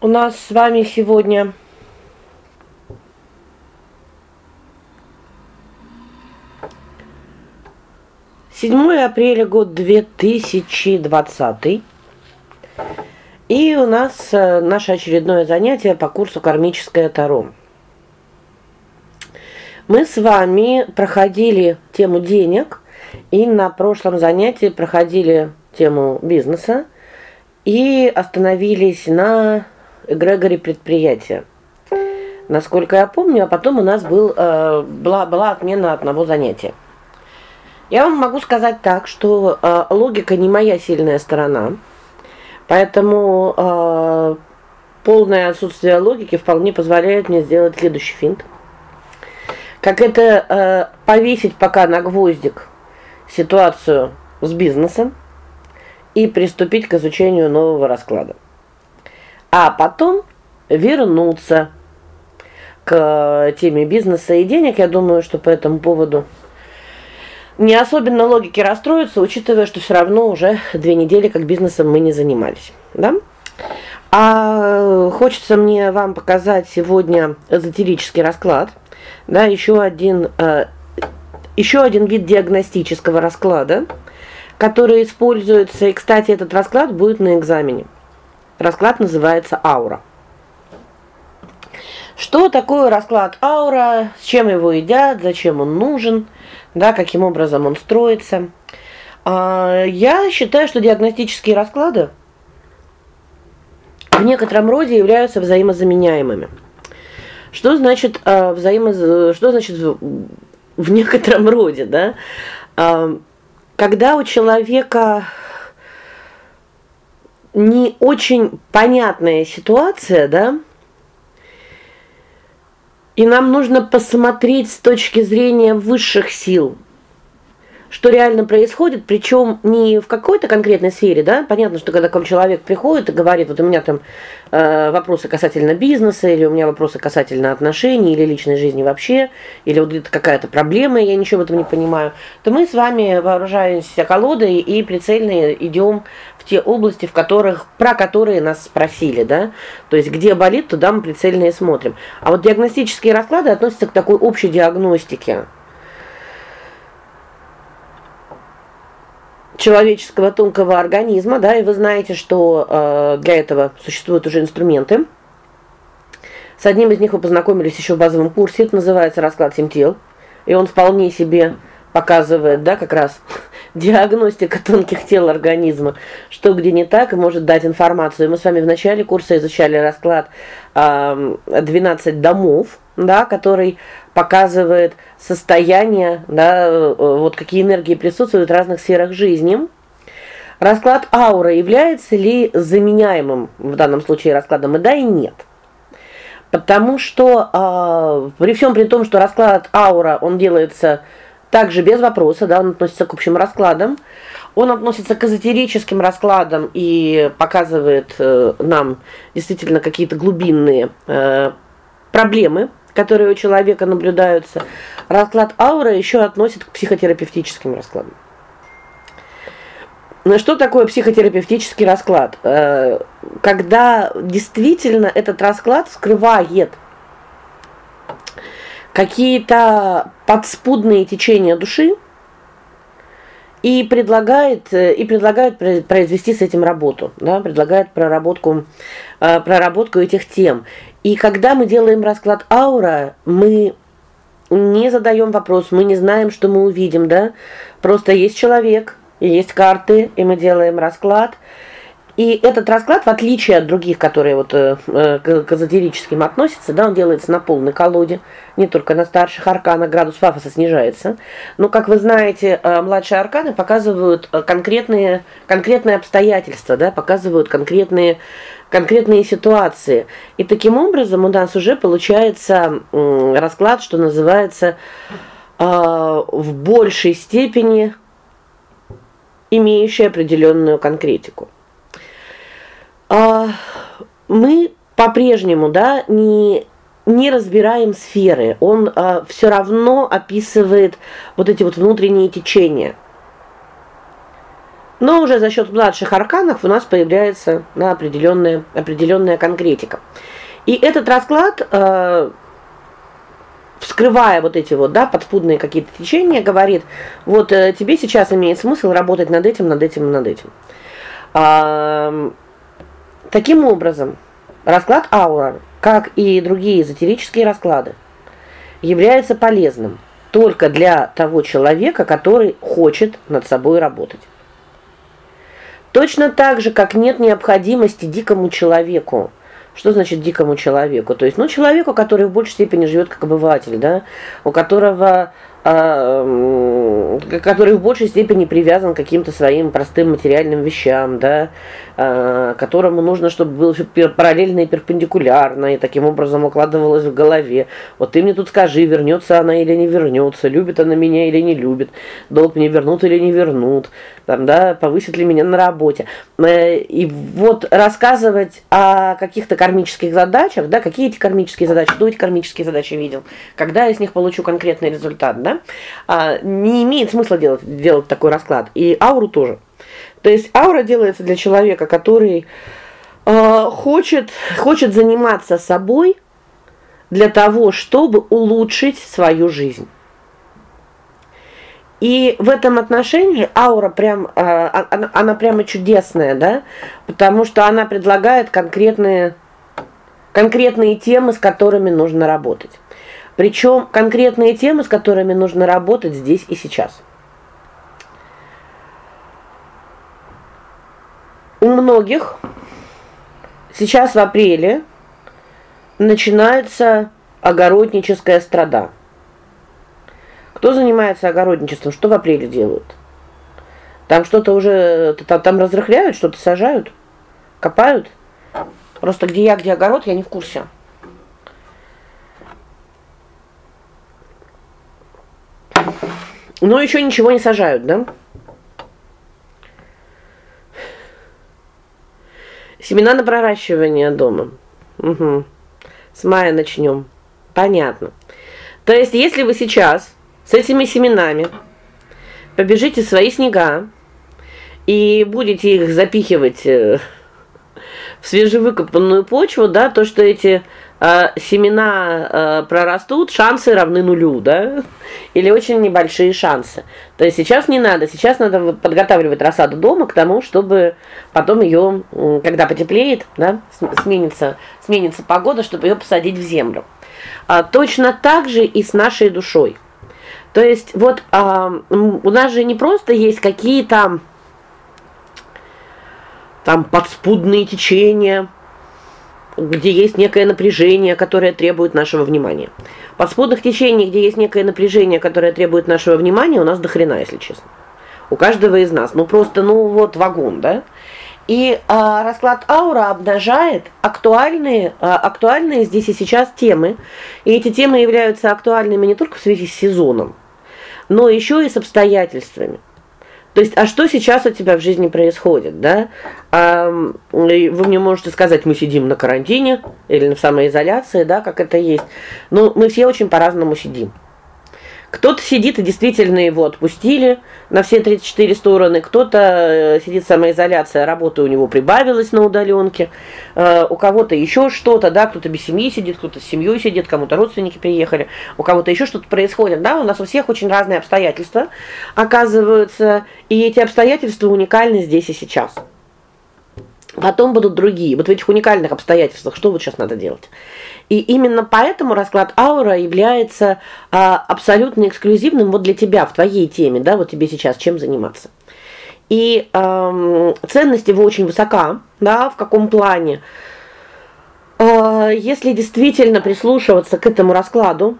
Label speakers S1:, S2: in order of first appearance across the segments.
S1: У нас с вами сегодня Седьмое апреля год 2020. И у нас э, наше очередное занятие по курсу Кармическое таро. Мы с вами проходили тему денег и на прошлом занятии проходили тему бизнеса и остановились на эгрегоре предприятия. Насколько я помню, а потом у нас был э, была была отмена одного занятия. Я вам могу сказать так, что э, логика не моя сильная сторона. Поэтому э, полное отсутствие логики вполне позволяет мне сделать следующий финт. Как это э, повесить пока на гвоздик ситуацию с бизнесом и приступить к изучению нового расклада а потом вернуться к теме бизнеса и денег. Я думаю, что по этому поводу не особенно логики расстроиться, учитывая, что все равно уже две недели как бизнесом мы не занимались, да? А хочется мне вам показать сегодня эзотерический расклад. Да, еще один э, еще один вид диагностического расклада, который используется. И, кстати, этот расклад будет на экзамене. Расклад называется аура. Что такое расклад аура? С чем его едят? Зачем он нужен? Да, каким образом он строится? А, я считаю, что диагностические расклады в некотором роде являются взаимозаменяемыми. Что значит э, взаимо что значит в некотором роде, да? Э, когда у человека не очень понятная ситуация, да? И нам нужно посмотреть с точки зрения высших сил, что реально происходит, причем не в какой-то конкретной сфере, да? Понятно, что когда к вам человек приходит и говорит: "Вот у меня там э, вопросы касательно бизнеса, или у меня вопросы касательно отношений или личной жизни вообще, или вот это какая-то проблема, я ничего в этом не понимаю", то мы с вами вооружаемся колодой и прицельно идем те области, в которых про которые нас спросили, да? То есть где болит, туда мы прицельно и смотрим. А вот диагностические расклады относятся к такой общей диагностике. Человеческого тонкого организма, да, и вы знаете, что э, для этого существуют уже инструменты. С одним из них вы познакомились еще в базовом курсе, это называется расклад семь тел, и он вполне себе показывает, да, как раз диагностика тонких тел организма, что где не так, и может дать информацию. Мы с вами в начале курса изучали расклад э, 12 домов, да, который показывает состояние, да, э, вот какие энергии присутствуют в разных сферах жизни. Расклад ауры является ли заменяемым в данном случае раскладом? И да, и нет. Потому что э, при всем при том, что расклад аура, он делается также без вопроса, да, он относится к общим раскладам. Он относится к эзотерическим раскладам и показывает э, нам действительно какие-то глубинные э, проблемы, которые у человека наблюдаются. Расклад аура еще относит к психотерапевтическим раскладам. Но что такое психотерапевтический расклад? Э, когда действительно этот расклад скрывает какие-то подспудные течения души и предлагает э, и предлагает произвести с этим работу, да, предлагает проработку э, проработку этих тем. И когда мы делаем расклад аура, мы не задаем вопрос, мы не знаем, что мы увидим, да? Просто есть человек, есть карты, и мы делаем расклад. И этот расклад, в отличие от других, которые вот э, э, к эзотерическим относятся, да, он делается на полной колоде, не только на старших арканах, градус пафоса снижается. Но, как вы знаете, э, младшие арканы показывают э, конкретные конкретные обстоятельства, да, показывают конкретные конкретные ситуации. И таким образом у нас уже получается э, расклад, что называется, э, в большей степени имеющий определенную конкретику. А мы по-прежнему, да, не не разбираем сферы. Он а, все равно описывает вот эти вот внутренние течения. Но уже за счет младших арканов у нас появляется на определенная определенная конкретика. И этот расклад э, вскрывая вот эти вот, да, подспудные какие-то течения, говорит: "Вот э, тебе сейчас имеет смысл работать над этим, над этим, над этим". А, таким образом, расклад аура, как и другие эзотерические расклады, является полезным только для того человека, который хочет над собой работать. Точно так же, как нет необходимости дикому человеку что значит дикому человеку? То есть, ну, человеку, который в большей степени живет как обыватель, да, у которого который в большей степени привязан к каким-то своим простым материальным вещам, да, а, которому нужно, чтобы было параллельно и перпендикулярно, и таким образом укладывалось в голове. Вот ты мне тут скажи, вернется она или не вернется, любит она меня или не любит, долг мне вернут или не вернут, там, да, повысит ли меня на работе. Э, и вот рассказывать о каких-то кармических задачах, да, какие эти кармические задачи, кто эти кармические задачи видел, когда я с них получу конкретный результат, да? А, не имеет смысла делать делать такой расклад. И ауру тоже. То есть аура делается для человека, который э, хочет хочет заниматься собой для того, чтобы улучшить свою жизнь. И в этом отношении аура прям э, она, она прямо чудесная, да? Потому что она предлагает конкретные конкретные темы, с которыми нужно работать. Причем конкретные темы, с которыми нужно работать здесь и сейчас. У многих сейчас в апреле начинается огородническая страда. Кто занимается огородничеством, что в апреле делают? Там что-то уже там, там разрыхляют, что-то сажают, копают. Просто где я, где огород, я не в курсе. Но еще ничего не сажают, да? Семена на проращивание дома. Угу. С мая начнем. Понятно. То есть, если вы сейчас с этими семенами побежите свои снега и будете их запихивать э, в свежевыкопанную почву, да, то что эти семена э, прорастут, шансы равны нулю, да? Или очень небольшие шансы. То есть сейчас не надо, сейчас надо подготавливать рассаду дома к тому, чтобы потом ее, когда потеплеет, да, сменится сменится погода, чтобы ее посадить в землю. А точно так же и с нашей душой. То есть вот а, у нас же не просто есть какие-то там подспудные течения, где есть некое напряжение, которое требует нашего внимания. Подспудных течений, где есть некое напряжение, которое требует нашего внимания, у нас до хрена, если честно. У каждого из нас. Ну просто, ну вот вагон, да? И а, расклад аура обнажает актуальные а, актуальные здесь и сейчас темы. И эти темы являются актуальными не только в связи с сезоном, но еще и с обстоятельствами. То есть, а что сейчас у тебя в жизни происходит, да? А, вы мне можете сказать, мы сидим на карантине или на самоизоляции, да, как это есть. Но мы все очень по-разному сидим. Кто-то сидит и действительно его отпустили на все 34 стороны, кто-то э, сидит в самоизоляции, а работа у него прибавилась на удаленке. Э, у кого-то еще что-то, да, кто-то без семьи сидит, кто-то с семьей сидит, кому-то родственники приехали, у кого-то еще что-то происходит, да? У нас у всех очень разные обстоятельства оказываются, и эти обстоятельства уникальны здесь и сейчас. Потом будут другие. Вот в этих уникальных обстоятельствах что вот сейчас надо делать? И именно поэтому расклад аура является а, абсолютно эксклюзивным вот для тебя в твоей теме, да, вот тебе сейчас чем заниматься. И эм, ценность его очень высока, да, в каком плане? Э, если действительно прислушиваться к этому раскладу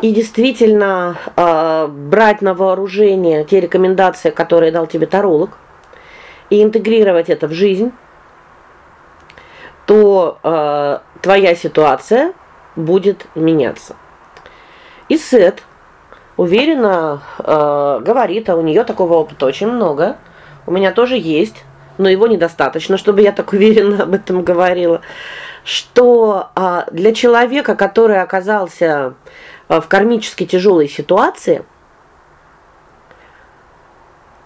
S1: и действительно э, брать на вооружение те рекомендации, которые дал тебе таролог, и интегрировать это в жизнь, то э, твоя ситуация будет меняться. И Сет уверенно э, говорит, а у нее такого опыта очень много. У меня тоже есть, но его недостаточно, чтобы я так уверенно об этом говорила, что э, для человека, который оказался э, в кармически тяжелой ситуации,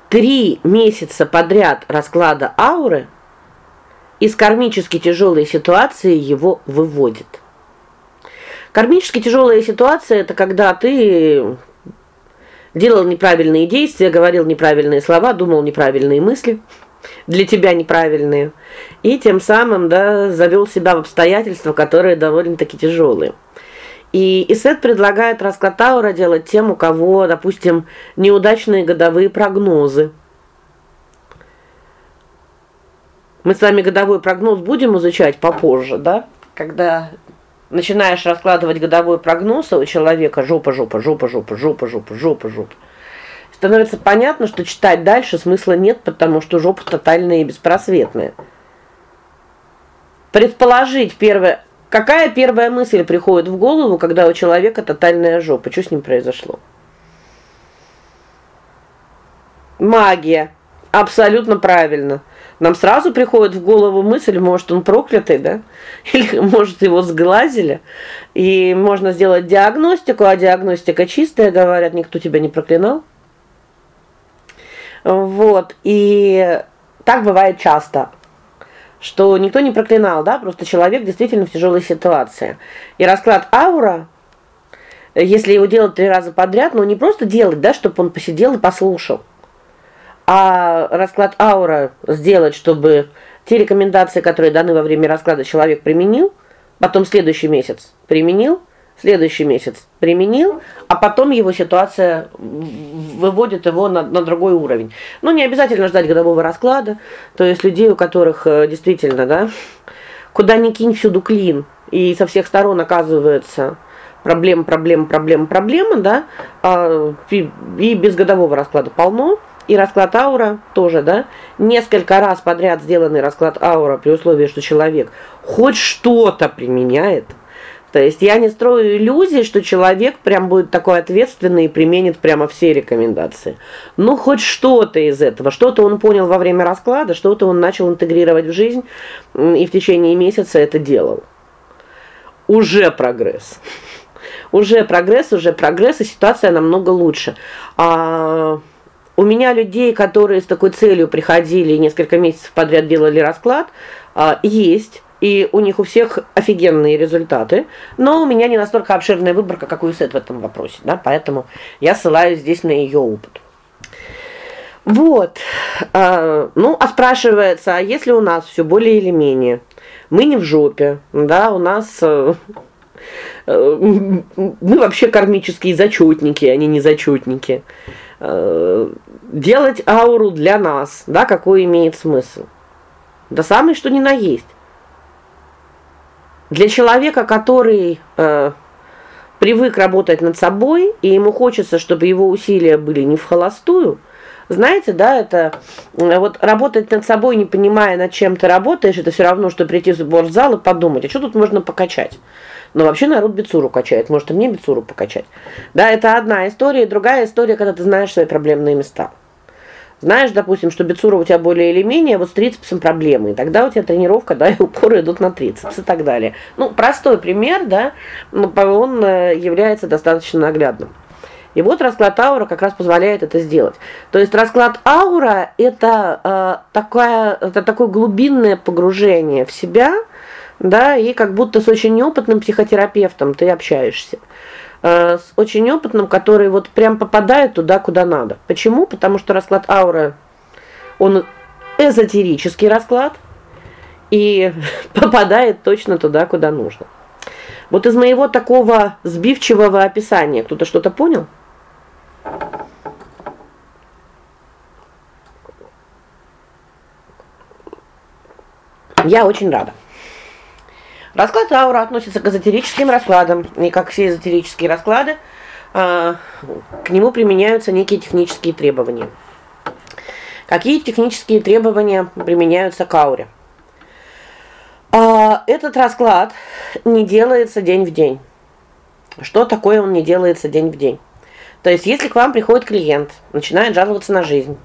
S1: три месяца подряд расклада ауры из кармически тяжелой ситуации его выводит. Кармически тяжелая ситуация это когда ты делал неправильные действия, говорил неправильные слова, думал неправильные мысли, для тебя неправильные, и тем самым, да, завел себя в обстоятельства, которые довольно-таки тяжелые. И Исет предлагает расклад Аура делать тем, у кого, допустим, неудачные годовые прогнозы. Мы с вами годовой прогноз будем изучать попозже, да? Когда начинаешь раскладывать годовой прогноз, у человека жопа, жопа, жопа, жопа, жопа, жопа, жопа, жопа. Становится понятно, что читать дальше смысла нет, потому что жопа тотальная и беспросветная. Предположить первое, какая первая мысль приходит в голову, когда у человека тотальная жопа, что с ним произошло? Магия. Абсолютно правильно. Нам сразу приходит в голову мысль, может, он проклятый, да? Или может его сглазили. И можно сделать диагностику, а диагностика чистая, говорят, никто тебя не проклинал. Вот. И так бывает часто, что никто не проклинал, да, просто человек действительно в тяжелой ситуации. И расклад аура если его делать три раза подряд, но ну, не просто делать, да, чтобы он посидел и послушал а расклад аура сделать, чтобы те рекомендации, которые даны во время расклада, человек применил, потом следующий месяц применил, следующий месяц применил, а потом его ситуация выводит его на на другой уровень. Ну не обязательно ждать годового расклада, то есть людей, у которых э, действительно, да, куда ни кинь всюду клин, и со всех сторон оказывается проблем, проблем, проблем, проблема, да? А, и, и без годового расклада полно и расклад аура тоже, да? Несколько раз подряд сделанный расклад аура при условии, что человек хоть что-то применяет. То есть я не строю иллюзии, что человек прям будет такой ответственный и применит прямо все рекомендации. Ну хоть что-то из этого, что-то он понял во время расклада, что-то он начал интегрировать в жизнь и в течение месяца это делал. Уже прогресс. Уже прогресс, уже прогресс, и ситуация намного лучше. А у меня людей, которые с такой целью приходили несколько месяцев подряд делали расклад, а, есть и у них у всех офигенные результаты, но у меня не настолько обширная выборка, как у Исет в этом вопросе, да? Поэтому я ссылаюсь здесь на ее опыт. Вот. А, ну, а спрашивается, а если у нас все более или менее мы не в жопе, да, у нас э, э, мы вообще кармические зачетники, а не незачетники. Э, делать ауру для нас, да, какой имеет смысл? Да самый что ни на есть. Для человека, который э, привык работать над собой, и ему хочется, чтобы его усилия были не в холостую, знаете, да, это вот работать над собой, не понимая, над чем ты работаешь, это все равно что прийти в спортзал и подумать, а что тут можно покачать? Но вообще народ бицуру качает, может, и мне бицуру покачать. Да, это одна история, другая история, когда ты знаешь свои проблемные места. Знаешь, допустим, что бицура у тебя более или менее, вот с трицепсом проблемы. И тогда у тебя тренировка, да, и упоры идут на трицепс и так далее. Ну, простой пример, да, но он э, является достаточно наглядным. И вот расклад аура как раз позволяет это сделать. То есть расклад аура это э, такая это такое глубинное погружение в себя, да, и как будто с очень неопытным психотерапевтом ты общаешься. Э, с очень опытным, который вот прям попадает туда, куда надо. Почему? Потому что расклад ауры он эзотерический расклад и попадает точно туда, куда нужно. Вот из моего такого сбивчивого описания кто-то что-то понял? Я очень рада. Расклад аура относится к эзотерическим раскладам, и как все эзотерические расклады, а, к нему применяются некие технические требования. Какие технические требования применяются к ауре? А, этот расклад не делается день в день. Что такое он не делается день в день? То есть, если к вам приходит клиент, начинает жаловаться на жизнь,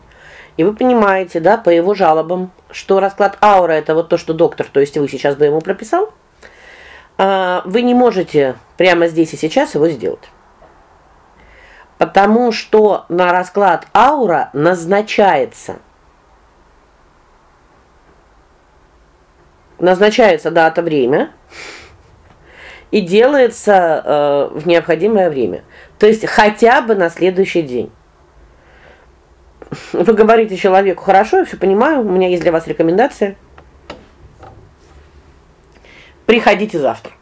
S1: и вы понимаете, да, по его жалобам, что расклад аура это вот то, что доктор, то есть вы сейчас бы ему прописал, а, вы не можете прямо здесь и сейчас его сделать. Потому что на расклад аура назначается назначается дата, время и делается э, в необходимое время. То есть хотя бы на следующий день. Вы говорите человеку: "Хорошо, я все понимаю, у меня есть для вас рекомендация. Приходите завтра".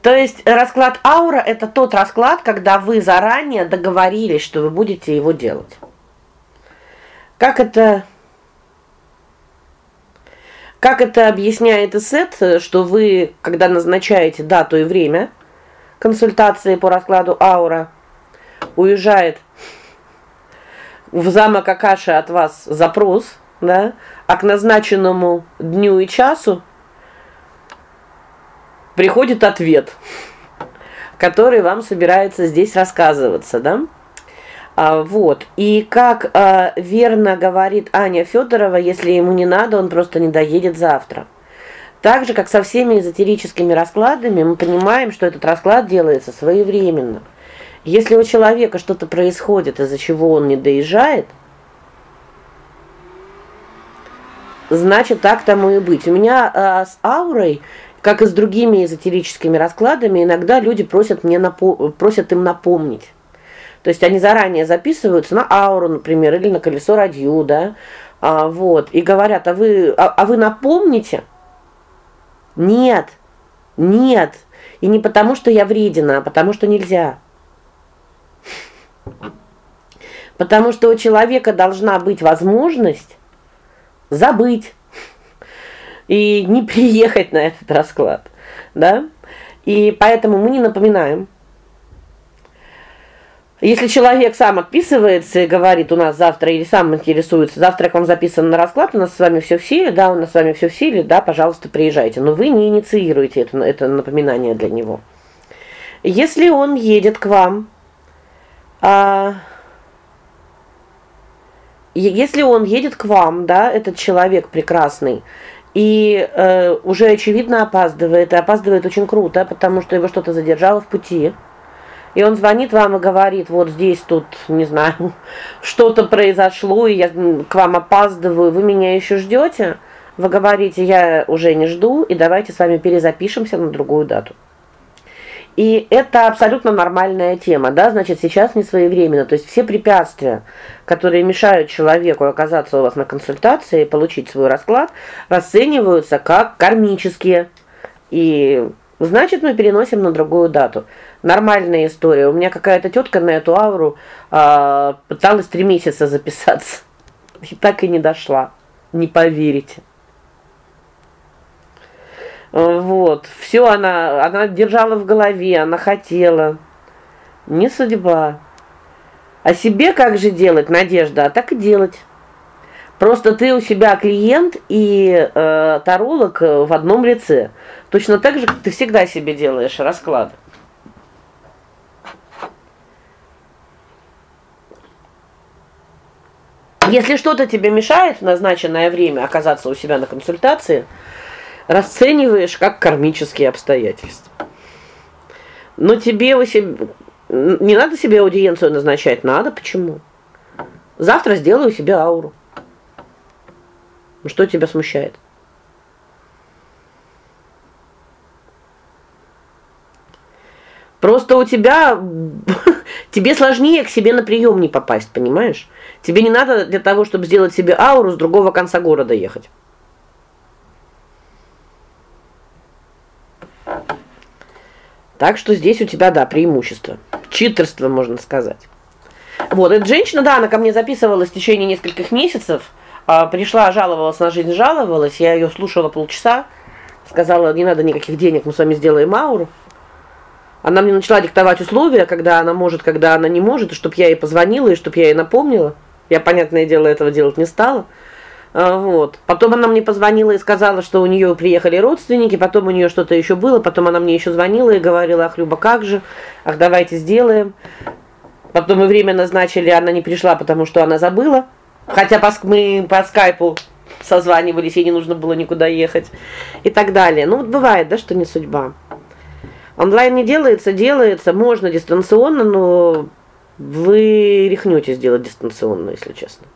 S1: То есть расклад аура это тот расклад, когда вы заранее договорились, что вы будете его делать. Как это как это объясняет Эсет, что вы, когда назначаете дату и время консультации по раскладу аура, уезжает в замок Акаши от вас запрос, да? А к назначенному дню и часу приходит ответ, который вам собирается здесь рассказываться, да? А, вот. И как а, верно говорит Аня Федорова, если ему не надо, он просто не доедет завтра. Так же, как со всеми эзотерическими раскладами, мы понимаем, что этот расклад делается своевременно. Если у человека что-то происходит, из-за чего он не доезжает, значит, так тому и быть. У меня а, с аурой, как и с другими эзотерическими раскладами, иногда люди просят мне напо просят им напомнить. То есть они заранее записываются на ауру, например, или на колесо радио, да? А, вот, и говорят: "А вы а, а вы напомните?" Нет. Нет. И не потому, что я вредина, а потому что нельзя. Потому что у человека должна быть возможность забыть и не приехать на этот расклад, да? И поэтому мы не напоминаем. Если человек сам отписывается и говорит: "У нас завтра" или сам интересуется: "Завтра к вам записан на расклад, у нас с вами все в силе". Да, у нас с вами все в силе, да, пожалуйста, приезжайте. Но вы не инициируете это это напоминание для него. Если он едет к вам, а если он едет к вам, да, этот человек прекрасный, и э, уже очевидно опаздывает, и опаздывает очень круто, потому что его что-то задержало в пути. И он звонит вам и говорит: "Вот здесь тут, не знаю, что-то произошло, и я к вам опаздываю, вы меня еще ждете?» Вы говорите: "Я уже не жду, и давайте с вами перезапишемся на другую дату". И это абсолютно нормальная тема, да? Значит, сейчас не своевременно. То есть все препятствия, которые мешают человеку оказаться у вас на консультации и получить свой расклад, расцениваются как кармические. И значит, мы переносим на другую дату. Нормальная история. У меня какая-то тетка на эту ауру а, пыталась три месяца записаться. И так и не дошла. Не поверите. Вот. все она она держала в голове, она хотела. Не судьба. А себе как же делать, Надежда? А так и делать. Просто ты у себя клиент и э, таролог в одном лице. Точно так же, как ты всегда себе делаешь расклад. Если что-то тебе мешает в назначенное время оказаться у себя на консультации, расцениваешь как кармические обстоятельства. Но тебе себе не надо себе аудиенцию назначать, надо, почему? Завтра сделаю себе ауру. Что тебя смущает? Просто у тебя тебе сложнее к себе на прием не попасть, понимаешь? Тебе не надо для того, чтобы сделать себе ауру с другого конца города ехать. Так что здесь у тебя, да, преимущество. Читерство, можно сказать. Вот, эта женщина, да, она ко мне записывалась в течение нескольких месяцев. А, пришла, жаловалась на жизнь, жаловалась. Я ее слушала полчаса. Сказала: "Не надо никаких денег, мы с вами сделаем ауру". Она мне начала диктовать условия, когда она может, когда она не может, и чтобы я ей позвонила, и чтобы я ей напомнила. Я, понятное дело, этого делать не стала. А, вот. Потом она мне позвонила и сказала, что у нее приехали родственники, потом у нее что-то еще было, потом она мне еще звонила и говорила: "Ах, Люба, как же? Ах, давайте сделаем". Потом мы время назначили, она не пришла, потому что она забыла. Хотя мы по скайпу созванивались, ей не нужно было никуда ехать и так далее. Ну вот бывает, да, что не судьба. Онлайн не делается, делается, можно дистанционно, но вы рехнётесь делать дистанционно, если честно.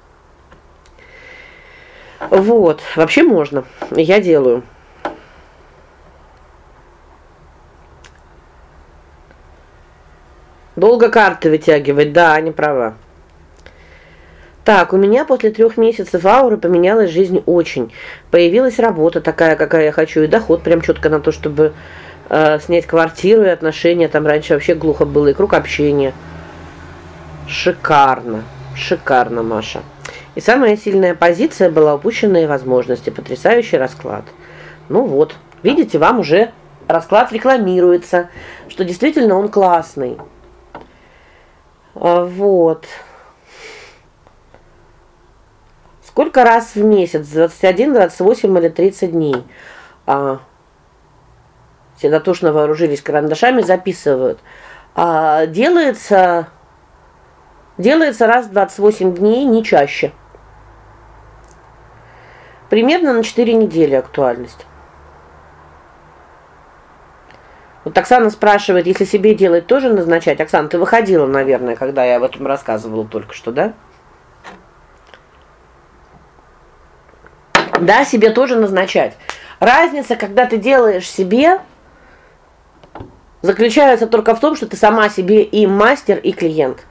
S1: Вот, вообще можно. Я делаю. Долго карты вытягивать, да, не права. Так, у меня после трех месяцев ауры поменялась жизнь очень. Появилась работа такая, какая я хочу, и доход прям четко на то, чтобы э, снять квартиру и отношения. Там раньше вообще глухо было и круг общения. Шикарно. Шикарно, Маша. И самая сильная позиция была упущенные возможности, потрясающий расклад. Ну вот, видите, вам уже расклад рекламируется, что действительно он классный. А, вот. Сколько раз в месяц? 21, 28 или 30 дней? А все дотошно вооружились карандашами, записывают. А делается делается раз в 28 дней, не чаще. Примерно на 4 недели актуальность. Вот Оксана спрашивает, если себе делать тоже назначать. Оксана, ты выходила, наверное, когда я об этом рассказывала только что, да? Да, себе тоже назначать. Разница, когда ты делаешь себе, заключается только в том, что ты сама себе и мастер, и клиент.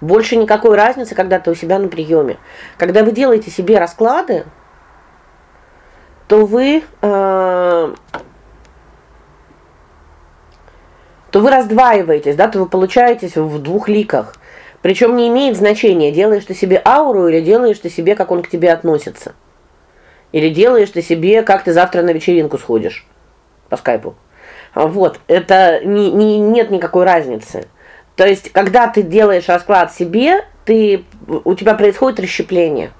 S1: Больше никакой разницы, когда ты у себя на приеме. Когда вы делаете себе расклады, то вы э, то вы раздваиваетесь, да, то вы получаетесь в двух ликах. Причем не имеет значения, делаешь ты себе ауру или делаешь ты себе, как он к тебе относится. Или делаешь ты себе, как ты завтра на вечеринку сходишь по скайпу. Вот, это не, не нет никакой разницы. То есть, когда ты делаешь расклад себе, ты у тебя происходит расщепление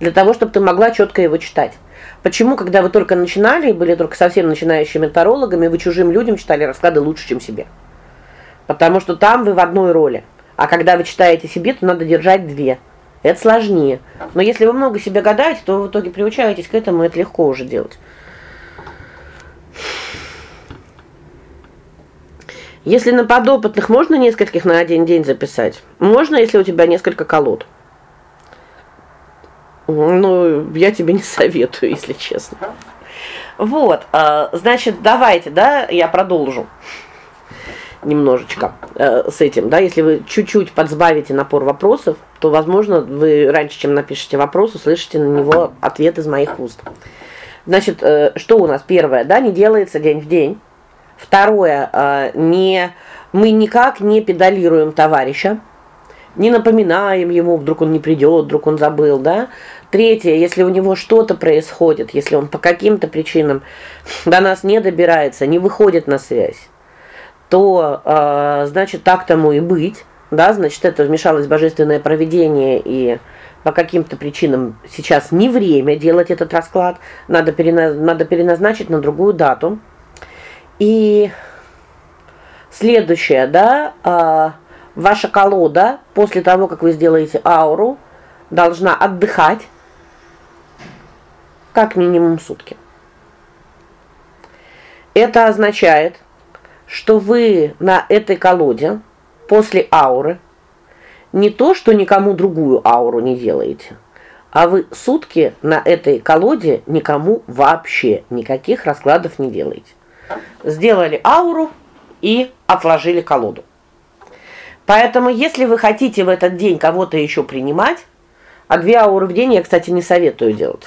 S1: для того, чтобы ты могла четко его читать. Почему, когда вы только начинали, были только совсем начинающими тарологами, вы чужим людям читали расклады лучше, чем себе? Потому что там вы в одной роли. А когда вы читаете себе, то надо держать две. Это сложнее. Но если вы много себе гадаете, то в итоге приучаетесь к этому, и это легко уже делать. Если на подопытных можно нескольких на один день записать? Можно, если у тебя несколько колод. Ну, я тебе не советую, если честно. Вот, а, значит, давайте, да, я продолжу немножечко э, с этим, да, если вы чуть-чуть подсбавите напор вопросов, то, возможно, вы раньше, чем напишете вопрос, услышите на него ответ из моих уст. Значит, э, что у нас первое, да, не делается день в день. Второе, э, не мы никак не педалируем товарища, не напоминаем ему, вдруг он не придет, вдруг он забыл, да? Третье, если у него что-то происходит, если он по каким-то причинам до нас не добирается, не выходит на связь, то, э, значит, так тому и быть. Да, значит, это вмешалось божественное провидение и по каким-то причинам сейчас не время делать этот расклад, надо переназ надо переназначить на другую дату. И следующее, да, э, ваша колода после того, как вы сделаете ауру, должна отдыхать как минимум сутки. Это означает, что вы на этой колоде после ауры не то, что никому другую ауру не делаете, а вы сутки на этой колоде никому вообще никаких раскладов не делаете. Сделали ауру и отложили колоду. Поэтому, если вы хотите в этот день кого-то еще принимать, а две ауры в день я, кстати, не советую делать.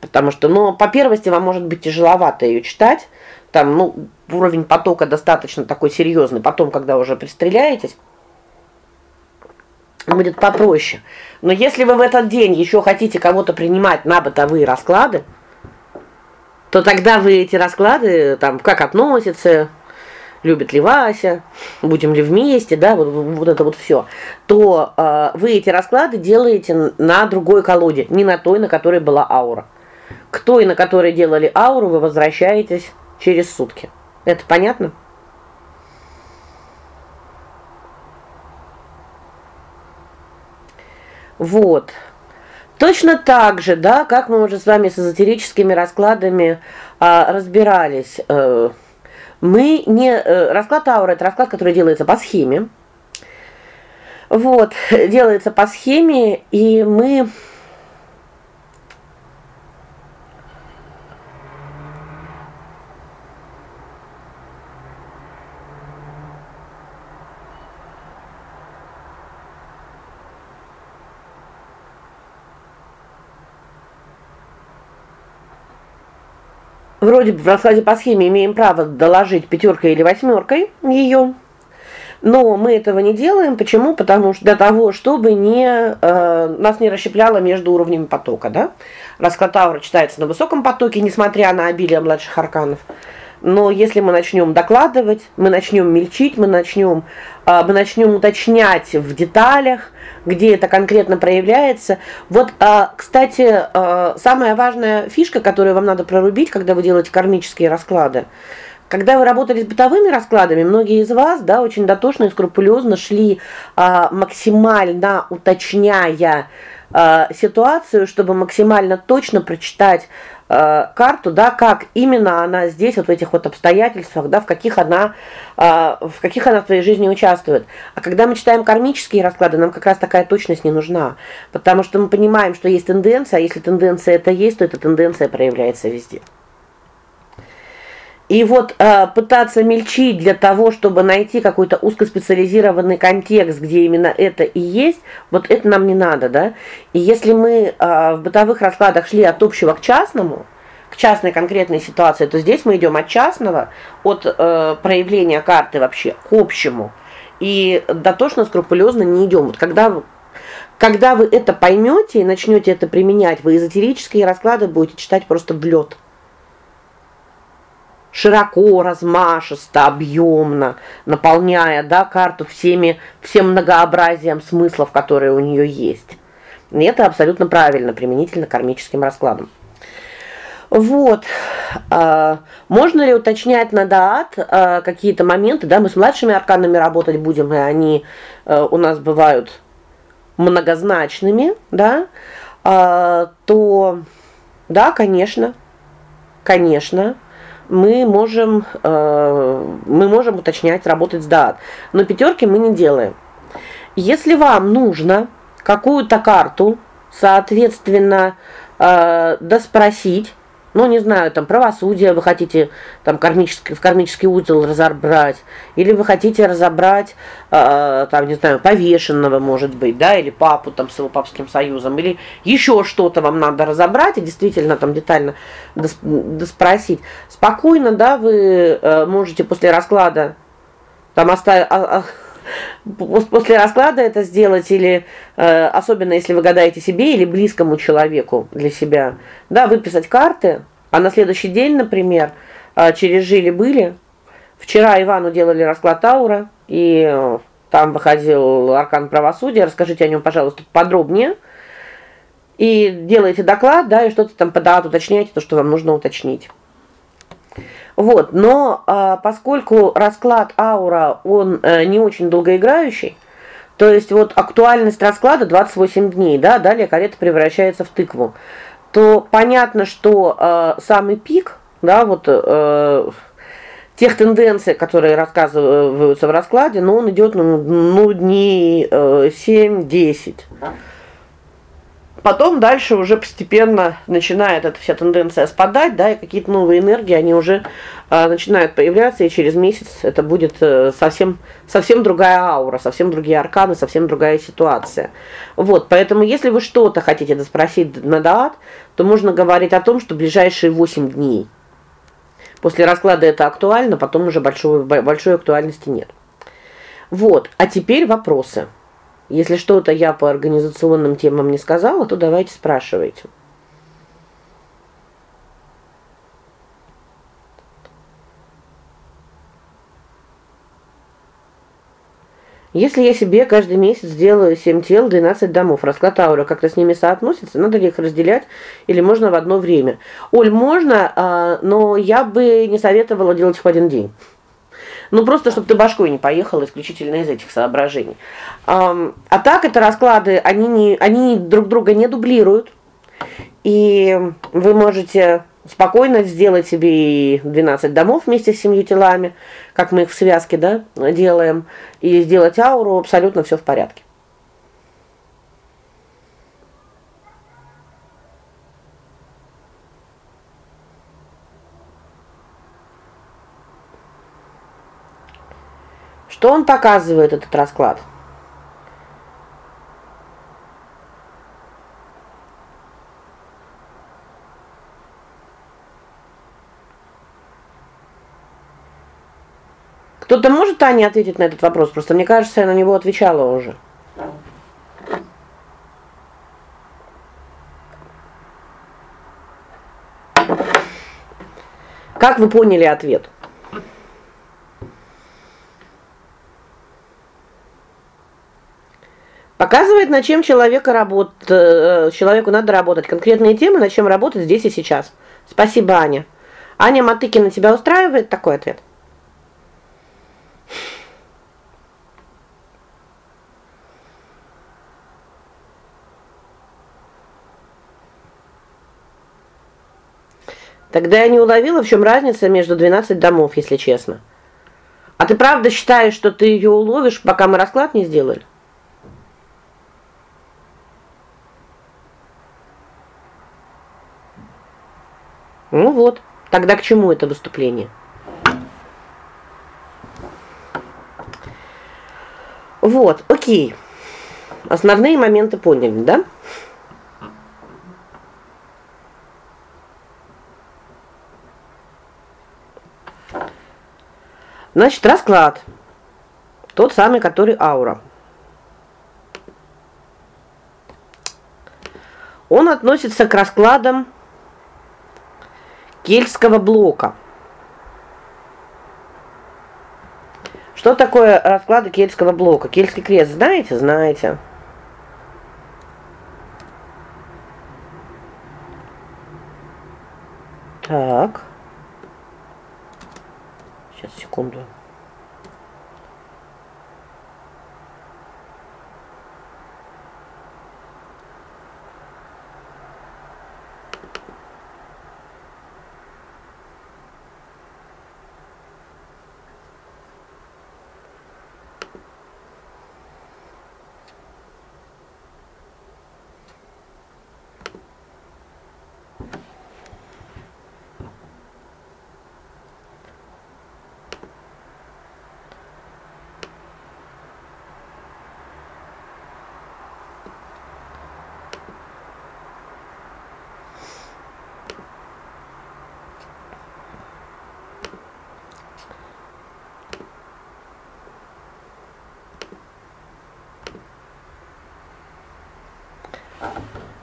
S1: Потому что, ну, по первости вам может быть тяжеловато ее читать. Там, ну, уровень потока достаточно такой серьезный. Потом, когда уже пристреляетесь, будет попроще. Но если вы в этот день еще хотите кого-то принимать на бытовые расклады, то тогда вы эти расклады там как относятся, любит ли Вася, будем ли вместе, да, вот, вот это вот все, то э, вы эти расклады делаете на другой колоде, не на той, на которой была аура. К той, на которой делали ауру, вы возвращаетесь через сутки. Это понятно? Вот. Точно так же, да, как мы уже с вами с эзотерическими раскладами а, разбирались, э, Мы не э, расклад аура это расклад, который делается по схеме. Вот, делается по схеме, и мы вроде бы в раскладе по схеме имеем право доложить пятеркой или восьмеркой ее. Но мы этого не делаем. Почему? Потому что для того, чтобы не э, нас не расщепляло между уровнями потока, да? Расклад Таура читается на высоком потоке, несмотря на обилие младших арканов. Но если мы начнем докладывать, мы начнем мельчить, мы начнем э, мы начнем уточнять в деталях, где это конкретно проявляется. Вот, э, кстати, э, самая важная фишка, которую вам надо прорубить, когда вы делаете кармические расклады. Когда вы работали с бытовыми раскладами, многие из вас, да, очень дотошно и скрупулезно шли а, максимально уточняя а, ситуацию, чтобы максимально точно прочитать а, карту, да, как именно она здесь вот в этих вот обстоятельствах, да, в каких она а, в каких она в твоей жизни участвует. А когда мы читаем кармические расклады, нам как раз такая точность не нужна, потому что мы понимаем, что есть тенденция, а если тенденция это есть, то эта тенденция проявляется везде. И вот э, пытаться мельчить для того, чтобы найти какой-то узкоспециализированный контекст, где именно это и есть, вот это нам не надо, да? И если мы э, в бытовых раскладах шли от общего к частному, к частной конкретной ситуации, то здесь мы идем от частного, от э, проявления карты вообще к общему. И дотошно скрупулезно не идем. Вот когда когда вы это поймете и начнете это применять, вы эзотерические расклады будете читать просто в лед широко, размашисто, объемно, наполняя, да, карту всеми всем многообразием смыслов, которые у нее есть. И это абсолютно правильно применительно к кармическим раскладам. Вот. А, можно ли уточнять на даат а, какие-то моменты, да, мы с младшими арканами работать будем, и они а, у нас бывают многозначными, да? То да, конечно. Конечно мы можем э, мы можем уточнять, работать с дат. Но пятерки мы не делаем. Если вам нужно какую-то карту, соответственно, э, доспросить ну, не знаю, там правосудие вы хотите там кармический в кармический узел разобрать, или вы хотите разобрать э, там, не знаю, повешенного, может быть, да, или папу там с его папским союзом, или еще что-то вам надо разобрать и действительно там детально доспросить. Спокойно, да, вы э, можете после расклада там оставить а, после расклада это сделать или э, особенно если вы гадаете себе или близкому человеку для себя. Да, выписать карты, а на следующий день, например, э, через жили были. Вчера Ивану делали расклад Таура, и э, там выходил аркан правосудия. Расскажите о нем, пожалуйста, подробнее. И делаете доклад, да, и что-то там по дату уточняете, то, что вам нужно уточнить. Вот, но а, поскольку расклад аура, он а, не очень долгоиграющий, то есть вот актуальность расклада 28 дней, да, далее карета превращается в тыкву. То понятно, что э, самый пик, да, вот э, тех тенденций, которые рассказываются в раскладе, но он идет ну, ну дней э, 7-10. Потом дальше уже постепенно начинает эта вся тенденция спадать, да, и какие-то новые энергии, они уже а, начинают появляться, и через месяц это будет э, совсем совсем другая аура, совсем другие арканы, совсем другая ситуация. Вот, поэтому если вы что-то хотите доспросить на даат, то можно говорить о том, что ближайшие 8 дней. После расклада это актуально, потом уже большой большой актуальности нет. Вот. А теперь вопросы. Если что-то я по организационным темам не сказала, то давайте спрашивайте. Если я себе каждый месяц делаю 7 тел, 12 домов, расклад аура как-то с ними соотносится, надо ли их разделять или можно в одно время? Оль, можно, а, но я бы не советовала делать их в один день. Ну просто чтобы ты башкой не поехал исключительно из этих соображений. А так это расклады, они не они друг друга не дублируют. И вы можете спокойно сделать себе и 12 домов вместе с семью телами, как мы их в связке, да, делаем, и сделать ауру, абсолютно все в порядке. Что он показывает этот расклад? Кто-то может Аня ответить на этот вопрос? Просто мне кажется, я на него отвечала уже. Как вы поняли ответ? Показывает, над чем человека работ э, человеку надо работать, конкретные темы, над чем работать здесь и сейчас. Спасибо, Аня. Аня Матыкина тебя устраивает такой ответ? Тогда я не уловила, в чем разница между 12 домов, если честно. А ты правда считаешь, что ты ее уловишь, пока мы расклад не сделали? Ну вот. Тогда к чему это выступление? Вот, о'кей. Основные моменты поняли, да? Значит, расклад. Тот самый, который аура. Он относится к раскладам кельтского блока. Что такое расклады кельтского блока? Кельтский крест знаете? Знаете. Так. Сейчас секунду.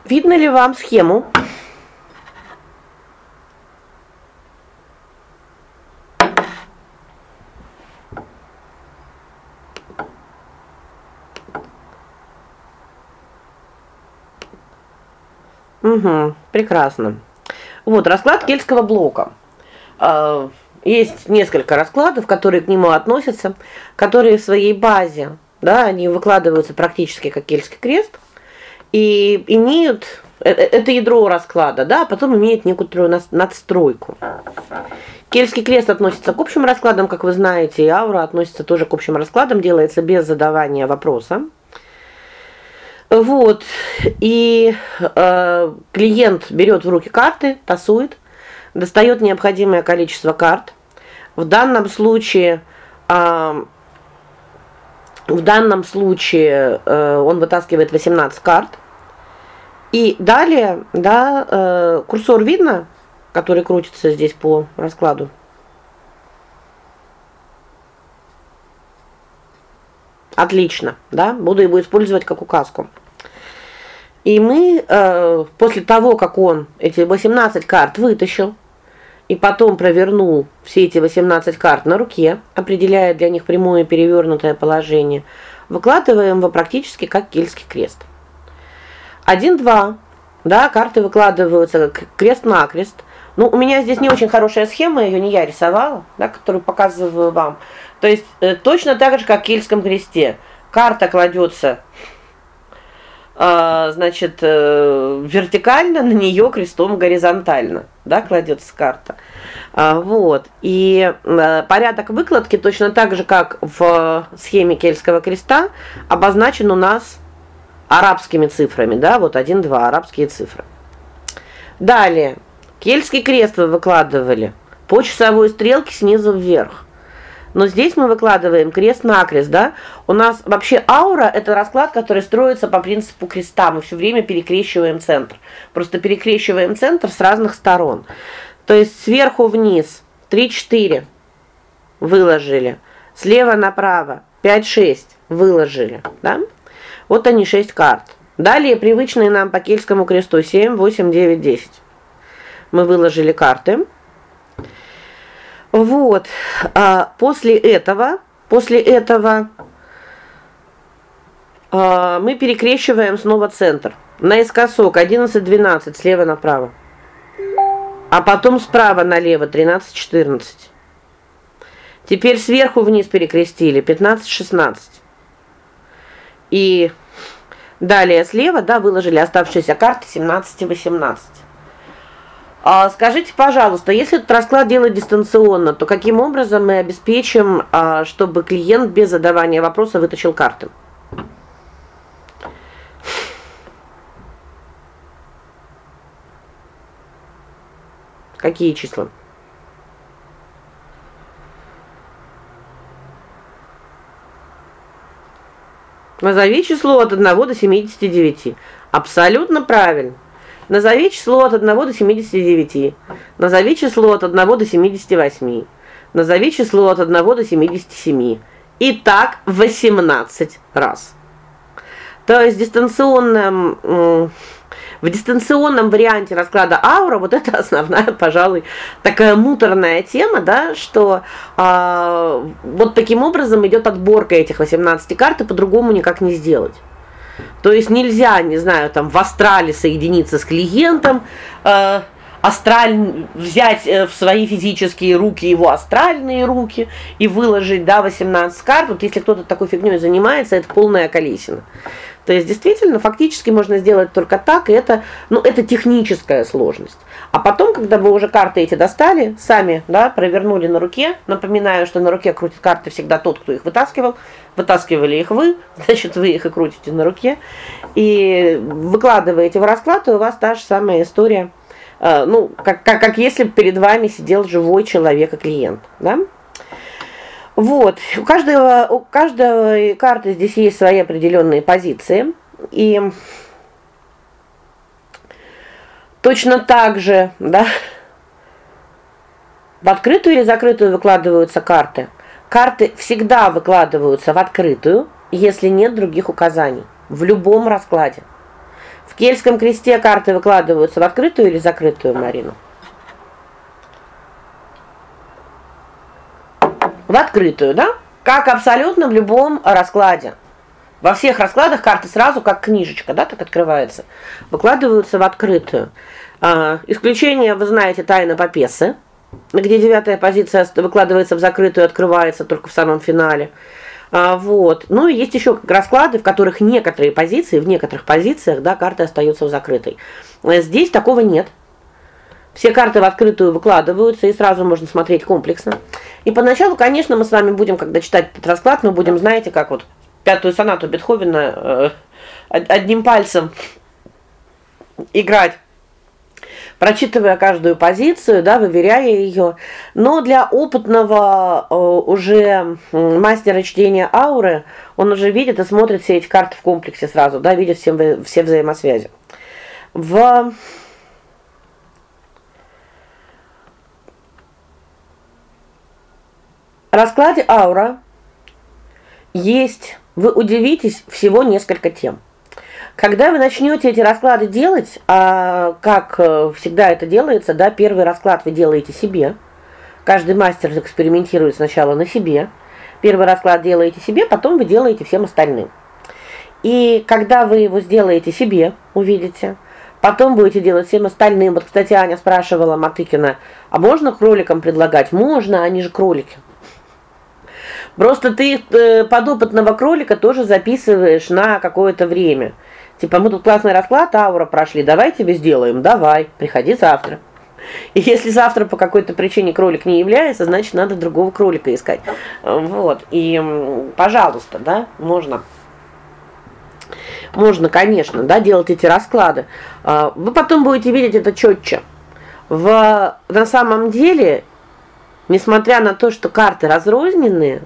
S1: Видно ли вам схему? Угу, прекрасно. Вот расклад кельтского блока. А, есть несколько раскладов, которые к нему относятся, которые в своей базе, да, они выкладываются практически как кельтский крест и имеют э, э, это ядро расклада, да, а потом имеет некоторую надстройку. Кельтский крест относится к общим раскладам, как вы знаете, и аура относится тоже к общим раскладам, делается без задавания вопроса. Вот. И э, клиент берет в руки карты, тасует, достает необходимое количество карт. В данном случае э, в данном случае э, он вытаскивает 18 карт. И далее, да, э, курсор видно, который крутится здесь по раскладу. Отлично, да? Буду его использовать как указку. И мы э, после того, как он эти 18 карт вытащил и потом провернул все эти 18 карт на руке, определяя для них прямое перевернутое положение, выкладываем его практически как кельтский крест. 1-2. Да, карты выкладываются крест-накрест. Ну, у меня здесь не очень хорошая схема, ее не я рисовала, да, которую показываю вам. То есть э, точно так же, как в кельтском кресте. Карта кладется а, значит, э, вертикально, на нее крестом горизонтально, да, кладется карта. А, вот. И э, порядок выкладки точно так же, как в схеме кельтского креста, обозначен у нас арабскими цифрами, да, вот 1 2 арабские цифры. Далее. Кельтский крест вы выкладывали по часовой стрелке снизу вверх. Но здесь мы выкладываем крест-накрест, да? У нас вообще аура это расклад, который строится по принципу креста. Мы все время перекрещиваем центр. Просто перекрещиваем центр с разных сторон. То есть сверху вниз 3-4 выложили, слева направо 5-6 выложили, да? Вот они 6 карт. Далее привычные нам по кельтскому кресту 7, 8, 9, 10. Мы выложили карты. Вот. А после этого, после этого а, мы перекрещиваем снова центр. Наискосок 11 12 слева направо. А потом справа налево 13 14. Теперь сверху вниз перекрестили 15 16. И далее слева, да, выложили оставшиеся карты 17 и 18. А скажите, пожалуйста, если этот расклад делать дистанционно, то каким образом мы обеспечим, а, чтобы клиент без задавания вопроса вытащил карты? Какие числа? Назови число от 1 до 79. Абсолютно правильно. Назови число от 1 до 79. Назови число от 1 до 78. Назови число от 1 до 77. И так 18 раз. То есть дистанционным в дистанционном варианте расклада аура вот это основная, пожалуй, такая муторная тема, да, что а, вот таким образом идет отборка этих 18 карт, и по-другому никак не сделать. То есть нельзя, не знаю, там в астрале соединиться с клиентом, э астраль взять э, в свои физические руки его астральные руки и выложить, да, 18 карт. Вот если кто-то такой фигней занимается, это полная колесина. То есть действительно, фактически можно сделать только так, и это, ну, это техническая сложность. А потом, когда вы уже карты эти достали, сами, да, провернули на руке, напоминаю, что на руке крутит карты всегда тот, кто их вытаскивал. Вытаскивали их вы, значит, вы их и крутите на руке. И выкладываете в расклад, и у вас та же самая история. Э, ну, как как как если перед вами сидел живой человек и клиент, да? Вот. У каждого у каждой карты здесь есть свои определенные позиции. И точно так же, да, в открытую или закрытую выкладываются карты. Карты всегда выкладываются в открытую, если нет других указаний в любом раскладе. В кельтском кресте карты выкладываются в открытую или закрытую, Марину? В открытую, да? Как абсолютно в любом раскладе. Во всех раскладах карты сразу как книжечка, да, так открывается. Выкладываются в открытую. А, исключение, вы знаете, тайна Папесы, где девятая позиция выкладывается в закрытую, открывается только в самом финале. А, вот. Ну и есть еще расклады, в которых некоторые позиции, в некоторых позициях, да, карты остаются в закрытой. Здесь такого нет. Все карты в открытую выкладываются, и сразу можно смотреть комплексно. И поначалу, конечно, мы с вами будем, когда читать этот расклад, мы будем, знаете, как вот пятую сонату Бетховена э, одним пальцем играть прочитывая каждую позицию, да, выверяя ее. Но для опытного э, уже мастера чтения ауры, он уже видит и смотрит все эти карты в комплексе сразу, да, видит все все взаимосвязи. В раскладе аура есть, вы удивитесь, всего несколько тем. Когда вы начнете эти расклады делать, а как э, всегда это делается, да, первый расклад вы делаете себе. Каждый мастер экспериментирует сначала на себе. Первый расклад делаете себе, потом вы делаете всем остальным. И когда вы его сделаете себе, увидите, потом будете делать всем остальным. Вот, кстати, Аня спрашивала Матыкина: "А можно кроликам предлагать?" Можно, они же кролики. Просто ты э, подопытного кролика тоже записываешь на какое-то время. Типа мы тут классный расклад аура прошли, давай тебе сделаем. Давай, приходи завтра. И если завтра по какой-то причине кролик не является, значит, надо другого кролика искать. Вот. И, пожалуйста, да, можно можно, конечно, да, делать эти расклады. А, вы потом будете видеть это четче. В на самом деле, несмотря на то, что карты разрозненные,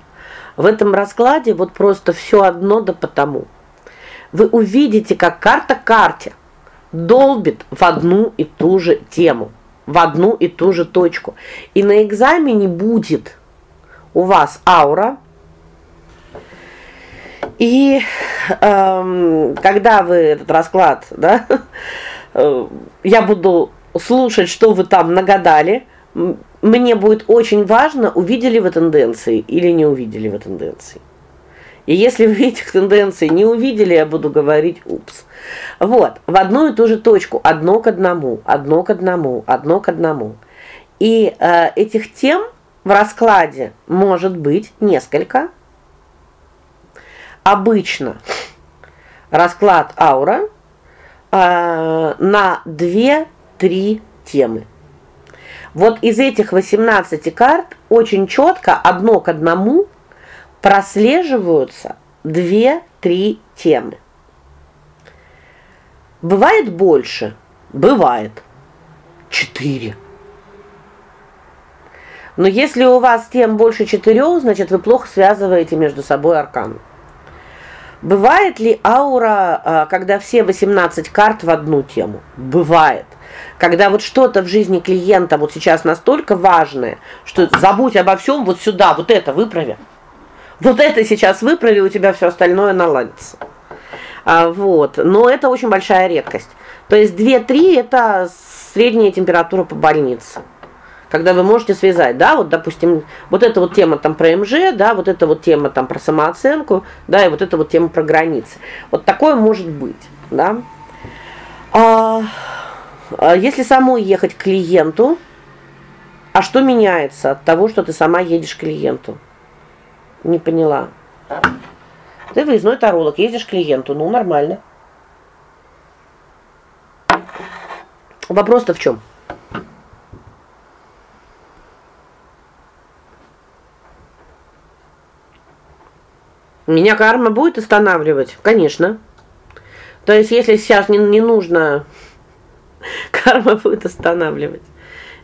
S1: в этом раскладе вот просто все одно да потому. Вы увидите, как карта карте долбит в одну и ту же тему в одну и ту же точку. И на экзамене будет у вас аура. И эм, когда вы этот расклад, да, э, я буду слушать, что вы там нагадали. Мне будет очень важно, увидели вы тенденции или не увидели вы тенденции. И если вы этих тенденций не увидели, я буду говорить упс. Вот, в одну и ту же точку, одно к одному, одно к одному, одно к одному. И э, этих тем в раскладе может быть несколько. Обычно расклад аура э, на 2-3 темы. Вот из этих 18 карт очень четко одно к одному прослеживаются две-три темы. Бывает больше, бывает четыре. Но если у вас тем больше четырех, значит, вы плохо связываете между собой арканы. Бывает ли аура, а, когда все 18 карт в одну тему? Бывает. Когда вот что-то в жизни клиента вот сейчас настолько важное, что забудь обо всем, вот сюда, вот это выправи. Вот это сейчас выправи, у тебя все остальное наладится. А вот. Но это очень большая редкость. То есть 2-3 это средняя температура по больнице. Когда вы можете связать, да, вот, допустим, вот эта вот тема там про МЖ, да, вот эта вот тема там про самооценку, да, и вот эта вот тема про границы. Вот такое может быть, да? А, а если самой ехать к клиенту, а что меняется от того, что ты сама едешь к клиенту? Не поняла. Ты выездной таролог, ездишь к клиенту, ну нормально. Вопрос-то в чем? Меня карма будет останавливать? Конечно. То есть если сейчас не не нужно карма будет останавливать.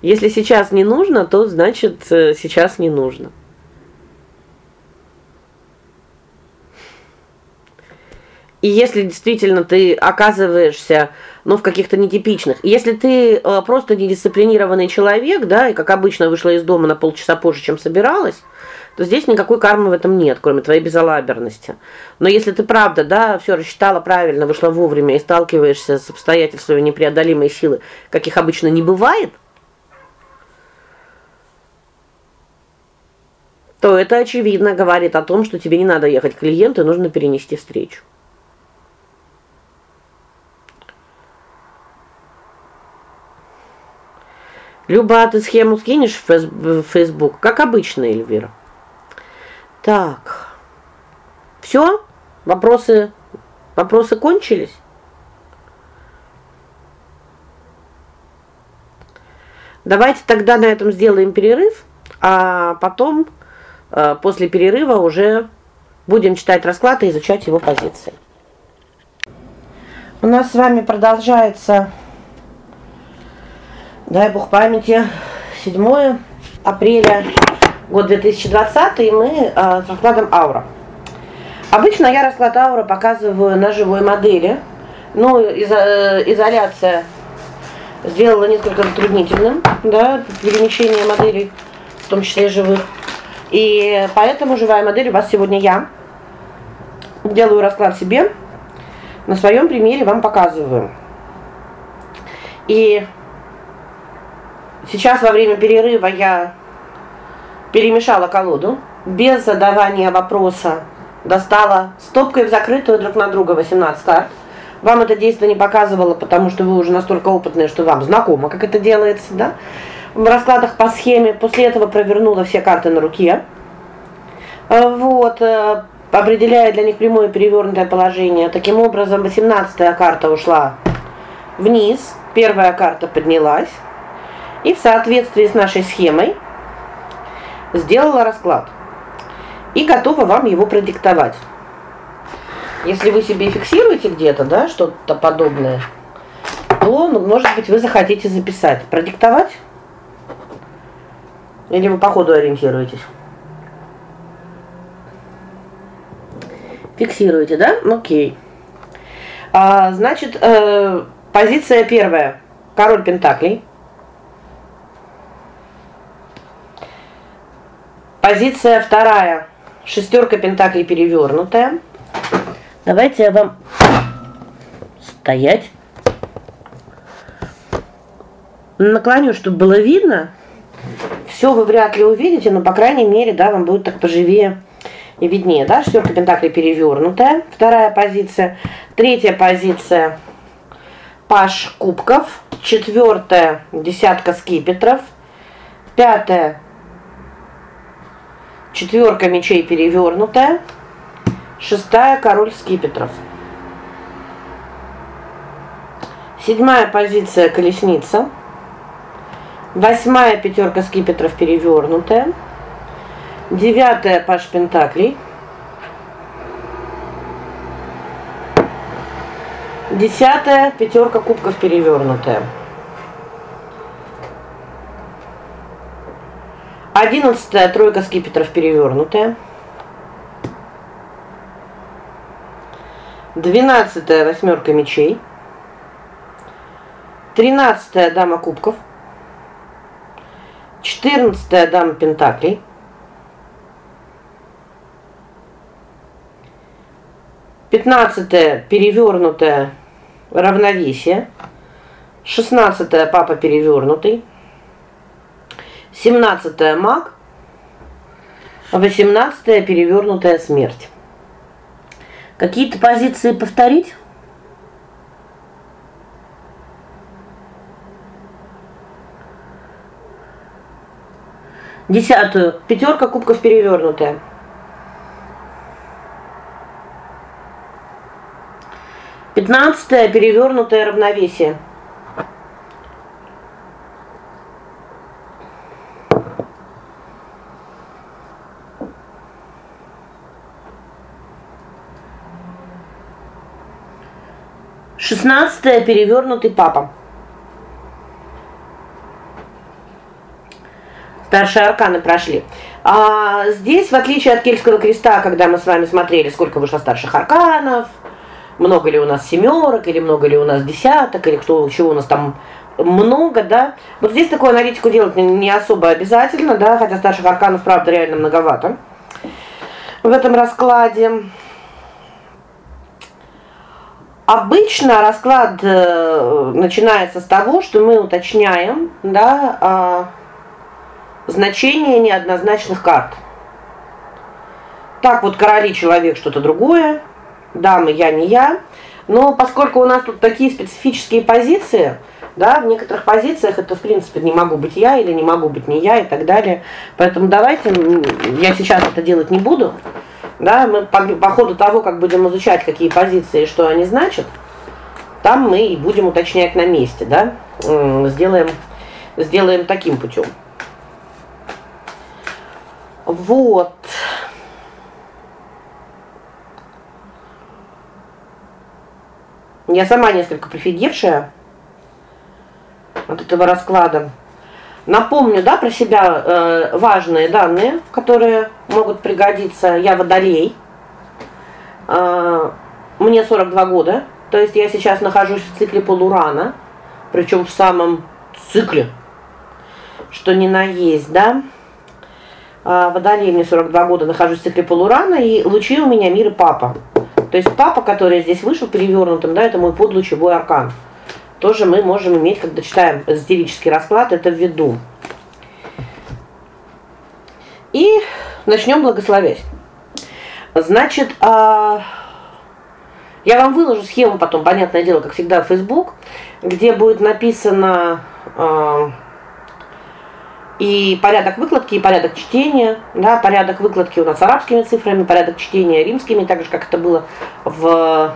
S1: Если сейчас не нужно, то значит э, сейчас не нужно. И если действительно ты оказываешься, ну, в каких-то нетипичных. Если ты э, просто недисциплинированный человек, да, и как обычно вышла из дома на полчаса позже, чем собиралась, то здесь никакой кармы в этом нет, кроме твоей безалаберности. Но если ты правда, да, все рассчитала правильно, вышла вовремя и сталкиваешься с обстоятельствами непреодолимой силы, каких обычно не бывает, то это очевидно говорит о том, что тебе не надо ехать к клиенту, нужно перенести встречу. Люба, а ты схему скинешь в Facebook, как обычно, Эльвира. Так. Все? Вопросы вопросы кончились? Давайте тогда на этом сделаем перерыв, а потом э, после перерыва уже будем читать расклад и изучать его позиции. У нас с вами продолжается дай бог памяти, 7 апреля год 2020, и мы э, с раскладом аура. Обычно я расклад аура показываю на живой модели. Ну, изо, э, изоляция сделала несколько затруднительным, да, перемещение моделей, в том числе живых. И поэтому живая модель у вас сегодня я. Делаю расклад себе. На своем примере вам показываю. И Сейчас во время перерыва я перемешала колоду без задавания вопроса, достала стопкой в закрытую друг на друга 18 карт. Вам это действие не показывало, потому что вы уже настолько опытные, что вам знакомо, как это делается, да? В раскладах по схеме после этого провернула все карты на руке. Э, вот, э, определяя для них прямое перевернутое положение. Таким образом, 18-я карта ушла вниз, первая карта поднялась. И в соответствии с нашей схемой сделала расклад. И готова вам его продиктовать. Если вы себе фиксируете где-то, да, что-то подобное, то, ну, может быть, вы захотите записать. Продиктовать? Или вы по ходу ориентируетесь? Фиксируете, да? О'кей. А, значит, э, позиция первая. Король пентаклей. Позиция вторая. Шестерка пентаклей перевернутая. Давайте я вам стоять. Наклоню, чтобы было видно. Все вы вряд ли увидите, но по крайней мере, да, вам будет так поживее и виднее, да? Шестерка пентаклей перевернутая, вторая позиция, третья позиция паш кубков, четвертая десятка скипетров, пятая четверка мечей перевернутая, шестая король скипетров. Седьмая позиция колесница. Восьмая пятерка скипетров перевернутая. Девятая паш пентаклей. Десятая пятерка кубков перевернутая. Одиннадцатая тройка скипетров перевернутая. Двенадцатая восьмерка мечей. Тринадцатая дама кубков. Четырнадцатая дама пентаклей. Пятнадцатая перевернутая равновесие. Шестнадцатая папа перевернутый. 17 маг, 18 перевернутая смерть. Какие-то позиции повторить? Десятую. Пятерка кубков перевернутая. Пятнадцатое перевернутое равновесие. Шестнадцатое перевернутый папа. Старшие арканы прошли. А здесь, в отличие от Кельтского креста, когда мы с вами смотрели, сколько вышло старших арканов, много ли у нас семерок или много ли у нас десяток, или кто чего у нас там много, да? Вот здесь такую аналитику делать не особо обязательно, да, хотя старших арканов, правда, реально многовато. В этом раскладе Обычно расклад э, начинается с того, что мы уточняем, да, э, значение неоднозначных карт. Так вот короли человек что-то другое, дамы я не я. Но поскольку у нас тут такие специфические позиции, да, в некоторых позициях это, в принципе, не могу быть я или не могу быть не я и так далее. Поэтому давайте я сейчас это делать не буду. Да, мы по, по ходу того, как будем изучать какие позиции и что они значат, там мы и будем уточнять на месте, да? Сделаем сделаем таким путем. Вот. Я сама несколько прифигевшая от этого расклада. Напомню, да, про себя э, важные данные, которые могут пригодиться. Я водолей. Э, мне 42 года. То есть я сейчас нахожусь в цикле полурана, причем в самом цикле, что ни на есть, да? А водолей мне 42 года, нахожусь в цикле полурана, и лучи у меня мир и папа. То есть папа, который здесь вышел перевернутым, да, это мой подлучевой аркан тоже мы можем иметь, когда читаем эзотерический расклад, это в виду. И начнем благословять. Значит, а я вам выложу схему потом, понятное дело, как всегда в Facebook, где будет написано а, и порядок выкладки, и порядок чтения, да, порядок выкладки у нас арабскими цифрами, порядок чтения римскими, так же как это было в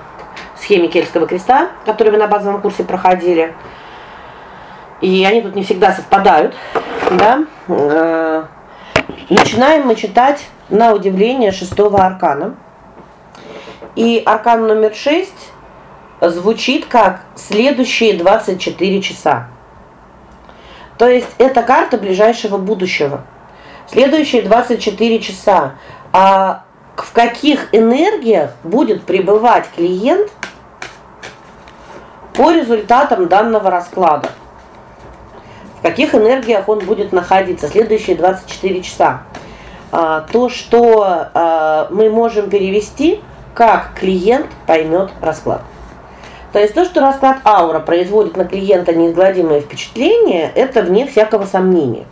S1: схеме Кельтского креста, которую вы на базовом курсе проходили. И они тут не всегда совпадают, да? Э, начинаем мы читать на удивление шестого аркана. И аркан номер 6 звучит как следующие 24 часа. То есть это карта ближайшего будущего. Следующие 24 часа. А в каких энергиях будет пребывать клиент по результатам данного расклада? В каких энергиях он будет находиться следующие 24 часа? А, то, что а, мы можем перевести как клиент поймет расклад. То есть то, что расклад аура производит на клиента неизгладимое впечатление, это вне всякого сомнения.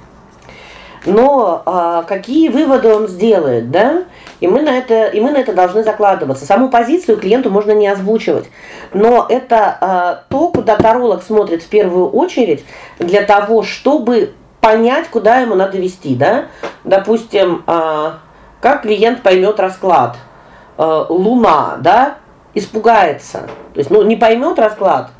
S1: Но а, какие выводы он сделает, да? И мы на это и мы на это должны закладываться. Саму позицию клиенту можно не озвучивать, но это а, то, куда таролог смотрит в первую очередь для того, чтобы понять, куда ему надо вести, да? Допустим, а, как клиент поймет расклад. А, луна, да? испугается. То есть, ну, не поймет расклад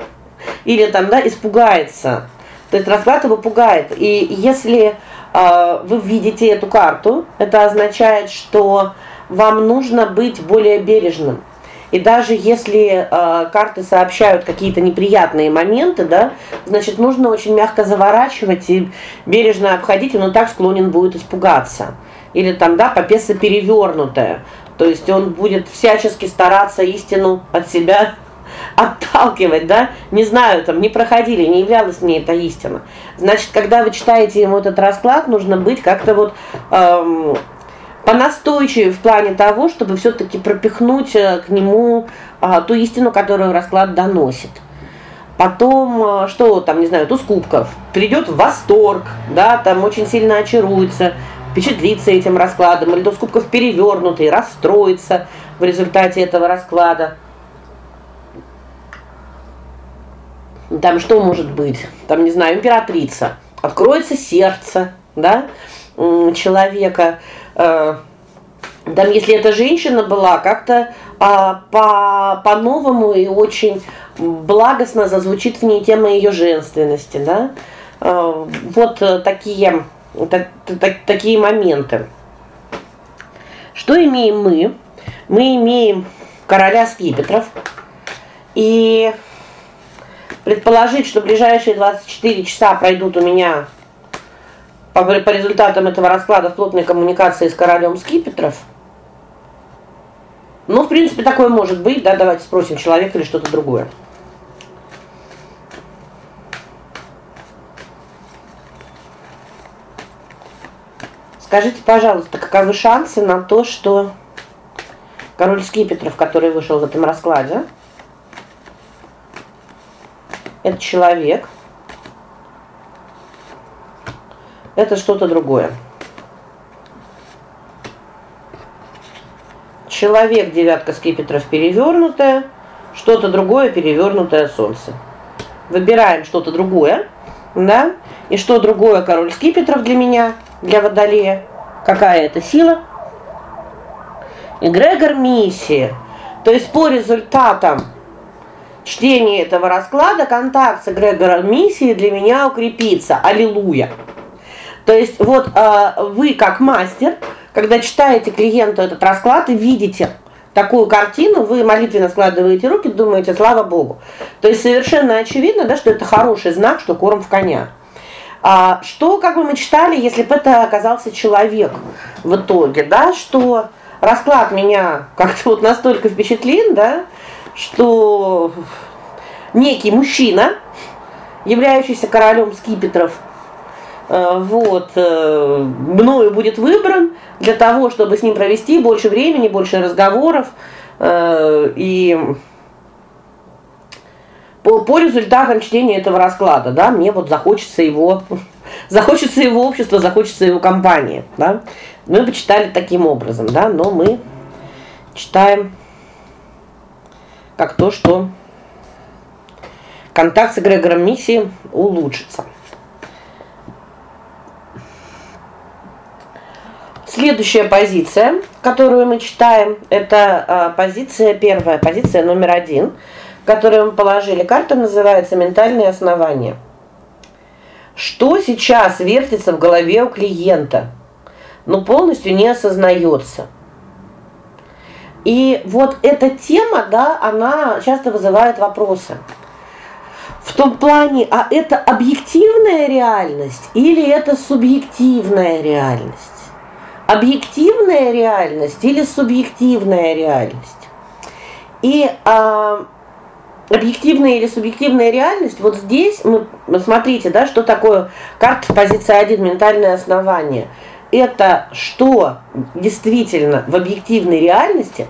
S1: или там, да, испугается. То есть расклад его пугает. И если э, вы видите эту карту, это означает, что вам нужно быть более бережным. И даже если э, карты сообщают какие-то неприятные моменты, да, значит, нужно очень мягко заворачивать и бережно обходить, он так склонен будет испугаться. Или там, да, попеса перевернутая. То есть он будет всячески стараться истину от себя отталкивать, да? Не знаю, там не проходили, не являлась мне эта истина. Значит, когда вы читаете ему этот расклад, нужно быть как-то вот эм, понастойчивее в плане того, чтобы все таки пропихнуть э, к нему э, ту истину, которую расклад доносит. Потом, э, что там, не знаю, туз кубков, придет в восторг, да, там очень сильно очаруется, впечатлиться этим раскладом, или туз кубков перевернутый, расстроится в результате этого расклада. Там что может быть? Там, не знаю, императрица. Откроется сердце, да, человека. Э, там, если это женщина была, как-то а, по по-новому и очень благостно зазвучит в ней тема ее женственности, да? Э, вот такие так, так, такие моменты. Что имеем мы? Мы имеем короля скипетров. И предположить, что ближайшие 24 часа пройдут у меня по, по результатам этого расклада в плотной коммуникации с королем скипетров. Ну, в принципе, такое может быть, да, давайте спросим человека или что-то другое. Скажите, пожалуйста, каковы шансы на то, что король скипетров, который вышел в этом раскладе, это человек. Это что-то другое. Человек девятка скипетров перевернутая, что-то другое перевернутое солнце. Выбираем что-то другое, да? И что другое король скипетров для меня? для Водолея. Какая это сила? Эгрегор миссии. То есть по результатам чтения этого расклада контакт с эгрегором миссии для меня укрепится. Аллилуйя. То есть вот э, вы как мастер, когда читаете клиенту этот расклад и видите такую картину, вы молитвенно складываете руки, думаете: "Слава Богу". То есть совершенно очевидно, да, что это хороший знак, что корм в коня. А что, как бы мы читали, если бы это оказался человек в итоге, да, что расклад меня как-то вот настолько впечатлен, да, что некий мужчина, являющийся королем скипетров, вот, э, мною будет выбран для того, чтобы с ним провести больше времени, больше разговоров, э, и по, по результатам чтения этого расклада, да, мне вот захочется его захочется его общество, захочется его компания, да? Мы бы читали таким образом, да, но мы читаем как то, что контакт с эгрегором миссии улучшится. Следующая позиция, которую мы читаем, это а, позиция первая, позиция номер один, которую мы положили. Карта называется Ментальные основания. Что сейчас вертится в голове у клиента, но полностью не осознается. И вот эта тема, да, она часто вызывает вопросы. В том плане, а это объективная реальность или это субъективная реальность? Объективная реальность или субъективная реальность. И а, объективная или субъективная реальность, вот здесь мы смотрите, да, что такое карта позиция 1 ментальное основание. Это что действительно в объективной реальности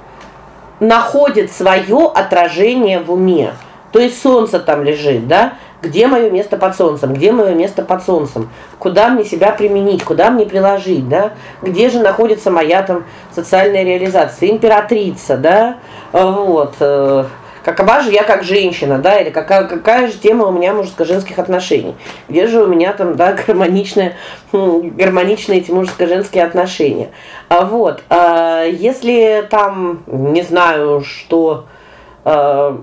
S1: находит свое отражение в уме. То есть солнце там лежит, да? Где мое место под солнцем? Где мое место под солнцем? Куда мне себя применить? Куда мне приложить, да? Где же находится моя там социальная реализация? Императрица, да? Вот. Э, какова же я как женщина, да, или какая какая же тема у меня мужско-женских отношений? Где же у меня там, да, гармоничные гармоничные эти мужско-женские отношения? А вот, а если там, не знаю, что а,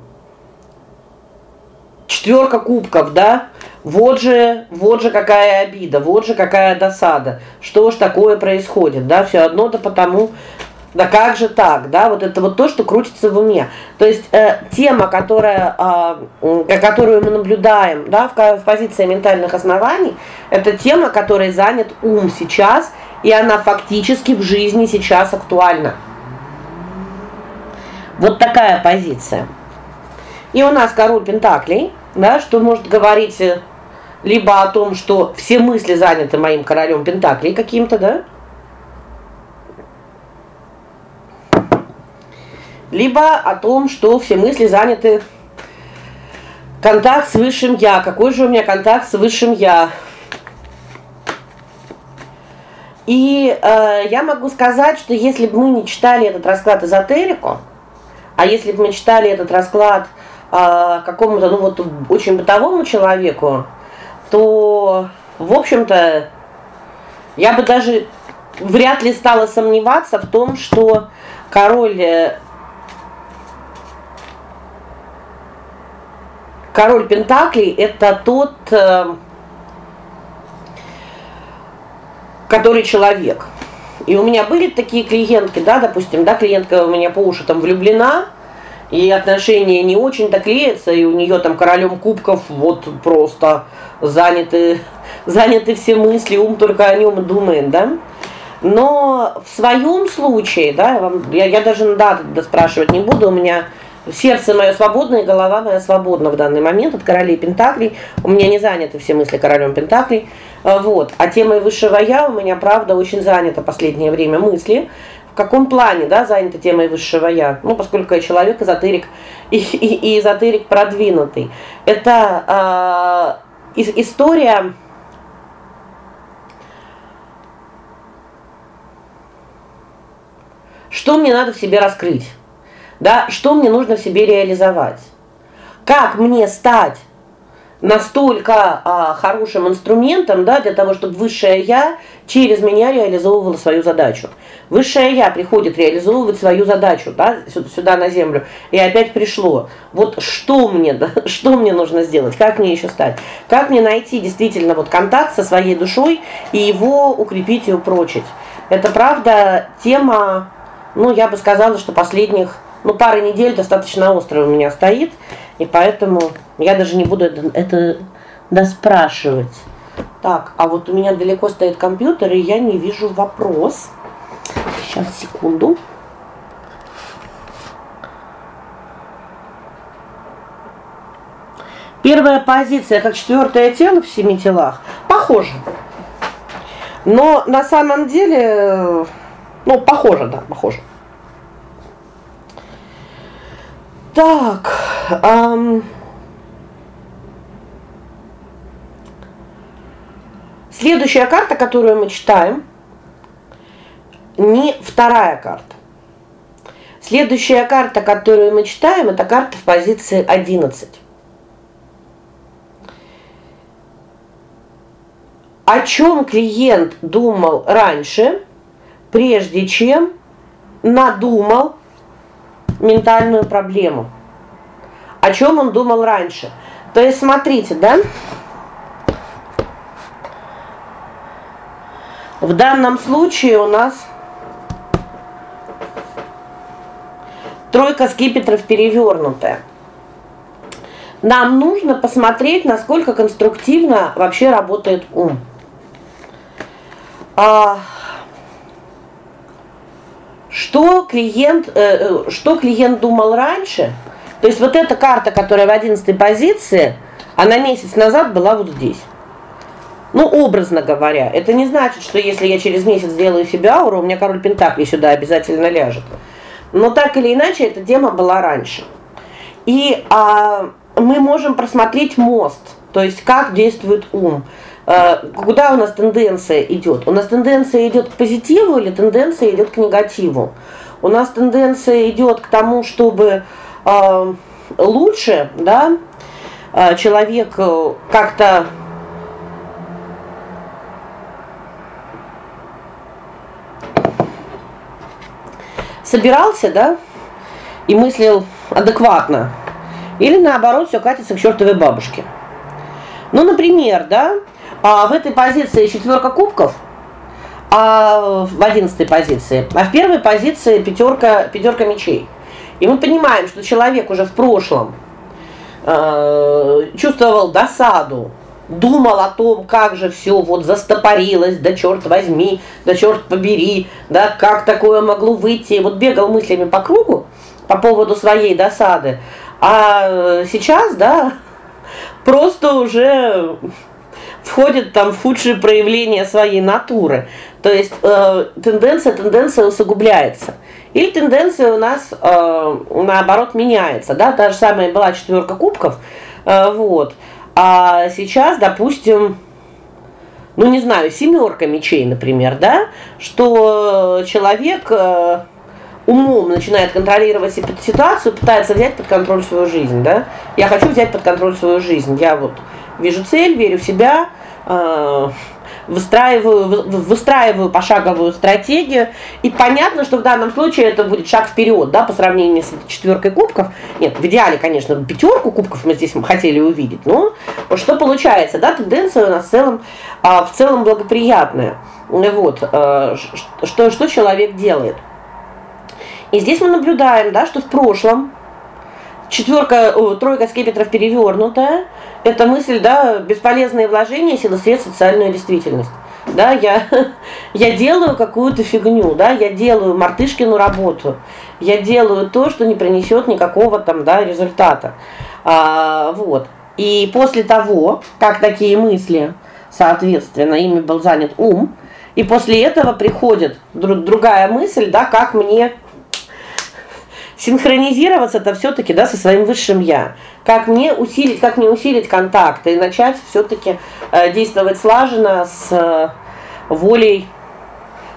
S1: четверка кубков, да? Вот же, вот же какая обида, вот же какая досада. Что ж такое происходит, да? Все одно то потому да как же так, да? Вот это вот то, что крутится в уме. То есть э, тема, которая э, которую мы наблюдаем, да, в, в позиции ментальных оснований, это тема, которой занят ум сейчас, и она фактически в жизни сейчас актуальна. Вот такая позиция. И у нас король пентаклей, да, что может говорить э, либо о том, что все мысли заняты моим королем пентаклей каким-то, да? Либо о том, что все мысли заняты контакт с высшим я. Какой же у меня контакт с высшим я? И э, я могу сказать, что если бы мы не читали этот расклад эзотерику, а если бы мы читали этот расклад а, какому-то, ну вот очень бытовому человеку, то, в общем-то, я бы даже вряд ли стала сомневаться в том, что король э, король пентаклей это тот э, который человек. И у меня были такие клиентки, да, допустим, да, клиентка у меня по уши там влюблена, и отношения не очень-то клеятся, и у нее там королем кубков вот просто заняты заняты все мысли, ум только о нем думает, да? Но в своем случае, да, я я даже да, спрашивать не буду, у меня сердце мое свободное, голова моя свободна в данный момент от королей пентаклей. У меня не заняты все мысли королем пентаклей. Вот. А темой высшего я у меня, правда, очень занята последнее время мысли каком плане, да, занята темой высшего я? Ну, поскольку я человек эзотерик и и, и эзотерик продвинутый. Это э, история Что мне надо в себе раскрыть? Да, что мне нужно в себе реализовать? Как мне стать настолько а, хорошим инструментом, да, для того, чтобы высшее я через меня реализовывало свою задачу. Высшее я приходит реализовывать свою задачу, да, сюда на землю. И опять пришло. Вот что мне, да, что мне нужно сделать? Как мне еще стать? Как мне найти действительно вот контакт со своей душой и его укрепить и упрочить? Это правда тема, ну, я бы сказала, что последних, ну, пары недель достаточно острая у меня стоит. И поэтому я даже не буду это, это доспрашивать. Так, а вот у меня далеко стоит компьютер, и я не вижу вопрос. Сейчас, секунду. Первая позиция как четвертое тело в семи телах. Похоже. Но на самом деле, ну, похоже, да, похоже. Так, эм... Следующая карта, которую мы читаем, не вторая карта. Следующая карта, которую мы читаем, это карта в позиции 11. О чем клиент думал раньше, прежде чем надумал ментальную проблему. О чем он думал раньше? То есть смотрите, да? В данном случае у нас тройка скипетров перевернутая. Нам нужно посмотреть, насколько конструктивно вообще работает ум. А что клиент э, что клиент думал раньше? То есть вот эта карта, которая в 11 позиции, она месяц назад была вот здесь. Ну, образно говоря, это не значит, что если я через месяц сделаю себе ауру, у меня король пентаклей сюда обязательно ляжет. Но так или иначе эта тема была раньше. И а мы можем просмотреть мост, то есть как действует ум. А, куда у нас тенденция идет? У нас тенденция идет к позитиву или тенденция идет к негативу? У нас тенденция идет к тому, чтобы э, лучше, да, э, человек как-то собирался, да, и мыслил адекватно. Или наоборот, все катится к чертовой бабушке. Ну, например, да, а в этой позиции четверка кубков, а в одиннадцатой позиции, а в первой позиции пятерка пятерка мечей. И мы понимаем, что человек уже в прошлом э, чувствовал досаду, думал о том, как же все вот застопорилось, да черт возьми, да черт побери, да как такое могло выйти. Вот бегал мыслями по кругу по поводу своей досады. А сейчас, да, просто уже входит там в худшие проявления своей натуры. То есть э, тенденция тенденция усугубляется. Или тенденция у нас э, наоборот меняется, да? Та же самая была четверка кубков. Э, вот. А сейчас, допустим, ну не знаю, семерка мечей, например, да, что человек э, умом начинает контролировать ситуацию, пытается взять под контроль свою жизнь, да? Я хочу взять под контроль свою жизнь. Я вот вижу цель, верю в себя, э выстраиваю выстраиваю пошаговую стратегию, и понятно, что в данном случае это будет шаг вперед, да, по сравнению с четверкой кубков. Нет, в идеале, конечно, пятерку кубков мы здесь хотели увидеть, но что получается, да, тенденция у нас в целом а, в целом благоприятная. Вот, э, что что человек делает? И здесь мы наблюдаем, да, что в прошлом четверка, тройка скипетров перевернутая это мысль, да, бесполезные вложения, сила средств, социальная действительность. Да, я я делаю какую-то фигню, да, я делаю мартышкину работу. Я делаю то, что не принесет никакого там, да, результата. А, вот. И после того, как такие мысли, соответственно, ими был занят ум, и после этого приходит другая мысль, да, как мне синхронизироваться это все таки да, со своим высшим я. Как мне усилить, как мне усилить контакт и начать все таки э, действовать слаженно с э, волей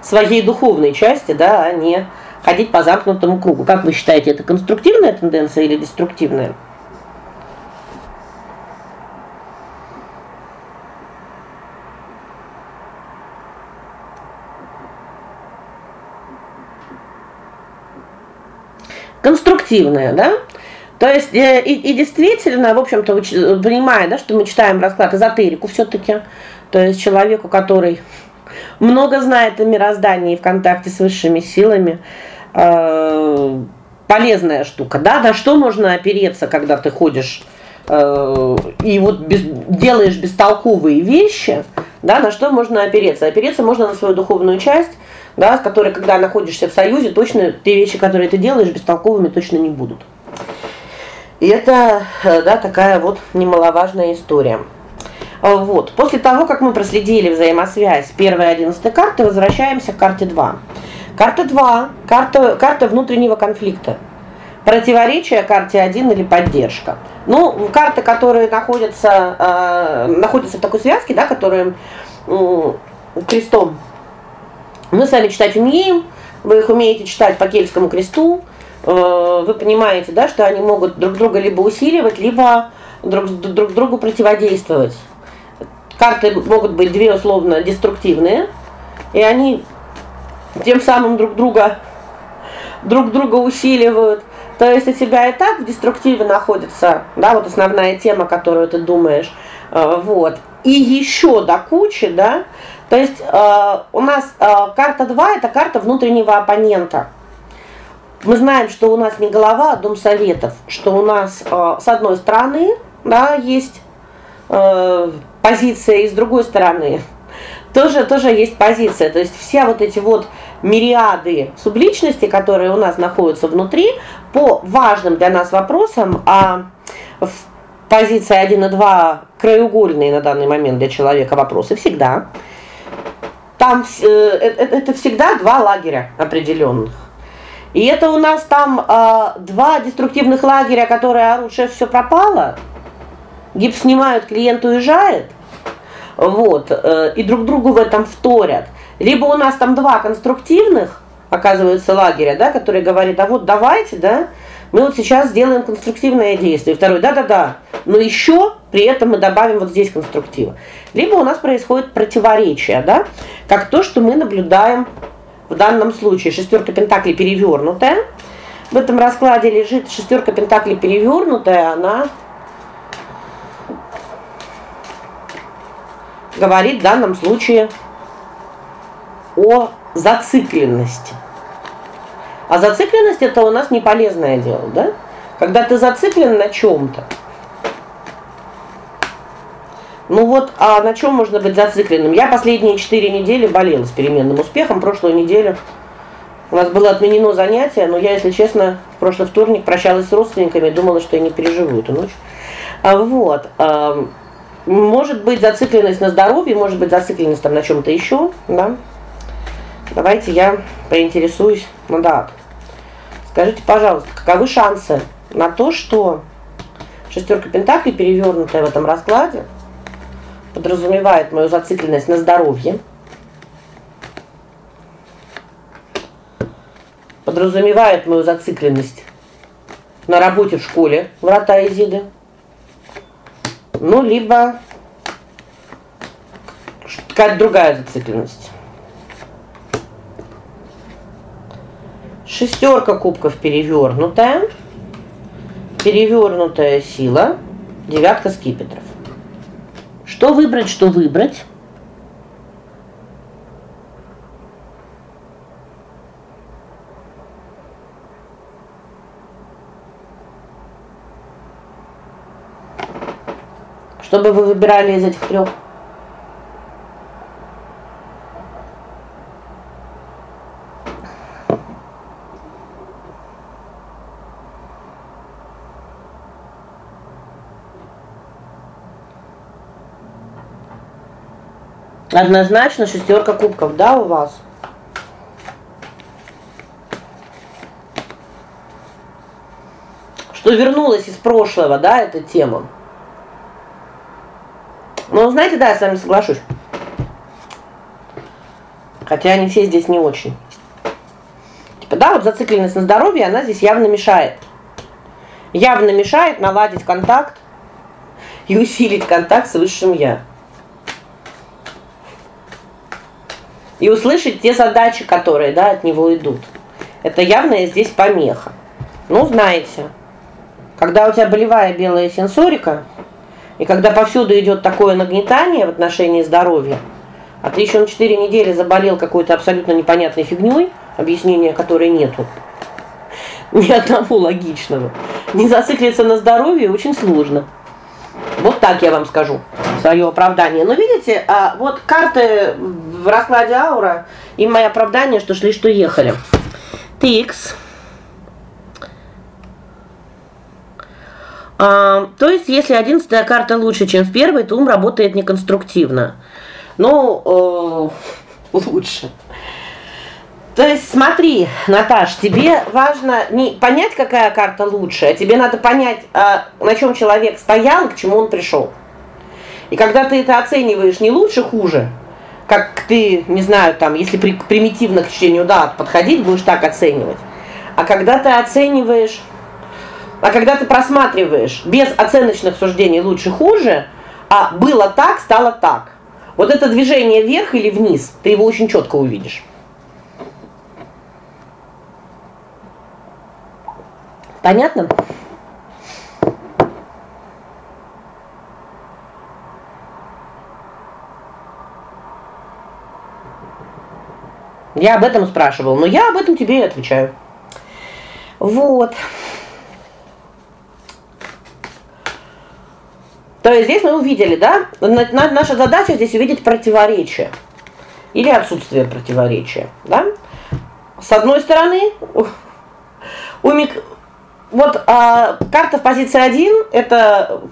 S1: своей духовной части, да, а не ходить по замкнутому кругу. Как вы считаете, это конструктивная тенденция или деструктивная? Конструктивная, да? То есть э, и, и действительно, в общем-то, понимая, да, что мы читаем расклад эзотерику все таки то есть человеку, который много знает о мироздании в контакте с высшими силами, э, полезная штука. Да, да что можно опереться, когда ты ходишь э, и вот без, делаешь бестолковые вещи, да, на что можно опереться? Опереться можно на свою духовную часть, да, с которой, когда находишься в союзе, точно те вещи, которые ты делаешь, бестолковыми точно не будут. И это, э, да, такая вот немаловажная история. Э, вот. После того, как мы проследили взаимосвязь первой и 11 карты, возвращаемся к карте 2. Карта 2 карта карта внутреннего конфликта. Противоречие карте 1 или поддержка. Ну, карты, которые находятся э, находятся в такой связке, да, которые э, крестом мы с вами читать умеем, вы их умеете читать по кельтскому кресту. Э, вы понимаете, да, что они могут друг друга либо усиливать, либо друг друг другу противодействовать. Карты могут быть две условно деструктивные, и они тем самым друг друга друг друга усиливают. То есть у тебя и так в деструктиве находится, да, вот основная тема, которую ты думаешь. Э, вот. И еще до кучи, да? То есть э, у нас э, карта 2 это карта внутреннего оппонента. Мы знаем, что у нас не голова, а дом советов, что у нас э, с одной стороны, да, есть э, позиция, и с другой стороны тоже тоже есть позиция. То есть все вот эти вот мириады субличностей, которые у нас находятся внутри, по важным для нас вопросам, а в позиции 1 и 2 краеугольные на данный момент для человека вопросы всегда. Там э, э, это всегда два лагеря определенных. И это у нас там э, два деструктивных лагеря, которые оружие все пропало. Гипс снимают, клиент уезжает. Вот, э, и друг другу в этом вторят. Либо у нас там два конструктивных, оказывается, лагеря, да, которые говорят: "А вот давайте, да, мы вот сейчас сделаем конструктивное действие". Второй: "Да-да-да, но еще при этом мы добавим вот здесь конструктива". Либо у нас происходит противоречие, да? Как то, что мы наблюдаем в данном случае шестерка пентаклей перевернутая. В этом раскладе лежит шестерка пентаклей перевернутая, она говорит в данном случае о зацикленности. А зацикленность это у нас не полезное дело, да? Когда ты зациклен на чем то Ну вот, а на чем можно быть зацикленным? Я последние четыре недели болела с переменным успехом. Прошлую неделю у нас было отменено занятие, но я, если честно, в прошлый вторник прощалась с родственниками, думала, что я не переживу эту ночь. А вот, может быть зацикленность на здоровье, может быть зацикленность там на чем то еще, да? Давайте я поинтересуюсь на дат. Скажите, пожалуйста, каковы шансы на то, что шестерка пентаклей перевернутая в этом раскладе подразумевает мою зацикленность на здоровье? Подразумевает мою зацикленность на работе в школе Врата Изиды? Ну, либо какая-то другая зацикленность. Шестерка кубков перевернутая. Перевернутая сила, девятка скипетров. Что выбрать, что выбрать? Что бы вы выбирали из этих трех? Однозначно шестерка кубков, да, у вас? Что вернулась из прошлого, да, эта тема. Ну, знаете, да, я с вами соглашусь. Хотя они все здесь не очень. Типа, да, вот зацикленность на здоровье, она здесь явно мешает. Явно мешает наладить контакт и усилить контакт с высшим я. И услышать те задачи, которые, да, от него идут. Это явная здесь помеха. Ну, знаете, когда у тебя болевая белая сенсорика, и когда повсюду идет такое нагнетание в отношении здоровья, а ты еще на 4 недели заболел какой-то абсолютно непонятной фигней, объяснения которой нету. Ни одного логичного. Не зациклиться на здоровье очень сложно. Вот так я вам скажу свое оправдание. Но видите, а вот карты в раскладе аура и мое оправдание, что шли, что ехали. Тикс. А, то есть, если одиннадцатая карта лучше, чем в первой, то ум работает неконструктивно. Ну, э, лучше. То есть, смотри, Наташ, тебе важно не понять, какая карта лучше, а тебе надо понять, а, на чем человек стоял, к чему он пришел. И когда ты это оцениваешь не лучше, хуже, как ты, не знаю, там, если при, примитивно к чтению дат подходить, будешь так оценивать. А когда ты оцениваешь а когда ты просматриваешь без оценочных суждений лучше хуже, а было так, стало так. Вот это движение вверх или вниз, ты его очень четко увидишь. Понятно? Я об этом спрашивал, но я об этом тебе и отвечаю. Вот. То есть здесь мы увидели, да? Наша задача здесь увидеть противоречие или отсутствие противоречия, да? С одной стороны, у мик... вот а, карта в позиции 1 это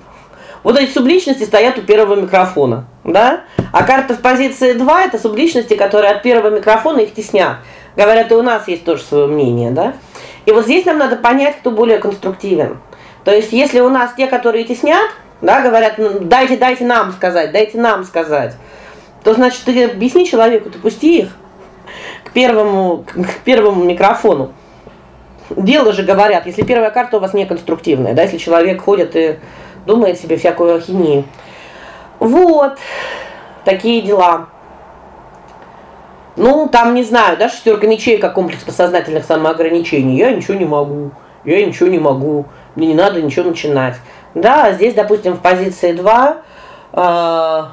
S1: вот эти субличности стоят у первого микрофона, да? А карта в позиции 2 это субличности, которые от первого микрофона их теснят. Говорят, и у нас есть тоже свое мнение, да? И вот здесь нам надо понять, кто более конструктивен. То есть, если у нас те, которые теснят, да, говорят: «Ну, "Дайте, дайте нам сказать, дайте нам сказать". То значит, ты объясни человеку, ты пусти их к первому к первому микрофону. Дело же говорят, если первая карта у вас не конструктивная, да, если человек ходит и думает себе всякую ахинею. Вот. Такие дела. Ну, там, не знаю, да, шестерка мечей как комплекс подсознательных самоограничений. Я ничего не могу. Я ничего не могу. Мне не надо ничего начинать. Да, здесь, допустим, в позиции 2 э, а,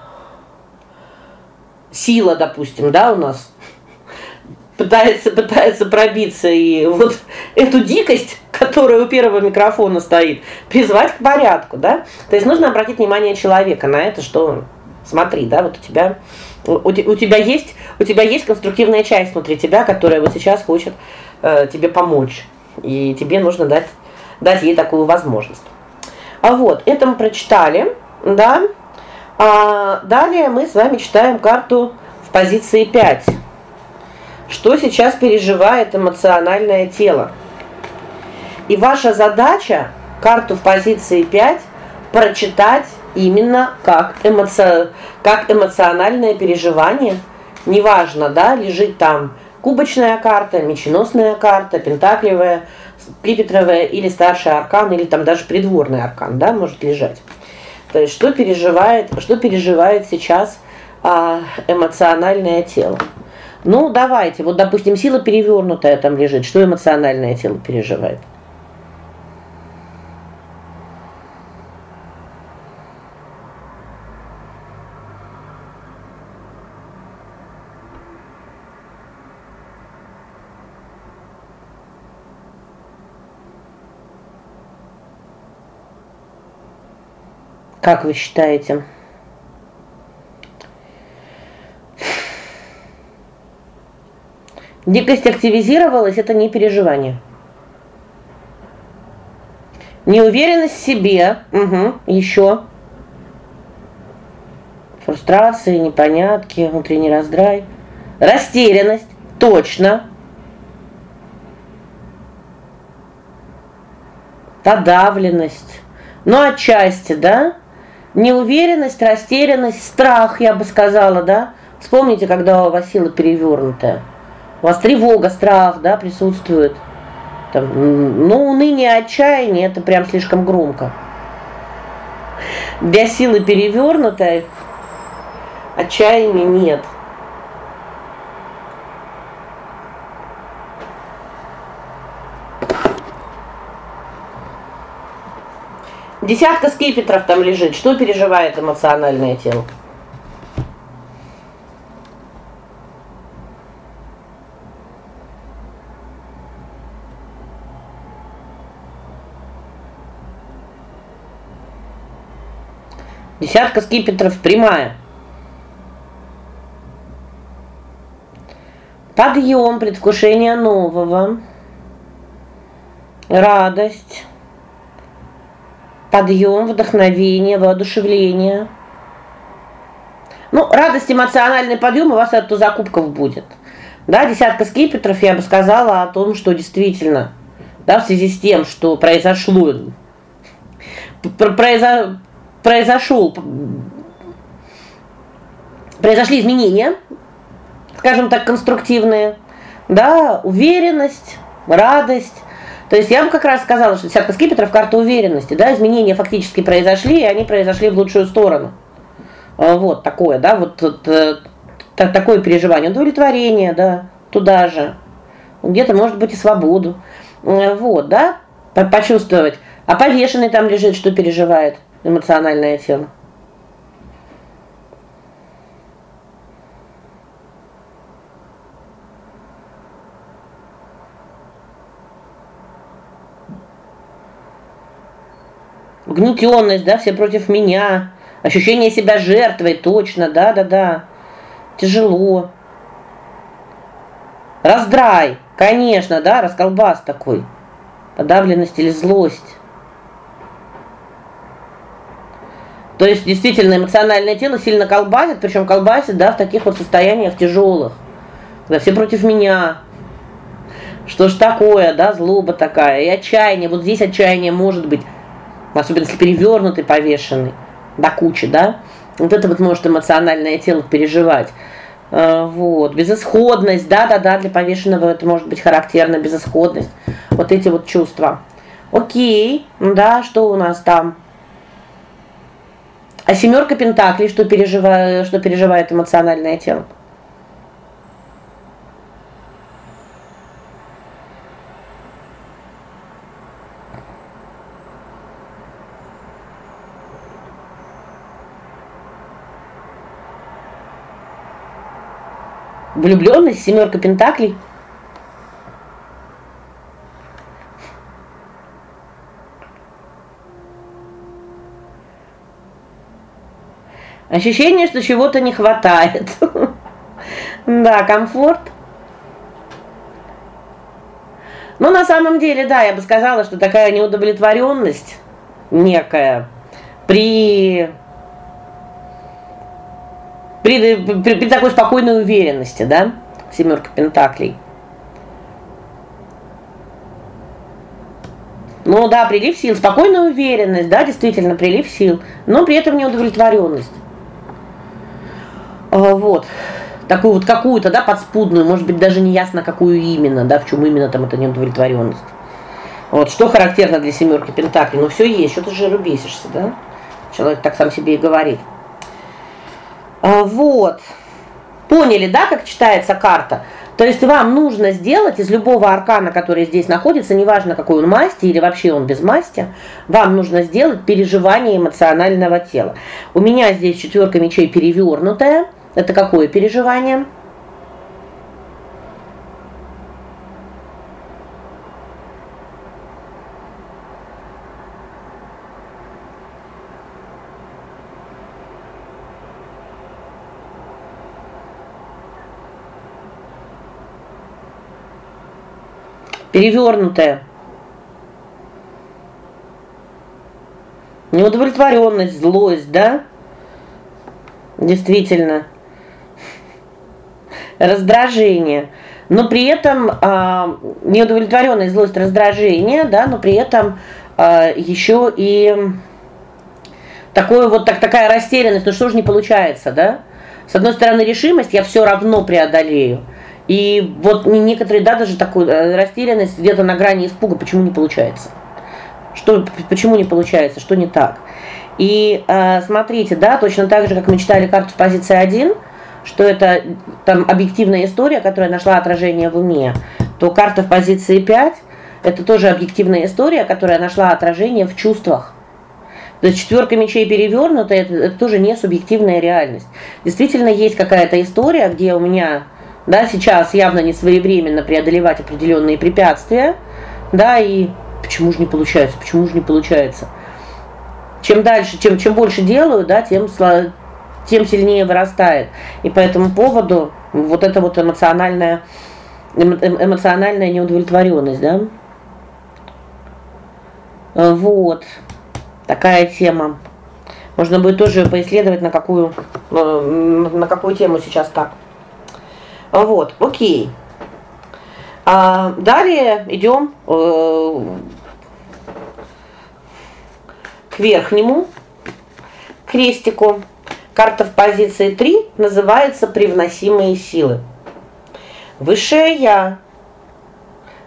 S1: сила, допустим, да, у нас пытается пытается пробиться и вот эту дикость, которая у первого микрофона стоит, призвать к порядку, да? То есть нужно обратить внимание человека на это, что смотри, да, вот у тебя у, у тебя есть у тебя есть конструктивная часть внутри тебя, которая вот сейчас хочет э, тебе помочь. И тебе нужно дать дать ей такую возможность. А вот, это мы прочитали, да? А далее мы с вами читаем карту в позиции 5. Что сейчас переживает эмоциональное тело? И ваша задача карту в позиции 5 прочитать именно как эмоци... как эмоциональное переживание. Неважно, да, лежит там кубочная карта, меченосная карта, пентаклевая, скрипетровая или старший аркан, или там даже придворный аркан, да, может лежать. То есть что переживает, что переживает сейчас а, эмоциональное тело? Ну, давайте. Вот, допустим, сила перевернутая там лежит. Что эмоциональное тело переживает? Как вы считаете? Дикость активизировалась это не переживание. Неуверенность в себе. Угу. Еще. Фрустрации, непонятки, внутренний раздрай. Растерянность. Точно. Подавленность. Ну, отчасти, да? Неуверенность, растерянность, страх, я бы сказала, да? Вспомните, когда у вас сила перевернутая. У вас тревога, страх, да, присутствует. Там, ну, уныние, отчаяние это прям слишком громко. Для силы перевернутой отчаяния нет. Десятка скипетров там лежит. Что переживает эмоциональное тело? Десятка скипетров прямая. Подъем, предвкушение нового. Радость подъем, вдохновение, воодушевление. Ну, радость, эмоциональный подъем у вас от закупков будет. Да, десятка скипетров, я бы сказала о том, что действительно, да, в связи с тем, что произошло произо, произошел произошли изменения, скажем так, конструктивные, да, уверенность, радость, то есть я вам как раз сказала, что десятка скипетров карта уверенности, да, изменения фактически произошли, и они произошли в лучшую сторону. А, вот такое, да, вот, вот э, так, такое переживание, удовлетворение, да, туда же. Где-то, может быть, и свободу. Э, вот, да? почувствовать. А повешенный там лежит, что переживает эмоциональное тело? Гнетенность, да, все против меня. Ощущение себя жертвой, точно, да-да-да. Тяжело. Раздрай, конечно, да, расколбас такой. Подавленность или злость. То есть действительно эмоциональное тело сильно колбасит, причем колбасит, да, в таких вот состояниях тяжелых. Когда все против меня. Что ж такое, да, злоба такая, и отчаяние. Вот здесь отчаяние может быть, особенно если перевернутый, повешенный до кучи, да? Вот это вот может эмоциональное тело переживать. Э, вот, безысходность, да-да-да, для повешенного это может быть характерно безысходность. Вот эти вот чувства. О'кей. Да, что у нас там? А семерка пентаклей, что переживает, что переживает эмоциональное тело? Влюблённость, семерка пентаклей. Ощущение, что чего-то не хватает. Да, комфорт. Но на самом деле, да, я бы сказала, что такая неудовлетворенность некая при при, при, при такой спокойной уверенности, да? Семерка пентаклей. Ну да, прилив сил, спокойная уверенность, да, действительно прилив сил, но при этом неудовлетворенность. А, вот. Такую вот какую-то, да, подспудную, может быть, даже не ясно какую именно, да, в чем именно там эта неудовлетворенность. Вот что характерно для семерки пентаклей? Ну все есть, что ты же бесишься, да? Человек так сам себе и говорит. А, вот. Поняли, да, как читается карта? То есть вам нужно сделать из любого аркана, который здесь находится, неважно какой он масти или вообще он без масти, вам нужно сделать переживание эмоционального тела. У меня здесь четверка мечей перевернутая. Это какое переживание? Перевернутая. Неудовлетворенность, злость, да? Действительно. Раздражение. Но при этом а, неудовлетворенность, злость, раздражение, да, но при этом а, еще и такое вот так такая растерянность, ну что же не получается, да? С одной стороны, решимость я все равно преодолею. И вот некоторые да даже такую э, растерянность где-то на грани испуга, почему не получается? Что почему не получается? Что не так? И э, смотрите, да, точно так же, как мы читали карту в позиции 1, что это там объективная история, которая нашла отражение в уме, то карта в позиции 5 это тоже объективная история, которая нашла отражение в чувствах. То есть четверка мечей перевернута это, это тоже не субъективная реальность. Действительно есть какая-то история, где у меня да, сейчас явно не своевременно преодолевать определенные препятствия, да, и почему же не получается? Почему же не получается? Чем дальше, чем чем больше делаю, да, тем тем сильнее вырастает. И по этому поводу вот эта вот эмоциональная эмоциональная неудовлетворенность, да? Вот. Такая тема. Можно будет тоже поисследовать на какую э, на какую тему сейчас так. Вот, о'кей. А далее идем э, к верхнему крестику. Карта в позиции 3 называется привносимые силы. Высшее я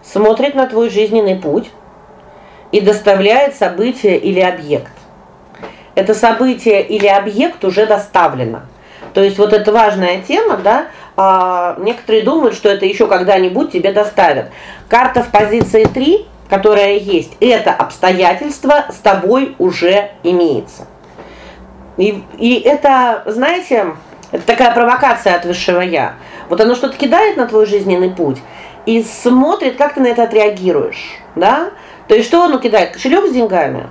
S1: смотрит на твой жизненный путь и доставляет событие или объект. Это событие или объект уже доставлено. То есть вот это важная тема, да? А некоторые думают, что это еще когда-нибудь тебе доставят. Карта в позиции 3 которое есть, это обстоятельство с тобой уже имеется. И и это, знаете, это такая провокация от высшего я. Вот оно что-то кидает на твой жизненный путь и смотрит, как ты на это отреагируешь, да? То есть что оно кидает? Кошелек с деньгами.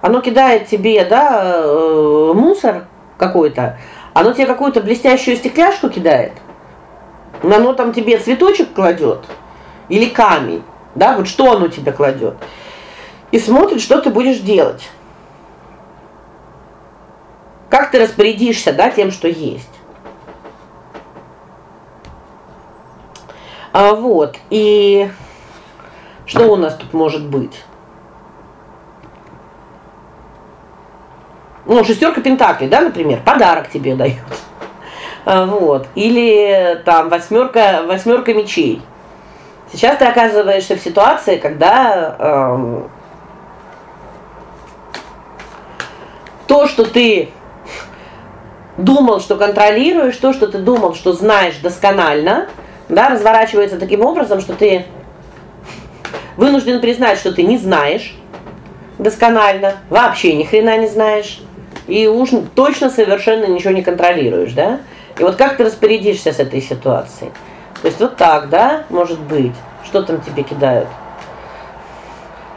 S1: Оно кидает тебе, да, э, мусор какой-то. Оно тебе какую-то блестящую стекляшку кидает. Оно там тебе цветочек кладет или камень, да? Вот что оно тебе кладет. И смотрит, что ты будешь делать. Как ты распорядишься, да, тем, что есть. А вот. И что у нас тут может быть? Ну, шестерка пентаклей, да, например, подарок тебе дают. А, вот. Или там восьмерка, восьмерка мечей. Сейчас ты оказываешься в ситуации, когда эм, то, что ты думал, что контролируешь, то, что ты думал, что знаешь досконально, да, разворачивается таким образом, что ты вынужден признать, что ты не знаешь досконально, вообще ни хрена не знаешь и уж точно совершенно ничего не контролируешь, да? И вот как ты распорядишься с этой ситуацией? То есть вот так, да, может быть. Что там тебе кидают?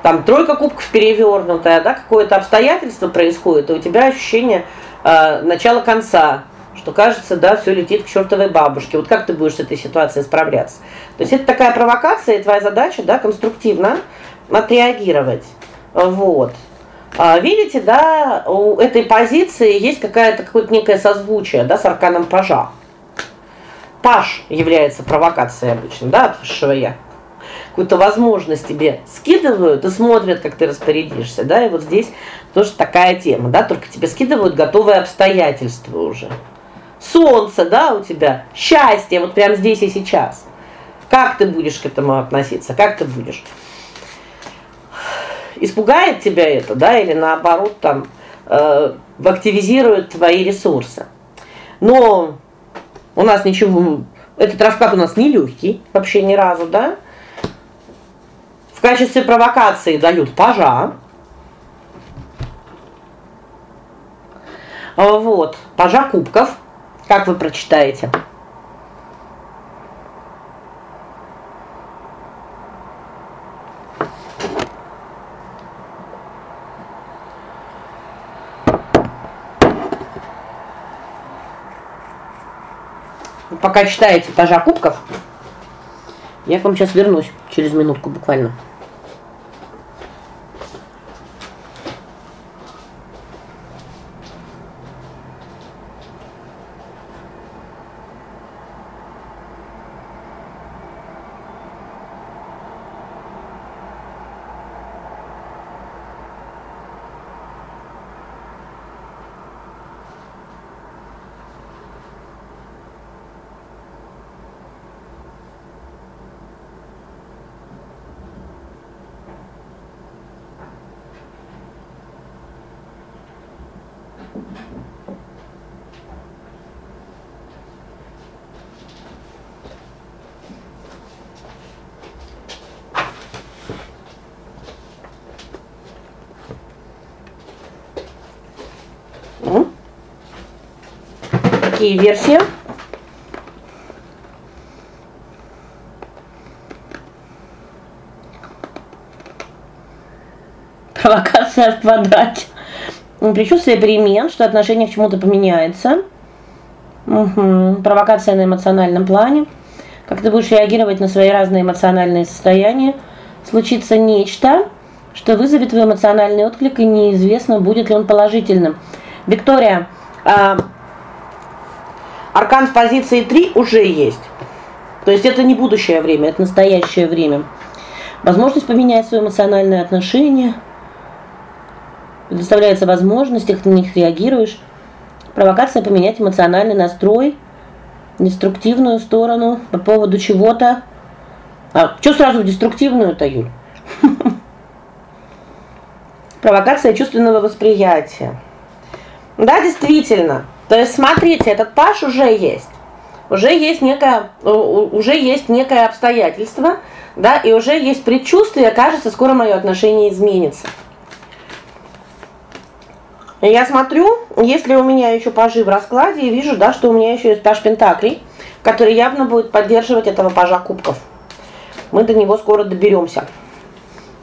S1: Там тройка кубков перевернутая, да, какое-то обстоятельство происходит, и у тебя ощущение э начала конца, что кажется, да, все летит к чертовой бабушке. Вот как ты будешь с этой ситуацией справляться? То есть это такая провокация, и твоя задача, да, конструктивно отреагировать. Вот. А, видите, да, у этой позиции есть какая-то какое-то некое созвучие, да, с арканом пажа. Паж является провокацией обычно, да, от высшего я. Какую-то возможность тебе скидывают и смотрят, как ты распорядишься, да? И вот здесь тоже такая тема, да, только тебе скидывают готовые обстоятельства уже. Солнце, да, у тебя, счастье вот прямо здесь и сейчас. Как ты будешь к этому относиться? Как ты будешь испугает тебя это, да, или наоборот там э активизирует твои ресурсы. Но у нас ничего этот расклад у нас не легкий, вообще ни разу, да? В качестве провокации дают пажа. Вот, пажа кубков. Как вы прочитаете? Пока читаете пажа кубков, я к вам сейчас вернусь через минутку буквально. Какие версии? Провокация в квадрате. Предчувствие перемен, что отношение к чему-то поменяется. Угу. Провокация на эмоциональном плане. Как ты будешь реагировать на свои разные эмоциональные состояния? Случится нечто, что вызовет твой эмоциональный отклик, и неизвестно, будет ли он положительным. Виктория, а Аркан в позиции 3 уже есть. То есть это не будущее время, это настоящее время. Возможность поменять свое эмоциональное отношение. Предоставляется возможность, ты на них реагируешь. Провокация поменять эмоциональный настрой, деструктивную сторону по поводу чего-то. А что сразу в деструктивную-то, Юль? Провокация чувственного восприятия. Да, действительно. То есть смотрите, этот паш уже есть. Уже есть некое уже есть некое обстоятельство, Да, и уже есть предчувствие, кажется, скоро мое отношение изменится. Я смотрю, если у меня еще пажи в раскладе, и вижу, да, что у меня еще есть паж пентаклей, который явно будет поддерживать этого пажа кубков. Мы до него скоро доберемся.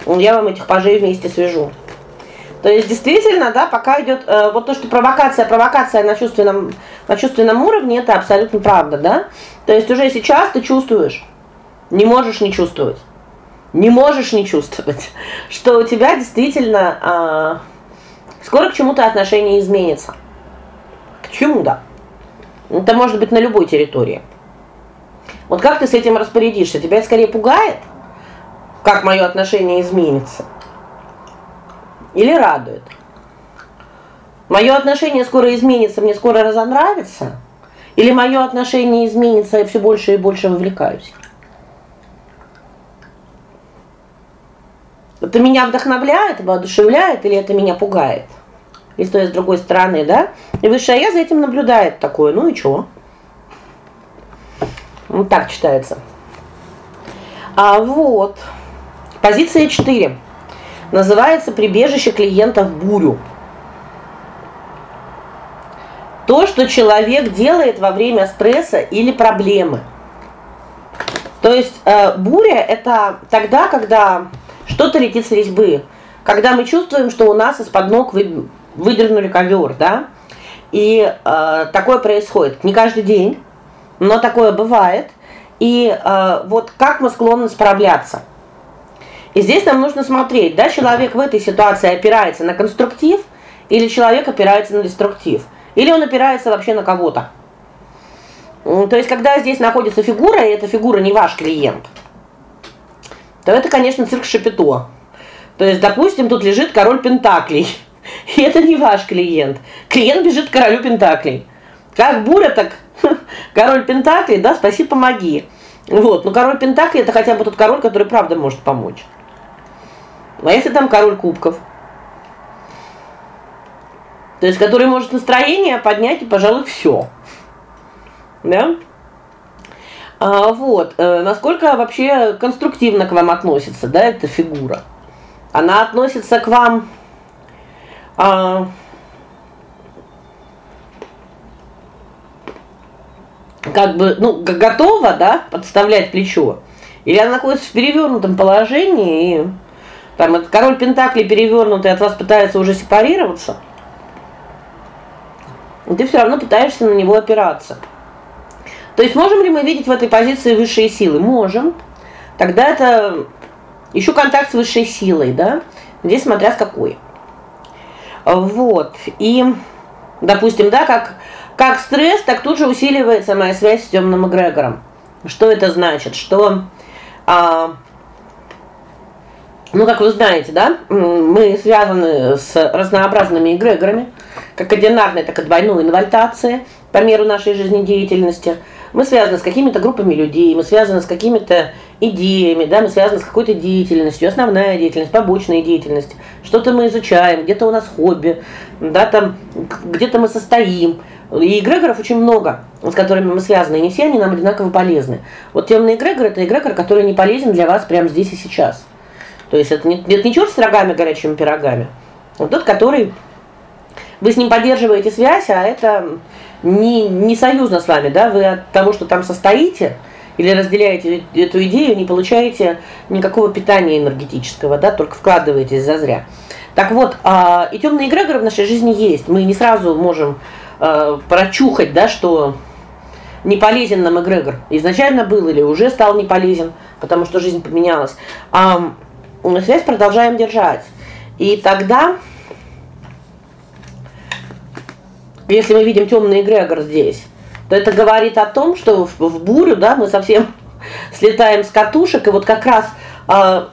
S1: Я вам этих пажей вместе свяжу. То есть действительно, да, пока идет э, вот то, что провокация, провокация на чувственном на чувственном уровне это абсолютно правда, да? То есть уже сейчас ты чувствуешь, не можешь не чувствовать. Не можешь не чувствовать, что у тебя действительно э, скоро к чему-то отношение изменится. К чему, да? Это может быть на любой территории. Вот как ты с этим распорядишься? Тебя скорее пугает, как мое отношение изменится? Или радует? Мое отношение скоро изменится, мне скоро разонравится? Или мое отношение изменится, я все больше и больше вовлекаюсь? Это меня вдохновляет, воодушевляет или это меня пугает? И с той, с другой стороны, да? И высшая я за этим наблюдает такое, ну и что? Вот так читается. А вот. Позиция 4. Называется прибежище клиента в бурю. То, что человек делает во время стресса или проблемы. То есть э, буря это тогда, когда что-то летит с резьбы. Когда мы чувствуем, что у нас из-под ног вы, выдернули ковер, да? И э, такое происходит не каждый день, но такое бывает. И э, вот как мы склонны справляться? И здесь нам нужно смотреть, да, человек в этой ситуации опирается на конструктив или человек опирается на деструктив, или он опирается вообще на кого-то. То есть когда здесь находится фигура, и эта фигура не ваш клиент, то это, конечно, цирк Шапито. То есть, допустим, тут лежит король пентаклей. И это не ваш клиент. Клиент бежит к королю пентаклей. Как буря, так король пентаклей, да, спаси, помоги. Вот, ну король пентаклей это хотя бы тот король, который правда может помочь. А если там король кубков? То есть который может настроение поднять и, пожалуй, все. Да? А, вот, э, насколько вообще конструктивно к вам относится, да, эта фигура? Она относится к вам а, как бы, ну, готова, да, подставлять плечо. Или она находится в перевернутом положении, и там этот король пентаклей перевернутый от вас пытается уже сепарироваться. И ты все равно пытаешься на него опираться. То есть можем ли мы видеть в этой позиции высшие силы? Можем. Тогда это еще контакт с высшей силой, да? Здесь смотря с какой. Вот. И допустим, да, как как стресс, так тут же усиливается моя связь с темным эгрегором. Что это значит? Что а ну, как вы знаете, да, мы связаны с разнообразными эгрегорами, как одинарной, так и двойной инвальтации по меру нашей жизнедеятельности. Мы связаны с какими-то группами людей, мы связаны с какими-то идеями, да, мы связаны с какой-то деятельностью, основная деятельность, побочная деятельность. Что-то мы изучаем, где-то у нас хобби, да, там где-то мы состоим. И эгрегоров очень много, с которыми мы связаны, и не все они нам одинаково полезны. Вот темный эгрегор это эгрегор, который не полезен для вас прямо здесь и сейчас. То есть это не это не черт с рогами горячими пирогами. Вот тот, который вы с ним поддерживаете связь, а это не не союзно с вами, да? Вы от того, что там состоите или разделяете эту идею, не получаете никакого питания энергетического, да, только вкладываетесь зазря. Так вот, а и темные эгрегоры в нашей жизни есть. Мы не сразу можем э, прочухать, да, что не полезен нам эгрегор. Изначально был или уже стал не полезен, потому что жизнь поменялась. А связь продолжаем держать. И тогда если мы видим темный эгрегор здесь, то это говорит о том, что в, в бурю, да, мы совсем слетаем с катушек, и вот как раз э,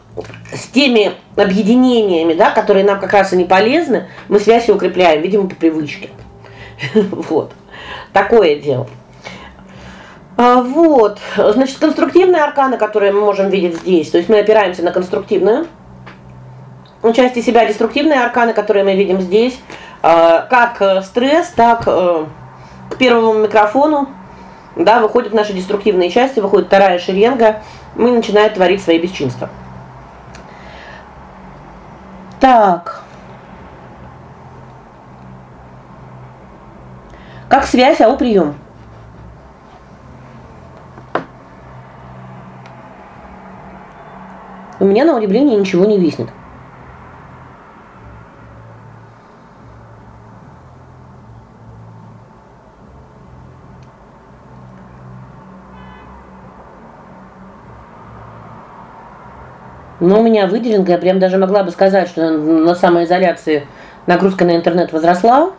S1: с теми объединениями, да, которые нам как раз и не полезны, мы связь укрепляем, видимо, по привычке. Вот. Такое дело. А, вот. Значит, конструктивные арканы, которые мы можем видеть здесь, то есть мы опираемся на конструктивную части себя, деструктивные арканы, которые мы видим здесь, а, как э, стресс, так э, к первому микрофону, да, выходят наши деструктивные части, выходит вторая шеренга, мы начинают творить свои бесчинства. Так. Как связь, ау прием. У меня на удивление ничего не виснет. Но у меня выделенка, я прям даже могла бы сказать, что на самоизоляции нагрузка на интернет возросла.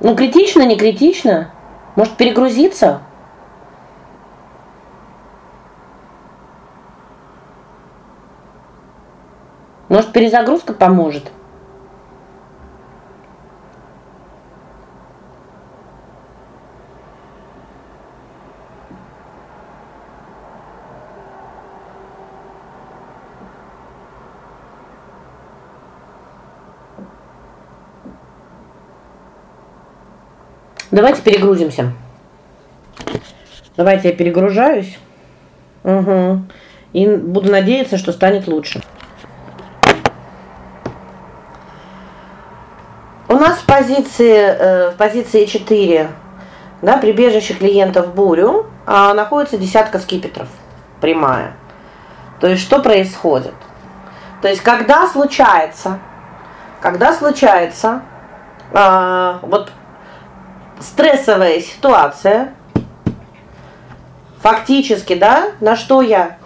S1: Ну, критично, не критично. Может, перегрузиться? Может, перезагрузка поможет? Давайте перегрузимся. Давайте я перегружаюсь. Угу. И буду надеяться, что станет лучше. Нас в позиции э, в позиции 4, да, прибежище клиента в бурю, а находится десятка скипетров, прямая. То есть что происходит? То есть когда случается, когда случается э, вот стрессовая ситуация, фактически, да, на что я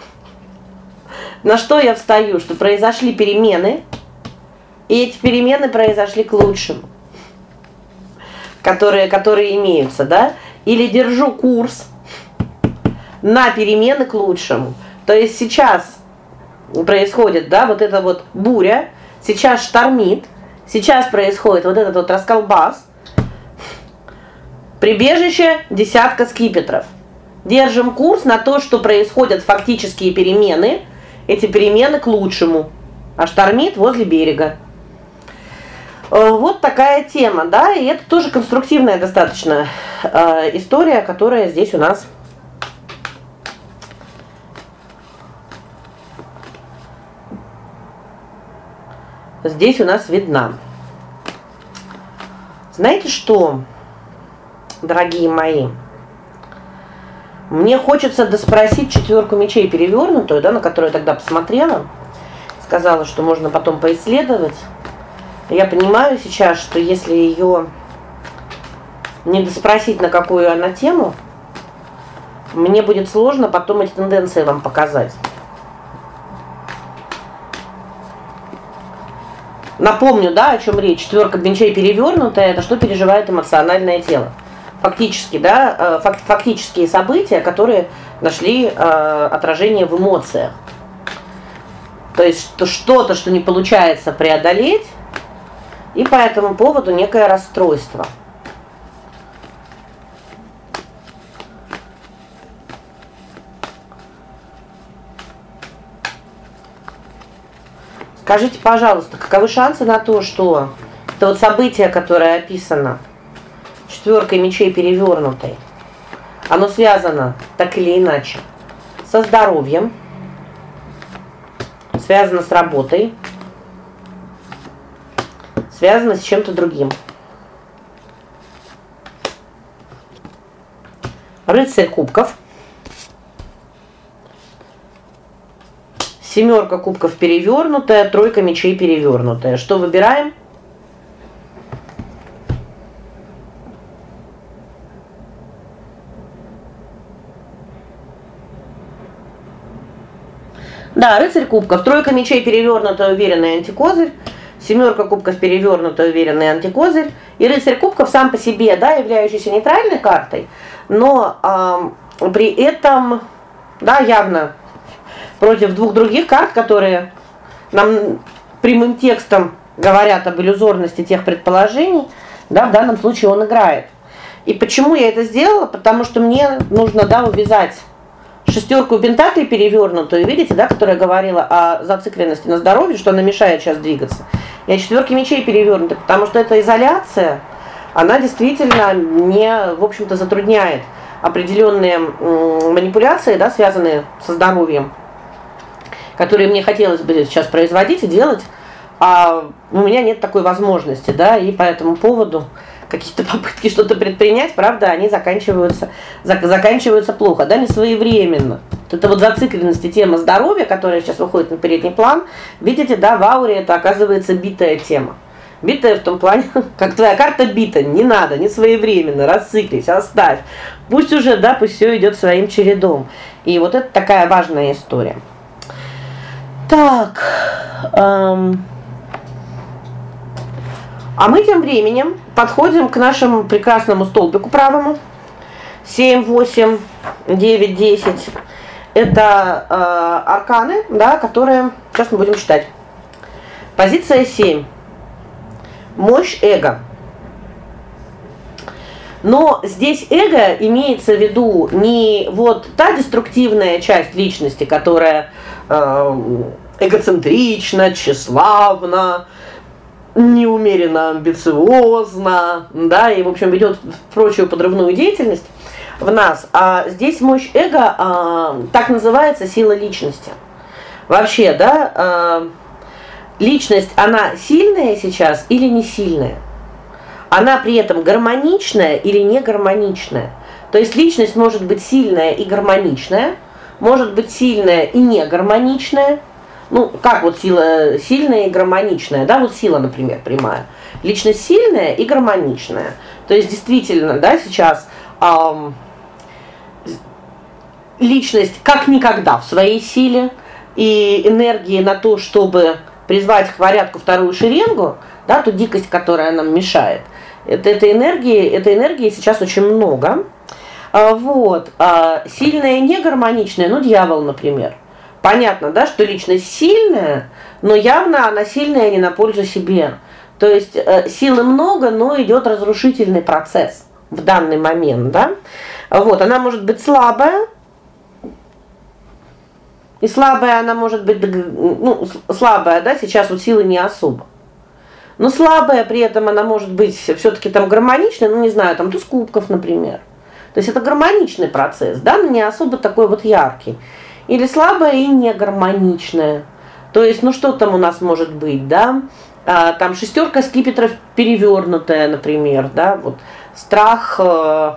S1: на что я встаю, что произошли перемены, и эти перемены произошли к лучшему. Которые которые имеются, да? Или держу курс на перемены к лучшему. То есть сейчас происходит, да, вот эта вот буря, сейчас штормит, сейчас происходит вот этот вот расколбас, Прибежище десятка скипетров. Держим курс на то, что происходят фактические перемены, эти перемены к лучшему. А штормит возле берега. Э, вот такая тема, да, и это тоже конструктивная достаточно э, история, которая здесь у нас здесь у нас видна. Знаете что? дорогие мои. Мне хочется доспросить четверку мечей перевернутую, да, на которую я тогда посмотрела. Сказала, что можно потом поисследовать. Я понимаю сейчас, что если ее не доспросить, на какую она тему, мне будет сложно потом эти тенденции вам показать. Напомню, да, о чем речь. Четверка мечей перевернутая это что переживает эмоциональное тело фактически, да, э, факт, фактические события, которые нашли э, отражение в эмоциях. То есть что что-то, что не получается преодолеть, и по этому поводу некое расстройство. Скажите, пожалуйста, каковы шансы на то, что это вот событие, которое описано, четверкой мечей перевернутой. Оно связано так или иначе со здоровьем, связано с работой, связано с чем-то другим. Рыцарь кубков. Семерка кубков перевернутая, тройка мечей перевернутая. Что выбираем? Да, рыцарь кубков, тройка мечей перевернутая, уверенный антикозырь, семерка кубков перевернутая, уверенный антикозырь, и рыцарь кубков сам по себе, да, являющийся нейтральной картой, но э, при этом, да, явно против двух других карт, которые нам прямым текстом говорят об иллюзорности тех предположений, да, в данном случае он играет. И почему я это сделала? Потому что мне нужно, да, увязать шестерку пентаклей перевернутую, видите, да, которая говорила о зацикленности на здоровье, что она мешает сейчас двигаться. И о четверке мечей перевернутой, потому что эта изоляция, она действительно не, в общем-то, затрудняет определенные манипуляции, да, связанные со здоровьем, которые мне хотелось бы сейчас производить и делать, а у меня нет такой возможности, да, и по этому поводу какие-то попытки что-то предпринять, правда, они заканчиваются заканчиваются плохо, да, не своевременно. Это вот зацикленность тема здоровья, которая сейчас выходит на передний план, видите, да, в ауре это оказывается битая тема. Битая в том плане, как твоя карта бита, не надо, не своевременно, расциклись, оставь. Пусть уже, да, пусть все идет своим чередом. И вот это такая важная история. Так. Эм а мы тем временем подходим к нашему прекрасному столбику правому. 7, 8, 9, 10. Это э, арканы, да, которые сейчас мы будем читать. Позиция 7. Мощь эго. Но здесь эго имеется в виду не вот та деструктивная часть личности, которая э, эгоцентрична, тщеславна, неумеренно амбициозно, да, и в общем ведет прочую подрывную деятельность в нас. А здесь мощь эго а, так называется сила личности. Вообще, да, а, личность она сильная сейчас или не сильная? Она при этом гармоничная или не гармоничная? То есть личность может быть сильная и гармоничная, может быть сильная и не гармоничная, ну, как вот сила сильная и гармоничная, да, вот сила, например, прямая. Личность сильная и гармоничная. То есть действительно, да, сейчас эм, личность как никогда в своей силе и энергии на то, чтобы призвать к порядку вторую шеренгу, да, ту дикость, которая нам мешает. Это этой энергии, этой энергии сейчас очень много. А, вот. А сильная негармоничная, ну, дьявол, например. Понятно, да, что личность сильная, но явно она сильная не на пользу себе. То есть э, силы много, но идет разрушительный процесс в данный момент, да? Вот, она может быть слабая. И слабая она может быть ну, слабая, да, сейчас вот силы не особо. Но слабая при этом она может быть все таки там гармоничная, ну не знаю, там туз кубков, например. То есть это гармоничный процесс, да, но не особо такой вот яркий или слабая и негармоничная. То есть, ну что там у нас может быть, да? А, там шестерка скипетров перевернутая, например, да? Вот страх э,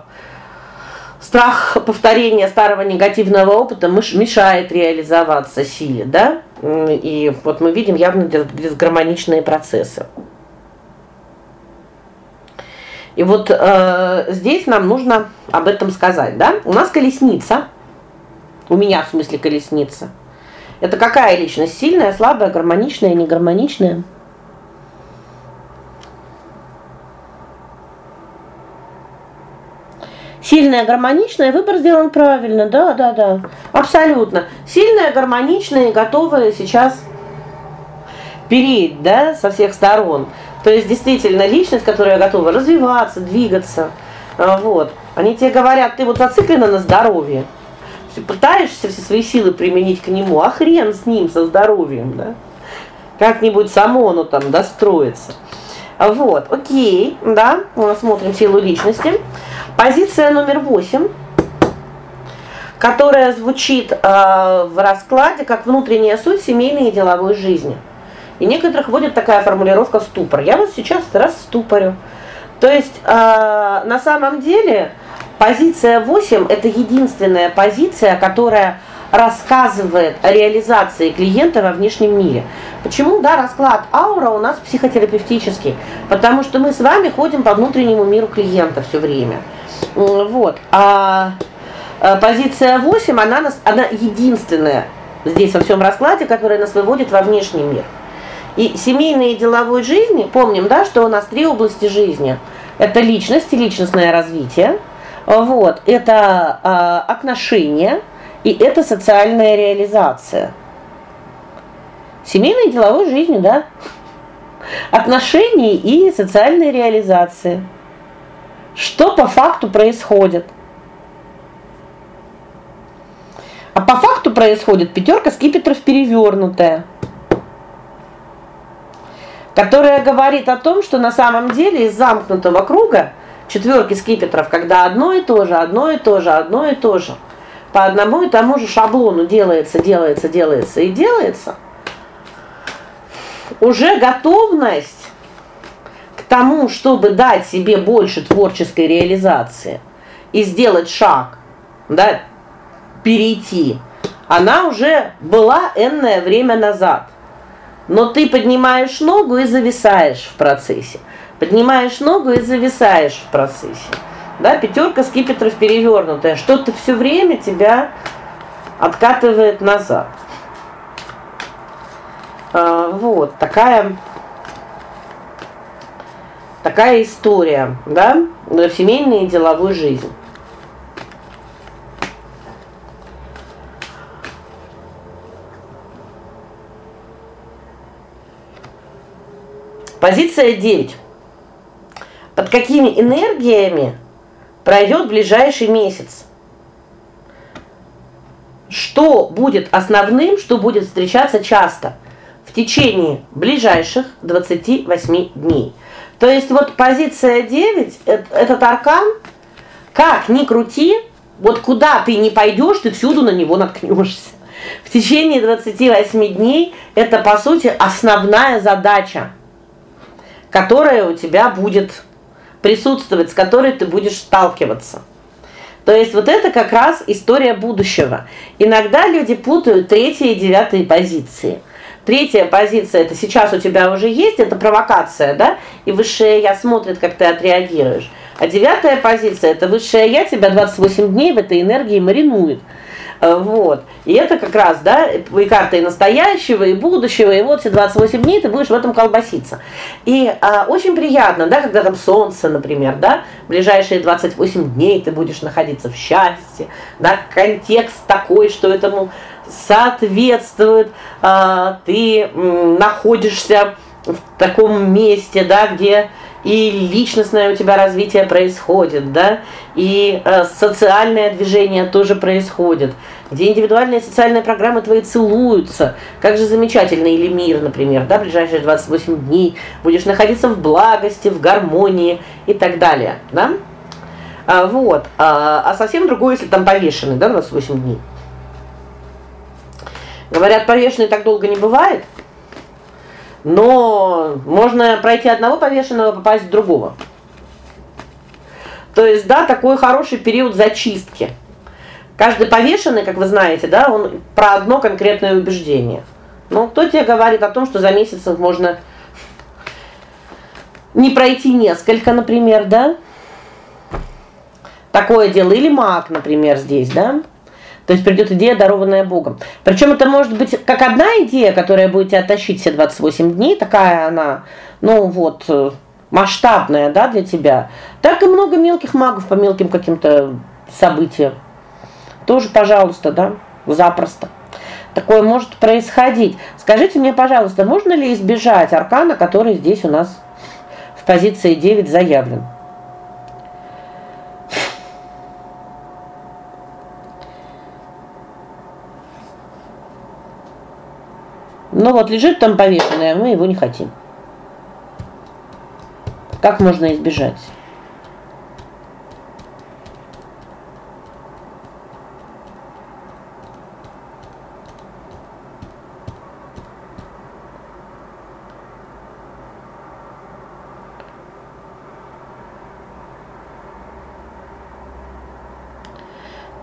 S1: страх повторения старого негативного опыта мешает реализоваться силе, да? И вот мы видим явно дисгармоничные процессы. И вот э, здесь нам нужно об этом сказать, да? У нас колесница у меня, в смысле, колесница. Это какая личность? Сильная, слабая, гармоничная, негармоничная? Сильная, гармоничная, выбор сделан правильно. Да, да, да. Абсолютно. Сильная, гармоничная готовая сейчас переть, да, со всех сторон. То есть действительно личность, которая готова развиваться, двигаться. А, вот. Они тебе говорят: "Ты вот зациклена на здоровье" пытаешься все свои силы применить к нему, а хрен с ним со здоровьем, да? Как-нибудь само оно там достроится. Вот, о'кей, да? Мы смотрим силу личности. Позиция номер 8, которая звучит э, в раскладе как внутренняя суть семейной и деловой жизни. И некоторых вводит такая формулировка ступор. Я вот сейчас раз ступорю. То есть, э, на самом деле, Позиция 8 это единственная позиция, которая рассказывает о реализации клиента во внешнем мире. Почему, да, расклад аура у нас психотерапевтический? Потому что мы с вами ходим по внутреннему миру клиента все время. Вот. А, а позиция 8, она нас она единственная здесь во всем раскладе, которая нас выводит во внешний мир. И семейной и деловой жизни, помним, да, что у нас три области жизни. Это личность личностное развитие. Вот, это а, отношения и это социальная реализация. Семейной и деловой жизни, да? Отношения и социальная реализация. Что по факту происходит? А по факту происходит пятерка скипетров перевернутая, которая говорит о том, что на самом деле из замкнутого круга четверки скипетров, когда одно и то же, одно и то же, одно и то же. По одному и тому же шаблону делается, делается, делается и делается. Уже готовность к тому, чтобы дать себе больше творческой реализации и сделать шаг, да, перейти. Она уже была энное время назад. Но ты поднимаешь ногу и зависаешь в процессе. Поднимаешь ногу и зависаешь в процессе. Да, пятерка скипетров перевернутая. Что-то все время тебя откатывает назад. А, вот, такая такая история, да, в семейной и деловой жизни. Позиция 9. Под какими энергиями пройдет ближайший месяц? Что будет основным, что будет встречаться часто в течение ближайших 28 дней? То есть вот позиция 9 этот аркан как ни крути, вот куда ты не пойдешь, ты всюду на него наткнешься. В течение 28 дней это по сути основная задача которая у тебя будет присутствовать, с которой ты будешь сталкиваться. То есть вот это как раз история будущего. Иногда люди путают третья и девятая позиции. Третья позиция это сейчас у тебя уже есть, это провокация, да? И высшее я смотрит, как ты отреагируешь. А девятая позиция это высшее я тебя 28 дней в этой энергии маринует. Э, вот. И это как раз, да, и карта и настоящего, и будущего, и вот все 28 дней ты будешь в этом колбаситься. И а, очень приятно, да, когда там солнце, например, да, ближайшие 28 дней ты будешь находиться в счастье, да, контекст такой, что этому соответствует, а, ты м, находишься в таком месте, да, где и личностное у тебя развитие происходит, да? И э, социальное движение тоже происходит. Где индивидуальные социальные программы твои целуются. Как же замечательно или мир, например, да, ближайшие 28 дней будешь находиться в благости, в гармонии и так далее, да? А, вот. А, а совсем другое, если там повешенный, да, 28 дней. Говорят, повешенный так долго не бывает. Но можно пройти одного повешенного, попасть в другого. То есть, да, такой хороший период зачистки. Каждый повешенный, как вы знаете, да, он про одно конкретное убеждение. Ну, кто тебе говорит о том, что за месяц можно не пройти несколько, например, да? Такое дело или маг, например, здесь, да? То есть придет идея, дарованная Богом. Причем это может быть как одна идея, которая будет тебя тащить все 28 дней, такая она, ну вот, э, масштабная, да, для тебя. Так и много мелких магов по мелким каким-то событиям. Тоже, пожалуйста, да, запросто. Такое может происходить. Скажите мне, пожалуйста, можно ли избежать аркана, который здесь у нас в позиции 9 заявлен? Ну вот лежит там повешенный, а мы его не хотим. Как можно избежать?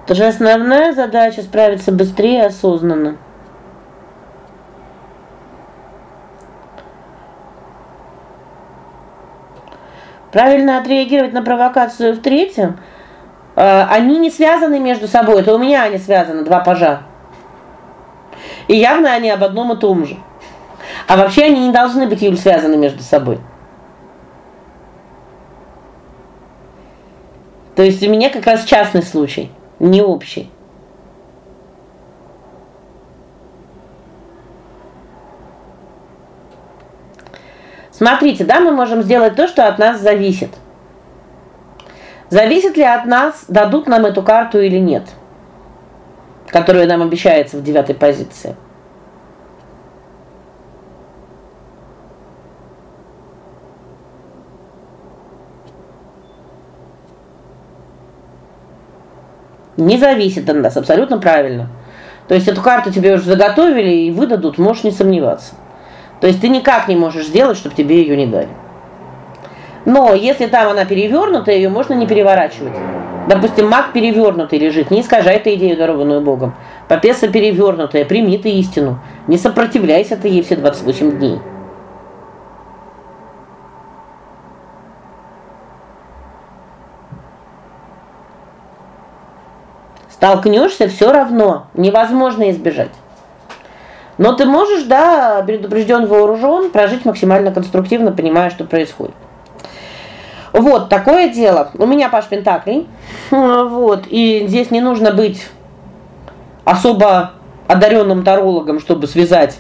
S1: Это же основная задача справиться быстрее и осознанно. Правильно отреагировать на провокацию в третьем. Э, они не связаны между собой. Это у меня они связаны, два пажа. И явно они об одном и том же. А вообще они не должны быть Юль связаны между собой. То есть у меня как раз частный случай, не общий. Смотрите, да, мы можем сделать то, что от нас зависит. Зависит ли от нас, дадут нам эту карту или нет, которую нам обещается в девятой позиции. Не зависит от нас, абсолютно правильно. То есть эту карту тебе уже заготовили и выдадут, можешь не сомневаться. То есть ты никак не можешь сделать, чтобы тебе ее не дали. Но если там она перевернута, ее можно не переворачивать. Допустим, маг перевернутый лежит, не искажай ты идею, дарованную Богом. Попеса перевернутая, прими ты истину. Не сопротивляйся ты ей все 28 дней. Столкнешься все равно, невозможно избежать. Но ты можешь, да, предупрежден, вооружен, прожить максимально конструктивно, понимая, что происходит. Вот такое дело. У меня Паш Пентаклей. Вот, и здесь не нужно быть особо одаренным тарологом, чтобы связать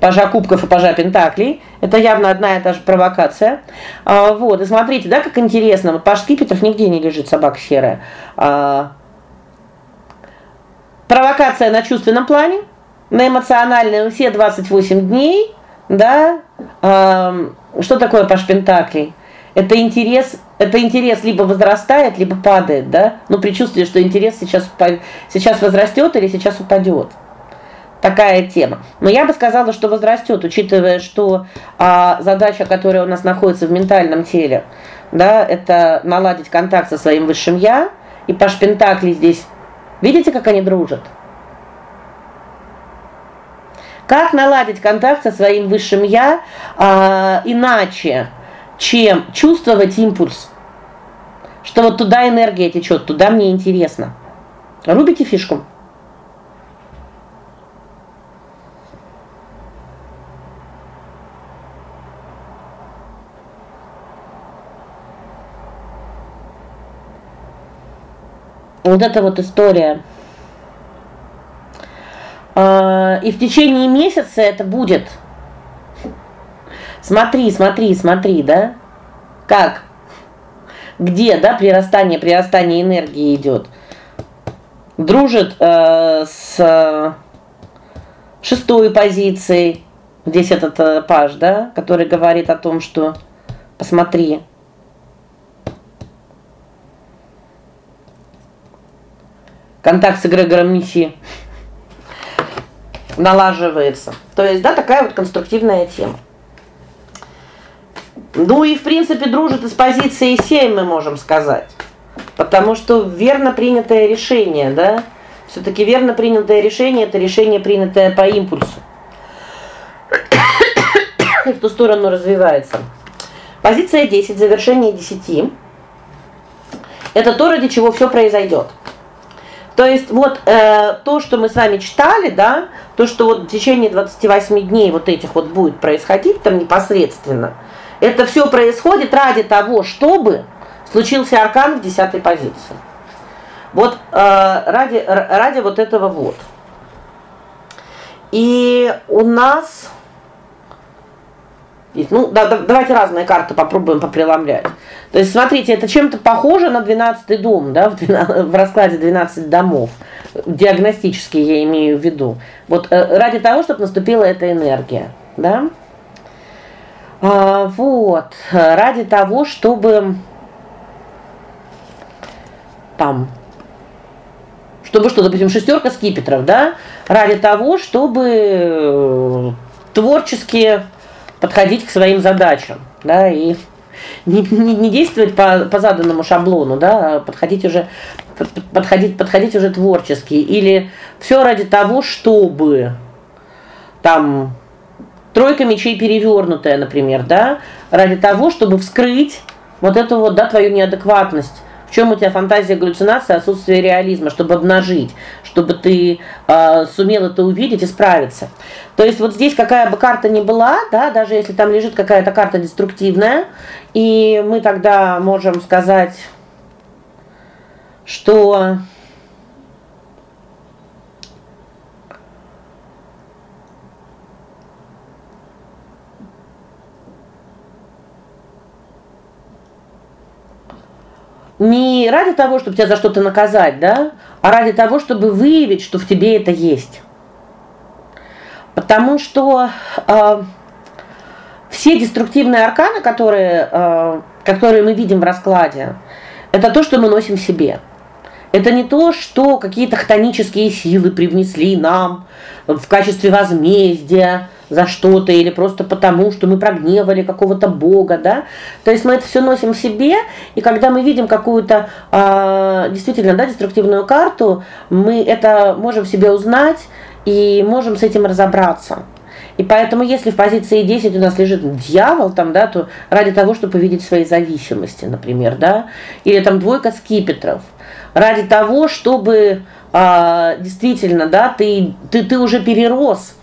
S1: пажа кубков и пажа пентаклей. Это явно одна и та же провокация. А, вот, и смотрите, да, как интересно. Вот паж скипетров нигде не лежит собака серая. А, провокация на чувственном плане, на эмоциональном все 28 дней, да? Что такое паж пентаклей? Это интерес, это интерес либо возрастает, либо падает, да? Ну, предчувствие, что интерес сейчас сейчас возрастет или сейчас упадет. Такая тема. Но я бы сказала, что возрастет, учитывая, что а, задача, которая у нас находится в ментальном теле, да, это наладить контакт со своим высшим я, и по шпентакли здесь Видите, как они дружат? Как наладить контакт со своим высшим я а, иначе, чем чувствовать импульс? Что вот туда энергия течет, туда мне интересно. Рубите фишку. Вот эта вот история. А, и в течение месяца это будет. Смотри, смотри, смотри, да? Как? Где, да, прирастание, прирастание энергии идет. Дружит э, с шестой позицией. Здесь этот э, паж, да, который говорит о том, что посмотри, контакт с эгрегором неси налаживается. То есть, да, такая вот конструктивная тема. Ну и в принципе дружит и с позиции 7, мы можем сказать. Потому что верно принятое решение, да? все таки верно принятое решение это решение, принятое по импульсу. И в ту сторону развивается. Позиция 10, завершение 10. Это то, ради чего все произойдет. То есть вот э, то, что мы с вами читали, да, то, что вот в течение 28 дней вот этих вот будет происходить там непосредственно. Это все происходит ради того, чтобы случился аркан в десятой позиции. Вот э, ради ради вот этого вот. И у нас ну, да, давайте разные карты попробуем попреломлять. То есть смотрите, это чем-то похоже на 12 дом, да, в, 12, в раскладе 12 домов. Диагностически я имею в виду. Вот э, ради того, чтобы наступила эта энергия, да? А, вот, ради того, чтобы там чтобы что, допустим, шестерка скипетров, да? Ради того, чтобы э, творческие подходить к своим задачам, да, и не, не, не действовать по, по заданному шаблону, да, а подходить уже подходить подходить уже творчески или все ради того, чтобы там тройка мечей перевернутая, например, да, ради того, чтобы вскрыть вот эту вот, да, твою неадекватность в чем у тебя фантазия, галлюцинация, отсутствие реализма, чтобы обнажить, чтобы ты э, сумел это увидеть и справиться. То есть вот здесь какая бы карта ни была, да, даже если там лежит какая-то карта деструктивная, и мы тогда можем сказать, что не ради того, чтобы тебя за что-то наказать, да, а ради того, чтобы выявить, что в тебе это есть. Потому что э, все деструктивные арканы, которые э, которые мы видим в раскладе, это то, что мы носим в себе. Это не то, что какие-то хтонические силы привнесли нам в качестве возмездия за что-то или просто потому, что мы прогневали какого-то бога, да? То есть мы это все носим в себе, и когда мы видим какую-то а, действительно, да, деструктивную карту, мы это можем в себе узнать и можем с этим разобраться. И поэтому, если в позиции 10 у нас лежит дьявол там, да, то ради того, чтобы увидеть свои зависимости, например, да, или там двойка скипетров, ради того, чтобы а, действительно, да, ты ты ты уже перерос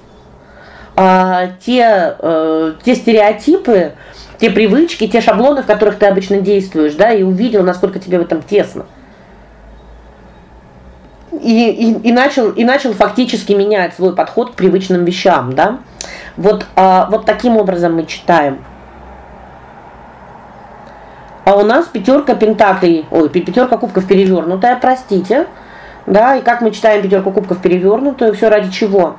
S1: а, те э, те стереотипы, те привычки, те шаблоны, в которых ты обычно действуешь, да, и увидел, насколько тебе в этом тесно. И и и начал и начал фактически менять свой подход к привычным вещам, да? Вот а, вот таким образом мы читаем. А у нас пятерка пентаклей, ой, пятерка кубков перевернутая, простите. Да, и как мы читаем пятерку кубков перевернутую, все ради чего?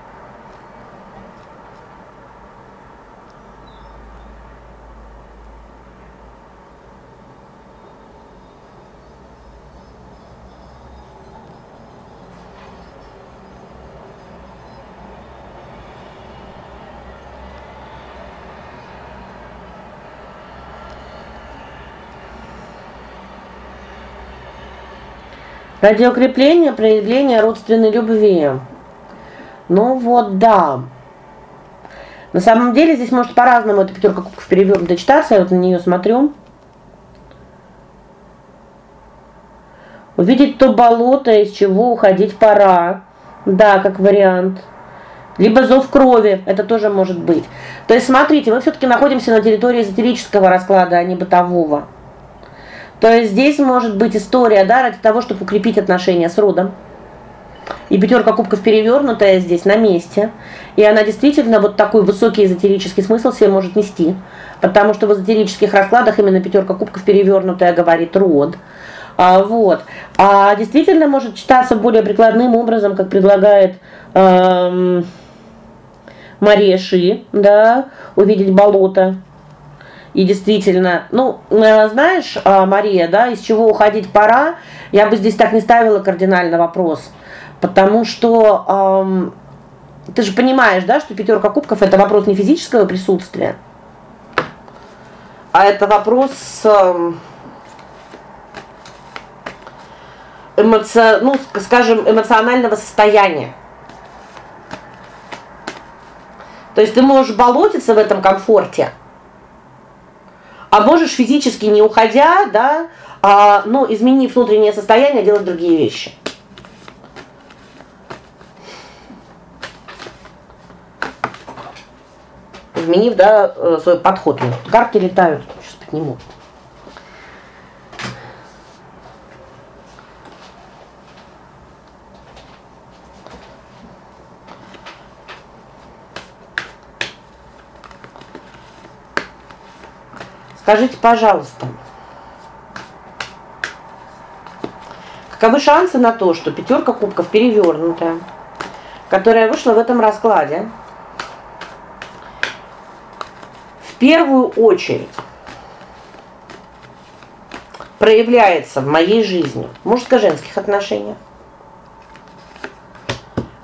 S1: Ради укрепления проявления родственной любви. Ну вот, да. На самом деле здесь может по-разному эта пятерка кубков перевернута читаться, я вот на нее смотрю. Увидеть то болото, из чего уходить пора. Да, как вариант. Либо зов крови, это тоже может быть. То есть смотрите, мы все таки находимся на территории эзотерического расклада, а не бытового. То есть здесь может быть история, да, ради того, чтобы укрепить отношения с родом. И пятерка кубков перевернутая здесь на месте. И она действительно вот такой высокий эзотерический смысл себе может нести, потому что в эзотерических раскладах именно пятерка кубков перевернутая говорит род. А вот. А действительно может читаться более прикладным образом, как предлагает эм Мария Ши, да, увидеть болото. И действительно, ну, э, знаешь, а, Мария, да, из чего уходить пора? Я бы здесь так не ставила кардинально вопрос. Потому что эм, ты же понимаешь, да, что пятерка кубков это вопрос не физического присутствия, а это вопрос эм, эмоци... ну, скажем, эмоционального состояния. То есть ты можешь болотиться в этом комфорте, а можешь физически не уходя, да, а, ну, изменив внутреннее состояние, делать другие вещи. Изменив, да, э, свой подход. Карты летают, сейчас подниму. Скажите, пожалуйста, каковы шансы на то, что пятерка кубков перевернутая, которая вышла в этом раскладе, в первую очередь проявляется в моей жизни мужско-женских отношениях,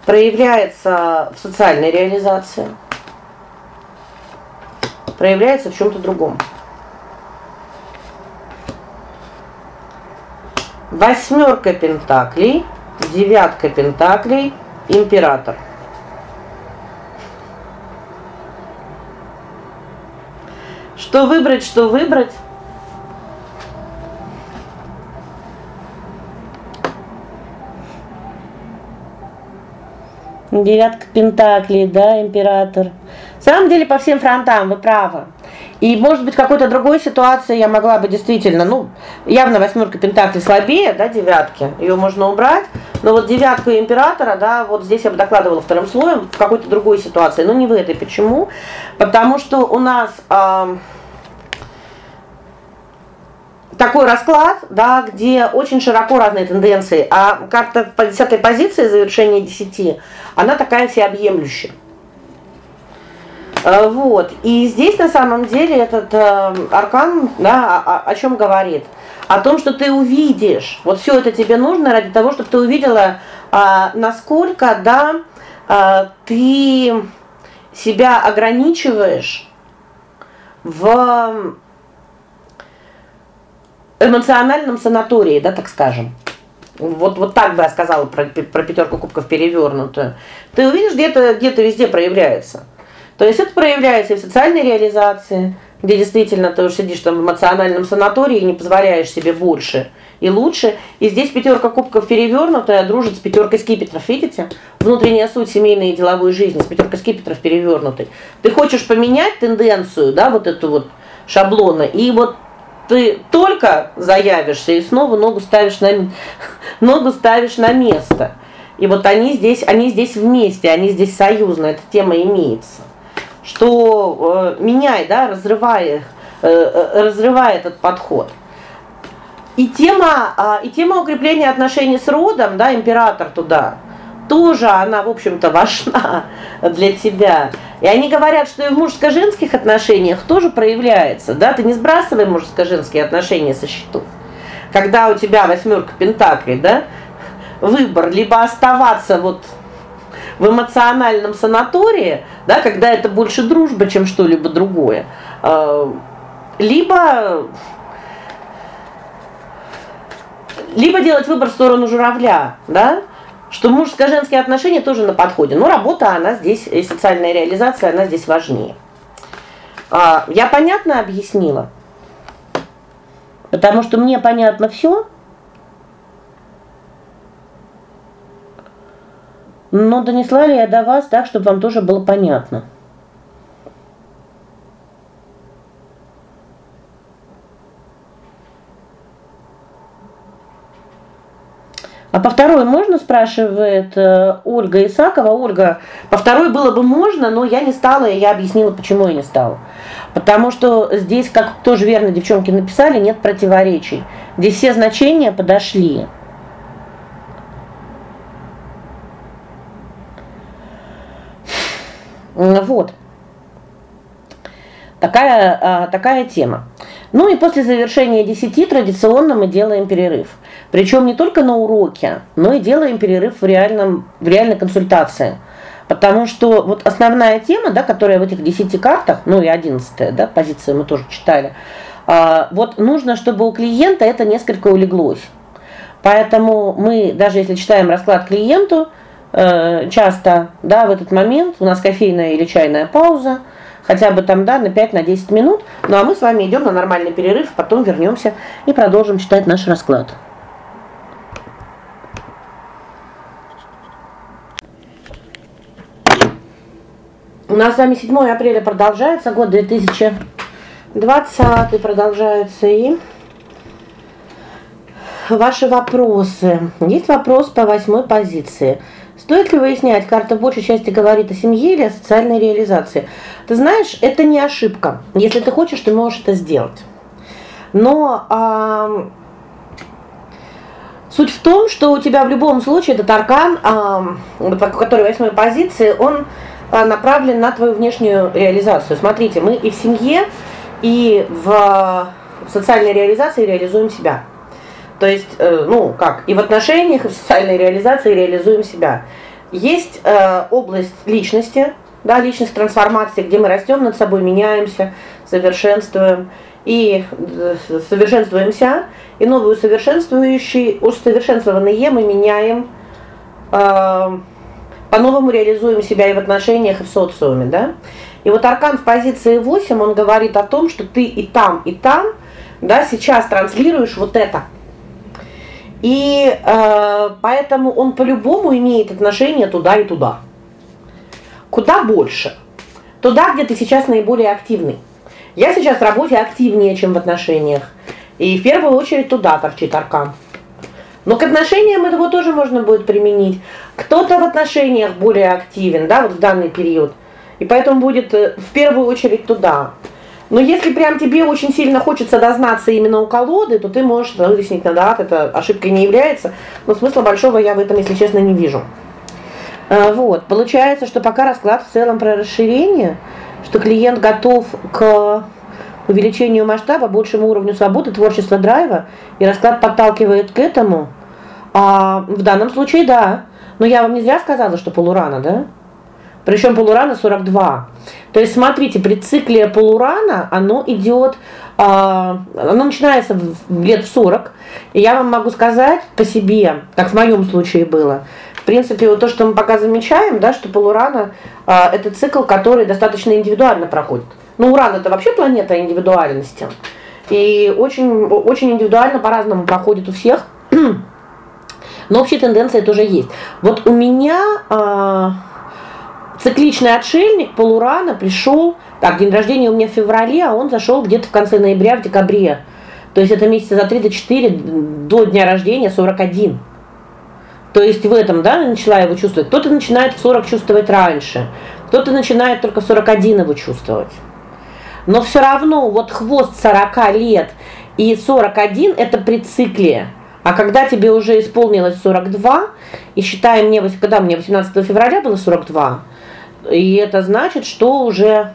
S1: проявляется в социальной реализации, проявляется в чем то другом. Восьмерка пентаклей, девятка пентаклей, император. Что выбрать, что выбрать? Девятка пентаклей, да, император. На самом деле по всем фронтам вы правы. И, может быть, в какой-то другой ситуации я могла бы действительно, ну, явно восьмерка пентаклей слабее, да, девятки. ее можно убрать. Но вот девятку императора, да, вот здесь я бы докладывала вторым слоем в какой-то другой ситуации, но не в этой. Почему? Потому что у нас э, такой расклад, да, где очень широко разные тенденции, а карта по десятой позиции завершения 10, она такая всеобъемлющая. Э, вот. И здесь на самом деле этот э, аркан, да, о, о чем говорит? О том, что ты увидишь. Вот все это тебе нужно ради того, чтобы ты увидела, э, насколько, да, э, ты себя ограничиваешь в эмоциональном санатории, да, так скажем. Вот вот так бы я сказала про про пятерку кубков перевернутую. Ты увидишь, где-то где-то везде проявляется. То есть это проявляется и в социальной реализации, где действительно ты уже сидишь там в эмоциональном санатории и не позволяешь себе больше и лучше. И здесь пятерка кубков перевернутая дружит с пятеркой скипетров, видите? Внутренняя суть семейной и деловой жизни с пятеркой скипетров перевернутой. Ты хочешь поменять тенденцию, да, вот эту вот шаблона, и вот ты только заявишься и снова ногу ставишь на ногу ставишь на место. И вот они здесь, они здесь вместе, они здесь союзно, эта тема имеется что э, меняй, да, разрывая э, э, разрывая этот подход. И тема э, и тема укрепления отношений с родом, да, император туда тоже она, в общем-то, важна для тебя. И они говорят, что и в мужско-женских отношениях тоже проявляется, да? Ты не сбрасывай мужско-женские отношения со счетов. Когда у тебя восьмерка пентаклей, да? Выбор либо оставаться вот в эмоциональном санатории, да, когда это больше дружба, чем что-либо другое. А, либо либо делать выбор в сторону журавля, да? Что мужско-женские отношения тоже на подходе. Но работа, она здесь и социальная реализация, она здесь важнее. А, я понятно объяснила? Потому что мне понятно все. Но донесла ли я до вас так, чтобы вам тоже было понятно? А по второй можно, спрашивает э, Ольга Исакова. Ольга, по второй было бы можно, но я не стала, и я объяснила, почему я не стала. Потому что здесь, как тоже верно девчонки написали, нет противоречий. Здесь все значения подошли. Вот. Такая а, такая тема. Ну и после завершения 10 традиционно мы делаем перерыв. Причем не только на уроке, но и делаем перерыв в реальном в реальной консультации. Потому что вот основная тема, да, которая в этих 10 картах, ну и 11 да, позиция мы тоже читали. А, вот нужно, чтобы у клиента это несколько улеглось. Поэтому мы даже если читаем расклад клиенту, часто, да, в этот момент у нас кофейная или чайная пауза, хотя бы там, да, на 5 на 10 минут. Ну а мы с вами идем на нормальный перерыв, потом вернемся и продолжим читать наш расклад. У нас с вами 7 апреля продолжается год 2020 продолжается и ваши вопросы. Есть вопрос по восьмой позиции. Стоит ли выяснять, карта большей части говорит о семье или о социальной реализации? Ты знаешь, это не ошибка. Если ты хочешь, ты можешь это сделать. Но а, суть в том, что у тебя в любом случае этот аркан, а, который восьмой позиции, он а, направлен на твою внешнюю реализацию. Смотрите, мы и в семье, и в социальной реализации реализуем себя. То есть, э, ну, как, и в отношениях, и в социальной реализации реализуем себя. Есть э, область личности, да, личность трансформации, где мы растем над собой, меняемся, совершенствуем и э, совершенствуемся, и новые усовершенствующие, усовершенствованные мы меняем э, по-новому реализуем себя и в отношениях, и в социуме, да? И вот аркан в позиции 8, он говорит о том, что ты и там, и там, да, сейчас транслируешь вот это. И э, поэтому он по-любому имеет отношение туда и туда. Куда больше? Туда, где ты сейчас наиболее активный. Я сейчас в работе активнее, чем в отношениях. И в первую очередь туда торчит аркан. Но к отношениям этого тоже можно будет применить. Кто-то в отношениях более активен, да, вот в данный период. И поэтому будет э, в первую очередь туда. Но если прям тебе очень сильно хочется дознаться именно у колоды, то ты можешь выяснить на дат, это ошибкой не является, но смысла большого я в этом, если честно, не вижу. А, вот, получается, что пока расклад в целом про расширение, что клиент готов к увеличению масштаба, большему уровню свободы, творчества, драйва, и расклад подталкивает к этому. А в данном случае да. Но я вам не зря сказала, что полурана, да? Причем полурана 42. То есть смотрите, при цикле полурана оно идет а, оно начинается в лет в 40. И я вам могу сказать по себе, как в моем случае было. В принципе, вот то, что мы пока замечаем, да, что полурана а, это цикл, который достаточно индивидуально проходит. Ну, Уран это вообще планета индивидуальности. И очень очень индивидуально по-разному проходит у всех. Но общие тенденции тоже есть. Вот у меня а, цикличный отшельник полурана пришел, так, день рождения у меня в феврале, а он зашел где-то в конце ноября, в декабре. То есть это месяца за 3 до 4 до дня рождения 41. То есть в этом, да, начала его чувствовать. Кто-то начинает в 40 чувствовать раньше. Кто-то начинает только в 41 его чувствовать. Но все равно вот хвост 40 лет и 41 это при цикле. А когда тебе уже исполнилось 42, и считаем мне, когда мне 18 февраля было 42, и это значит, что уже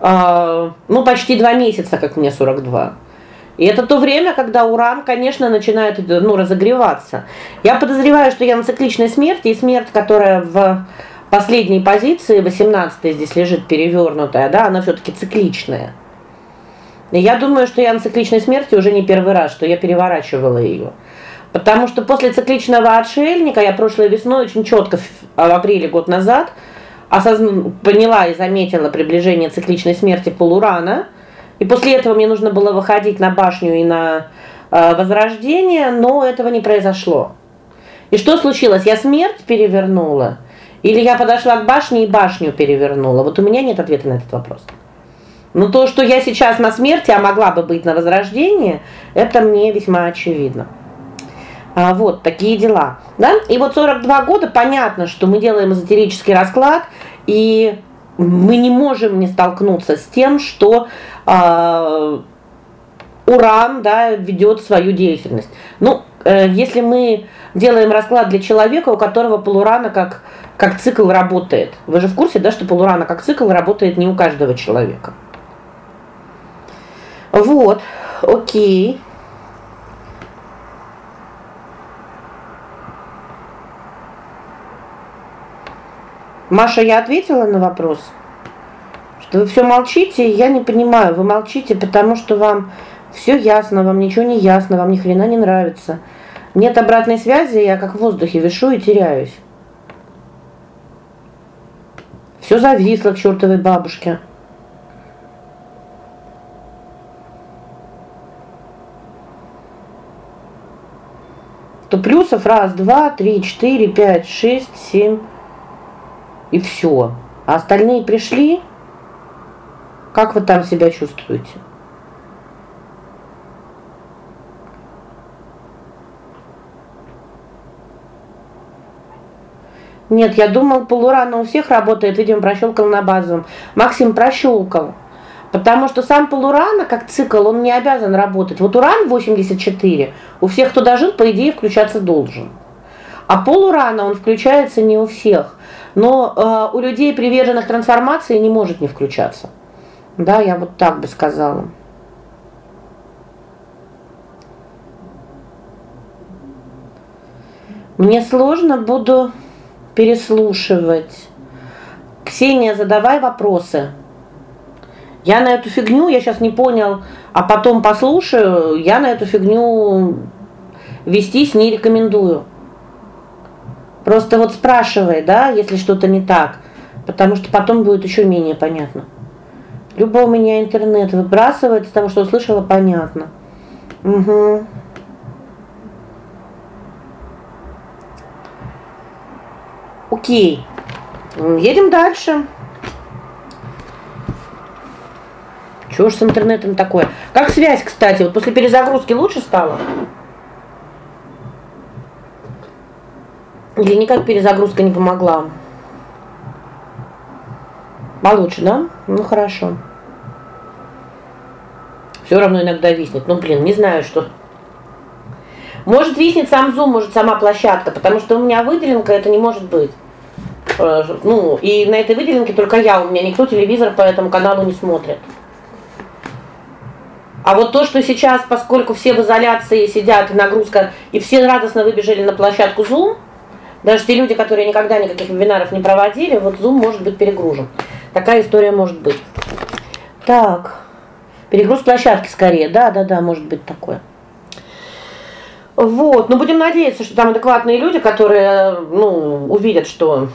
S1: э, ну почти два месяца, как мне 42. И это то время, когда уран, конечно, начинает ну разогреваться. Я подозреваю, что я на цикличной смерти, и смерть, которая в последней позиции, 18 здесь лежит перевернутая, да, она все таки цикличная. И я думаю, что я на цикличной смерти уже не первый раз, что я переворачивала ее. Потому что после цикличного отшельника я прошлой весной очень четко в апреле год назад осозна... поняла и заметила приближение цикличной смерти полурана. И после этого мне нужно было выходить на башню и на э, возрождение, но этого не произошло. И что случилось? Я смерть перевернула или я подошла к башне и башню перевернула? Вот у меня нет ответа на этот вопрос. Но то, что я сейчас на смерти, а могла бы быть на возрождении, это мне весьма очевидно. А вот такие дела, да? И вот 42 года понятно, что мы делаем эзотерический расклад, и мы не можем не столкнуться с тем, что э, уран, да, ведет свою деятельность. Ну, э, если мы делаем расклад для человека, у которого полурана как как цикл работает. Вы же в курсе, да, что полурана как цикл работает не у каждого человека. Вот. О'кей. Маша, я ответила на вопрос. Что вы все молчите, я не понимаю. Вы молчите, потому что вам все ясно, вам ничего не ясно, вам ни хрена не нравится. Нет обратной связи, я как в воздухе вишу и теряюсь. Все зависло к чертовой бабушке. То плюсов раз, два, три, четыре, пять, шесть, семь и все. А остальные пришли? Как вы там себя чувствуете? Нет, я думал, полурана у всех работает, видимо, прощелкал на базовом. Максим прощелкал. Потому что сам полурана как цикл, он не обязан работать. Вот уран 84 у всех, кто дожил, по идее, включаться должен. А полурана он включается не у всех. Но э, у людей, приверженных трансформации, не может не включаться. Да, я вот так бы сказала. Мне сложно буду переслушивать. Ксения, задавай вопросы. Я на эту фигню, я сейчас не понял, а потом послушаю, я на эту фигню вестись не рекомендую. Просто вот спрашивай, да, если что-то не так, потому что потом будет еще менее понятно. Любо у меня интернет выбрасывает с того, что услышала, понятно. Угу. Окей. Едем дальше. Чего ж с интернетом такое? Как связь, кстати, вот после перезагрузки лучше стало? Или никак перезагрузка не помогла? Получше, да? Ну хорошо. Все равно иногда виснет. Ну, блин, не знаю, что. Может виснет сам Zoom, может сама площадка, потому что у меня выделенка это не может быть. Э, ну, и на этой выделенке только я, у меня никто телевизор по этому каналу не смотрит. А вот то, что сейчас, поскольку все в изоляции сидят, нагрузка, и все радостно выбежали на площадку Zoom, даже те люди, которые никогда никаких вебинаров не проводили, вот Zoom может быть перегружен. Такая история может быть. Так. Перегруз площадки скорее. Да, да, да, может быть такое. Вот, но будем надеяться, что там адекватные люди, которые, ну, увидят, что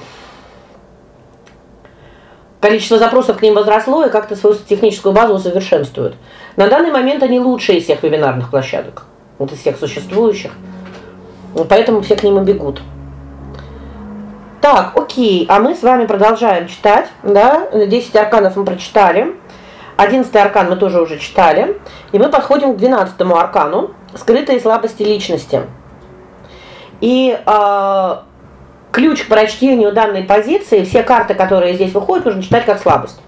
S1: количество запросов к ним возросло и как-то свою техническую базу усовершенствуют. На данный момент они лучшие из всех вебинарных площадок, вот из всех существующих. Поэтому все к ним и бегут. Так, о'кей. А мы с вами продолжаем читать, да? 10 арканов мы прочитали. 11 аркан мы тоже уже читали, и мы подходим к 12 аркану скрытые слабости личности. И э, ключ к прочтению данной позиции, все карты, которые здесь выходят, нужно читать как слабость.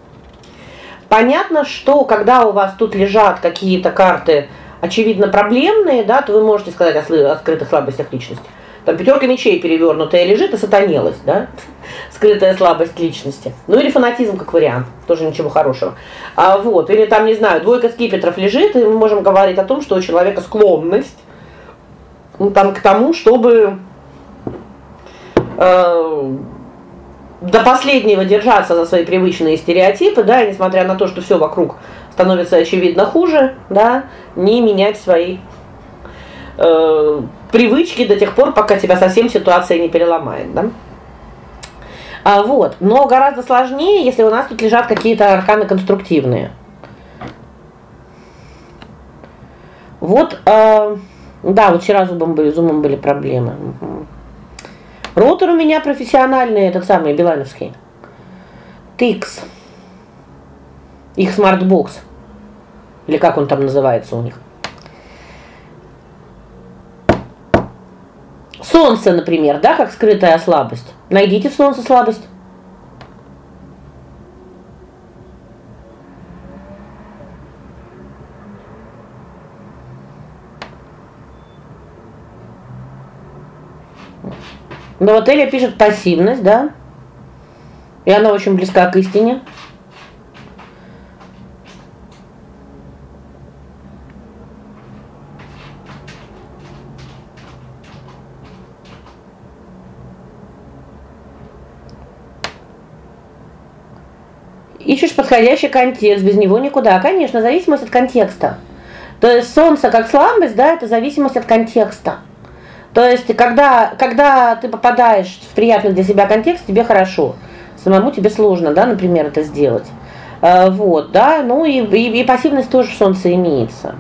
S1: Понятно, что когда у вас тут лежат какие-то карты очевидно проблемные, да, то вы можете сказать о, о слабостях личности. Там пятерка мечей перевернутая лежит и сатанелась, да? Скрытая слабость личности. Ну или фанатизм как вариант, тоже ничего хорошего. А вот, или там, не знаю, двойка скипетров лежит, и мы можем говорить о том, что у человека склонность ну, там к тому, чтобы э, до последнего держаться за свои привычные стереотипы, да, и несмотря на то, что все вокруг становится очевидно хуже, да, не менять свои э, привычки до тех пор, пока тебя совсем ситуация не переломает, да? А вот, но гораздо сложнее, если у нас тут лежат какие-то арканы конструктивные. Вот, э, да, вот вчера зубом были, зубом были проблемы. Роутер у меня профессиональный, этот самый Билановский. TX. Их смартбокс. Или как он там называется у них. Солнце, например, да, как скрытая слабость. Найдите в солнце слабость. Но вот Эля пишет пассивность, да? И она очень близка к истине. Ищешь подходящий контекст, без него никуда. Конечно, зависимость от контекста. То есть солнце как слабость, да, это зависимость от контекста. То есть когда когда ты попадаешь в приятный для себя контекст, тебе хорошо. Самому тебе сложно, да, например, это сделать. Э, вот, да? Ну и и, и пассивность тоже в солнце имеется.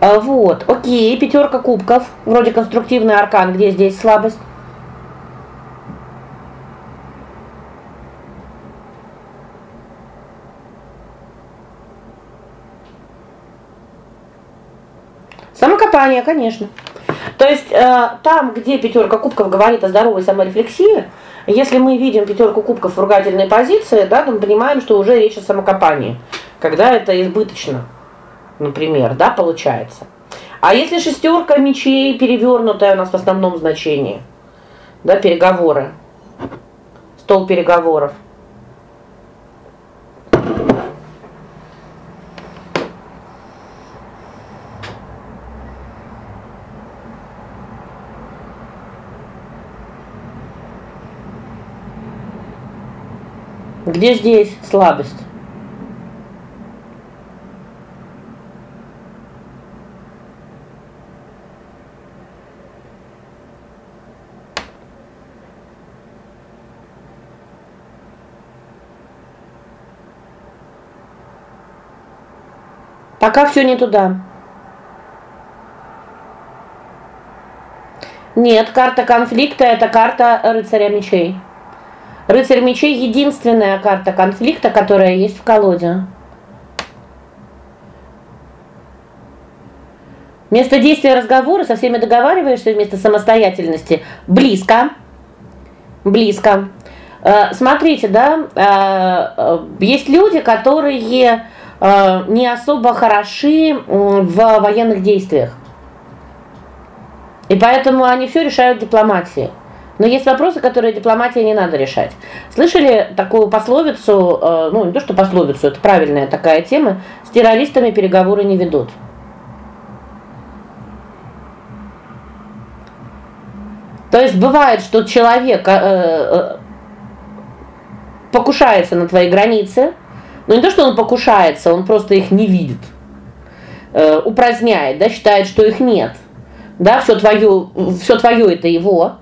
S1: Э, вот. О'кей, пятерка кубков, вроде конструктивный аркан, где здесь слабость? Самокопание, конечно. То есть э, там, где пятерка кубков говорит о здоровой саморефлексии, если мы видим пятерку кубков в ругательной позиции, да, то мы понимаем, что уже речь о самокопании. Когда это избыточно, например, да, получается. А если шестерка мечей перевернутая у нас в основном значении, да, переговоры. Стол переговоров. Где здесь слабость? Пока все не туда. Нет, карта конфликта это карта рыцаря мечей. Рыцарь мечей единственная карта конфликта, которая есть в колоде. Место действия разговора со всеми договариваешься вместо самостоятельности близко. Близко. Э, смотрите, да, э, э, есть люди, которые не особо хороши в военных действиях. И поэтому они все решают дипломатией. Но есть вопросы, которые дипломатии не надо решать. Слышали такую пословицу, э, ну, не то что пословицу, это правильная такая тема, с террористами переговоры не ведут. То есть бывает, что человек э, э, покушается на твои границы, но не то, что он покушается, он просто их не видит. Э, упраздняет, да, считает, что их нет. Да, все твое, все твое это его.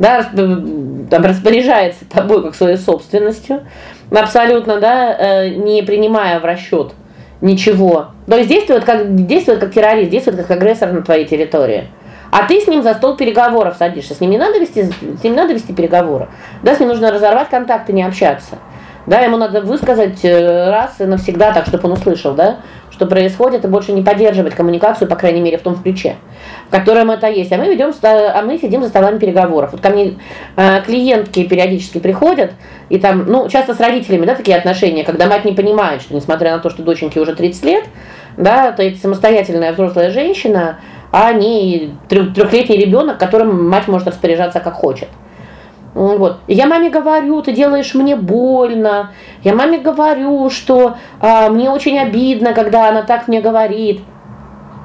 S1: Да, там распоряжается тобой как своей собственностью, абсолютно, да, э, не принимая в расчет ничего. То есть действует как действует как террорист, действует как агрессор на твоей территории. А ты с ним за стол переговоров садишься. С ним не надо вести, с ним надо вести переговоры. Да, с ним нужно разорвать контакты, не общаться. Да, ему надо высказать э, раз и навсегда так, чтобы он услышал, да, что происходит, и больше не поддерживать коммуникацию, по крайней мере, в том ключе, в котором это есть. А мы ведем а мы сидим за столами переговоров. Вот ко мне э, клиентки периодически приходят, и там, ну, часто с родителями, да, такие отношения, когда мать не понимает, что несмотря на то, что доченьке уже 30 лет, да, то есть самостоятельная взрослая женщина, а не трехлетний ребенок, которым мать может распоряжаться как хочет. Вот. И я маме говорю: "Ты делаешь мне больно". Я маме говорю, что а, мне очень обидно, когда она так мне говорит.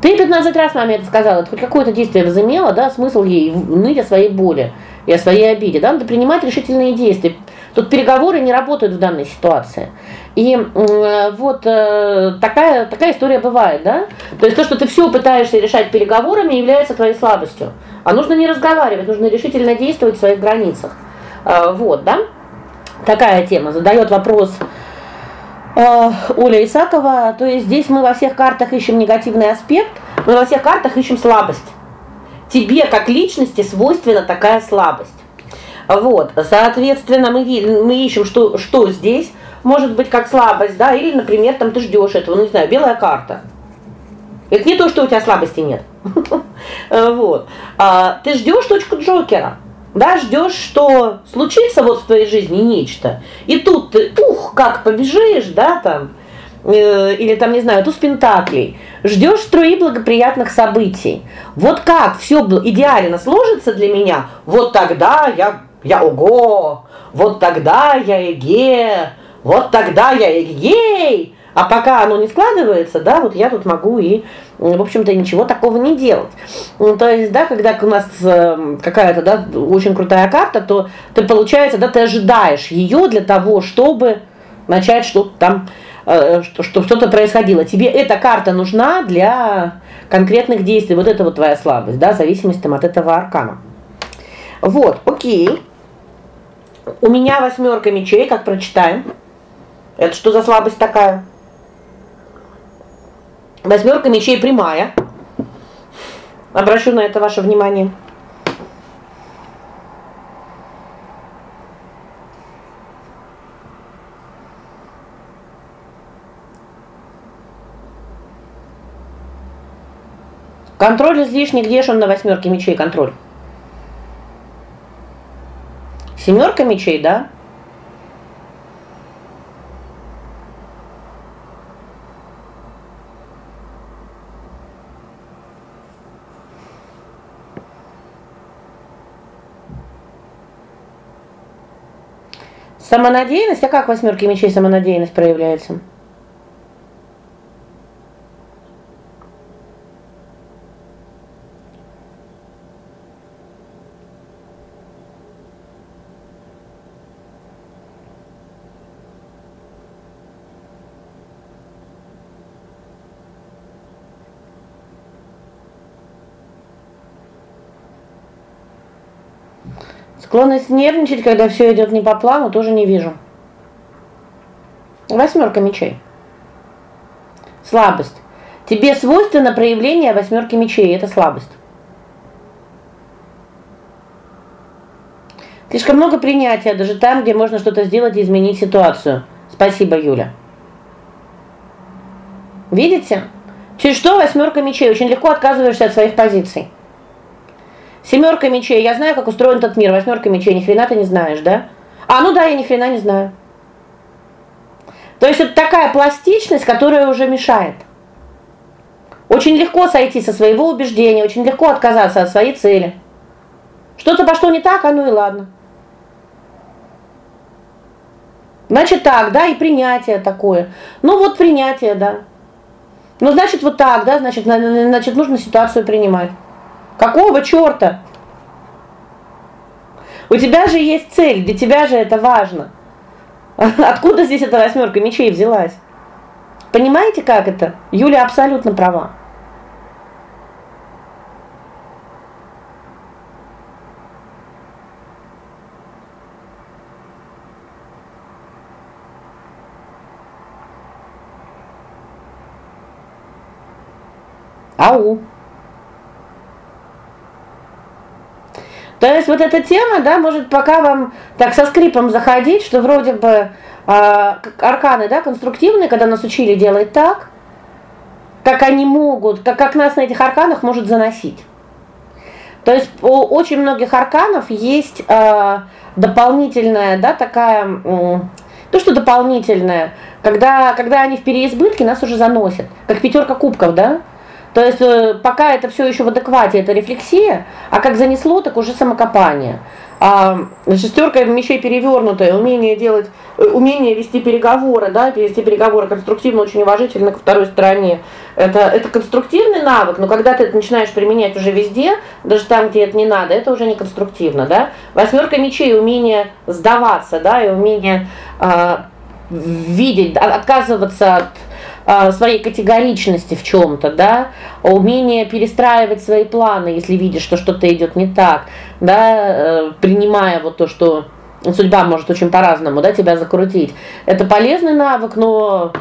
S1: Ты 15 раз маме это сказала, это хоть какое-то действие возымело, да, смысл ей ныть о своей боли и о своей обиде, да, надо принимать решительные действия. Тут переговоры не работают в данной ситуации. И э, вот э, такая такая история бывает, да? То есть то, что ты все пытаешься решать переговорами, является твоей слабостью. А нужно не разговаривать, нужно решительно действовать в своих границах. Э, вот, да? Такая тема задает вопрос Оля Исакова, то есть здесь мы во всех картах ищем негативный аспект, мы во всех картах ищем слабость. Тебе как личности свойственна такая слабость. Вот, соответственно, мы мы ищем что что здесь может быть как слабость, да, или, например, там ты ждешь этого, ну не знаю, белая карта. Это не то, что у тебя слабости нет. Вот. А ты ждешь точку Джокера. Да, ждешь, что случится вот в твоей жизни нечто. И тут ты, ух, как побежишь, да, там, э, или там, не знаю, туз пентаклей. Ждешь струи благоприятных событий. Вот как все идеально сложится для меня, вот тогда я я ого, вот тогда я эге, вот тогда я ей. А пока оно не складывается, да, вот я тут могу и, в общем-то, ничего такого не делать. Ну, то есть, да, когда у нас э, какая-то, да, очень крутая карта, то ты получается, да, ты ожидаешь ее для того, чтобы начать что-то там э, что что что-то происходило. Тебе эта карта нужна для конкретных действий. Вот это вот твоя слабость, да, в зависимости от этого аркана. Вот, о'кей. У меня восьмерка мечей, как прочитаем. Это что за слабость такая? Восьмерка мечей прямая. Обращу на это ваше внимание. Контроль излишний, где же он на восьмерке мечей контроль? Семерка мечей, да? Самонадеянность, а как в восьмерке мечей самонадеянность проявляется? Склонность нервничать, когда все идет не по плану, тоже не вижу. Восьмерка мечей. Слабость. Тебе свойственно проявление восьмерки мечей, это слабость. Слишком много принятия, даже там, где можно что-то сделать и изменить ситуацию. Спасибо, Юля. Видите? Через что восьмерка мечей очень легко отказываешься от своих позиций. Семерка мечей. Я знаю, как устроен этот мир. Восьмерка мечей. Ни хрена ты не знаешь, да? А, ну да, я ни хрена не знаю. То есть это такая пластичность, которая уже мешает. Очень легко сойти со своего убеждения, очень легко отказаться от своей цели. Что-то пошло не так, а ну и ладно. Значит так, да, и принятие такое. Ну вот принятие, да. Ну значит вот так, да, значит, значит нужно ситуацию принимать. Какого чёрта? У тебя же есть цель, для тебя же это важно. Откуда здесь эта восьмерка мечей взялась? Понимаете, как это? Юля абсолютно права. Ау. То есть вот эта тема, да, может пока вам так со скрипом заходить, что вроде бы э, арканы, да, конструктивные, когда нас учили делать так, как они могут, как как нас на этих арканах может заносить. То есть у очень многих арканов есть э, дополнительная, да, такая э, то, что дополнительное, когда когда они в переизбытке, нас уже заносят, как пятерка кубков, да? То есть э, пока это все еще в адеквате, это рефлексия, а как занесло, так уже самокопание. А шестерка мечей перевернутая, умение делать, э, умение вести переговоры, да, вести переговоры конструктивно, очень уважительно ко второй стороне. Это это конструктивный навык, но когда ты это начинаешь применять уже везде, даже там, где это не надо, это уже не конструктивно, да? Восьмерка мечей умение сдаваться, да, и умение а, видеть, отказываться от своей категоричности в чем то да, умение перестраивать свои планы, если видишь, что что-то идет не так, да, э, принимая вот то, что судьба может очень по-разному, да, тебя закрутить. Это полезный навык, но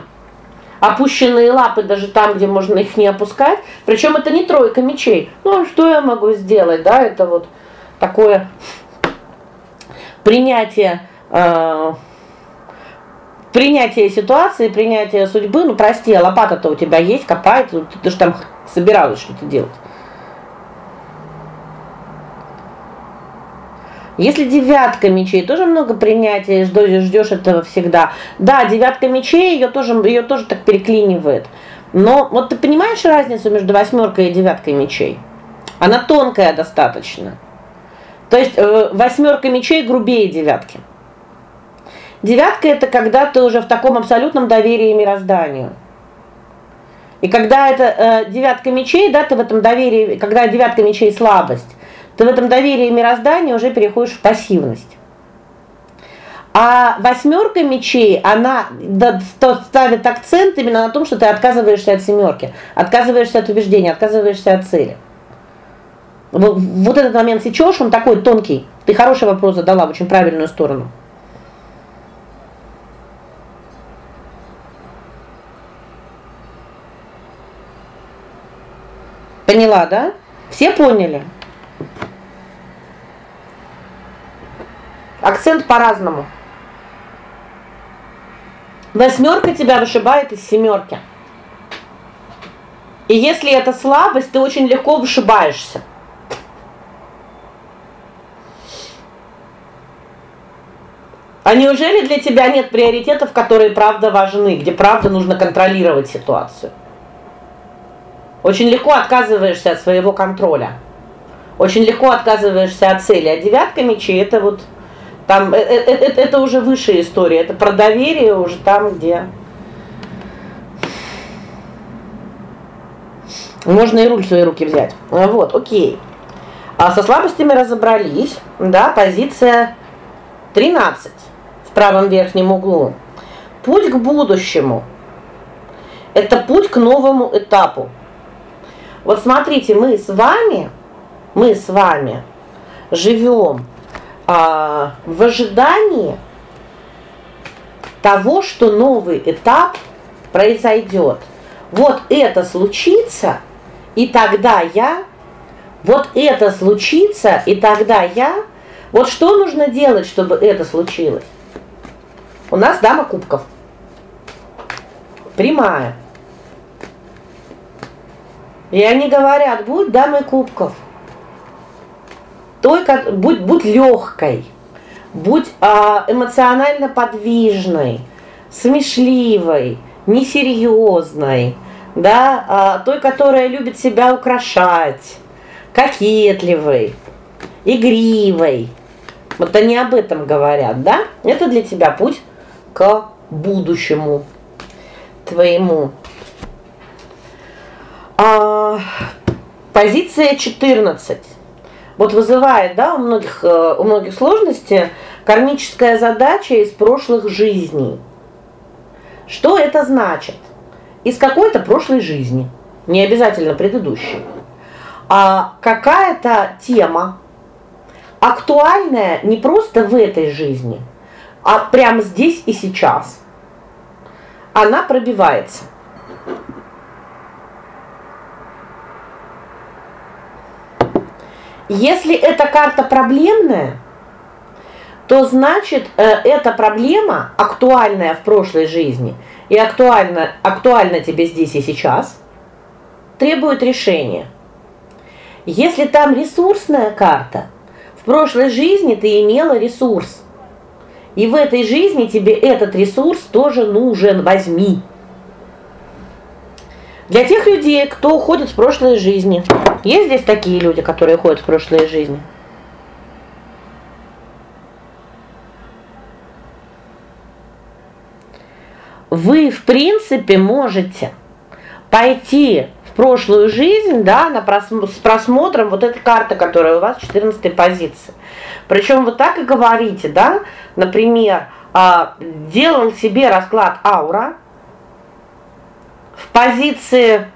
S1: опущенные лапы даже там, где можно их не опускать, причем это не тройка мечей. Ну, а что я могу сделать, да? Это вот такое принятие э принятие ситуации, принятие судьбы, ну прости, а лопата-то у тебя есть, копает, ты, ты же там собиралась что-то делать. Если девятка мечей, тоже много принятия, ждешь, этого всегда. Да, девятка мечей, ее тоже ее тоже так переклинивает. Но вот ты понимаешь разницу между восьмеркой и девяткой мечей? Она тонкая достаточно. То есть э, восьмерка мечей грубее девятки. Девятка это когда ты уже в таком абсолютном доверии мирозданию. И когда это э, девятка мечей, да, ты в этом доверии, когда девятка мечей слабость, ты в этом доверии мирозданию уже переходишь в пассивность. А восьмерка мечей, она ставит акцент именно на том, что ты отказываешься от семерки, отказываешься от убеждения, отказываешься от цели. Вот, вот этот момент сечешь, он такой тонкий. Ты хороший вопрос задала в очень правильную сторону. Поняла, да? Все поняли? Акцент по-разному. Восьмерка тебя вышибает из семерки. И если это слабость, ты очень легко вышибаешься. А неужели для тебя нет приоритетов, которые правда важны, где правда нужно контролировать ситуацию? Очень легко отказываешься от своего контроля. Очень легко отказываешься от цели. А девятка мечей это вот там это, это, э, это уже высшая история. Это про доверие уже там, где можно и руль в свои руки взять. Вот, о'кей. А со слабостями разобрались, да, позиция 13 в правом верхнем углу. Путь к будущему. Это путь к новому этапу. Вот смотрите, мы с вами, мы с вами живем а, в ожидании того, что новый этап произойдет. Вот это случится, и тогда я вот это случится, и тогда я Вот что нужно делать, чтобы это случилось? У нас дама кубков. Прямая. И они говорят: "Будь дамой кубков. Только будь будь легкой, будь а, эмоционально подвижной, смешливой, несерьезной, да, а, той, которая любит себя украшать, кокетливой. игривой. Вот они об этом говорят, да? Это для тебя путь к будущему твоему. Позиция 14. Вот вызывает, да, у многих э, у многих сложности кармическая задача из прошлых жизней. Что это значит? Из какой-то прошлой жизни, не обязательно предыдущей. А какая-то тема актуальная не просто в этой жизни, а прямо здесь и сейчас. Она пробивается. Если эта карта проблемная, то значит, э, эта проблема актуальная в прошлой жизни и актуальна актуальна тебе здесь и сейчас, требует решения. Если там ресурсная карта, в прошлой жизни ты имела ресурс. И в этой жизни тебе этот ресурс тоже нужен, возьми. Для тех людей, кто уходит в прошлые жизни. Есть здесь такие люди, которые уходят в прошлые жизни? Вы, в принципе, можете пойти в прошлую жизнь, да, на просмотр, с просмотром вот этой карты, которая у вас 14 позиции. Причем вы так и говорите, да? Например, а, делал себе расклад аура, в позиции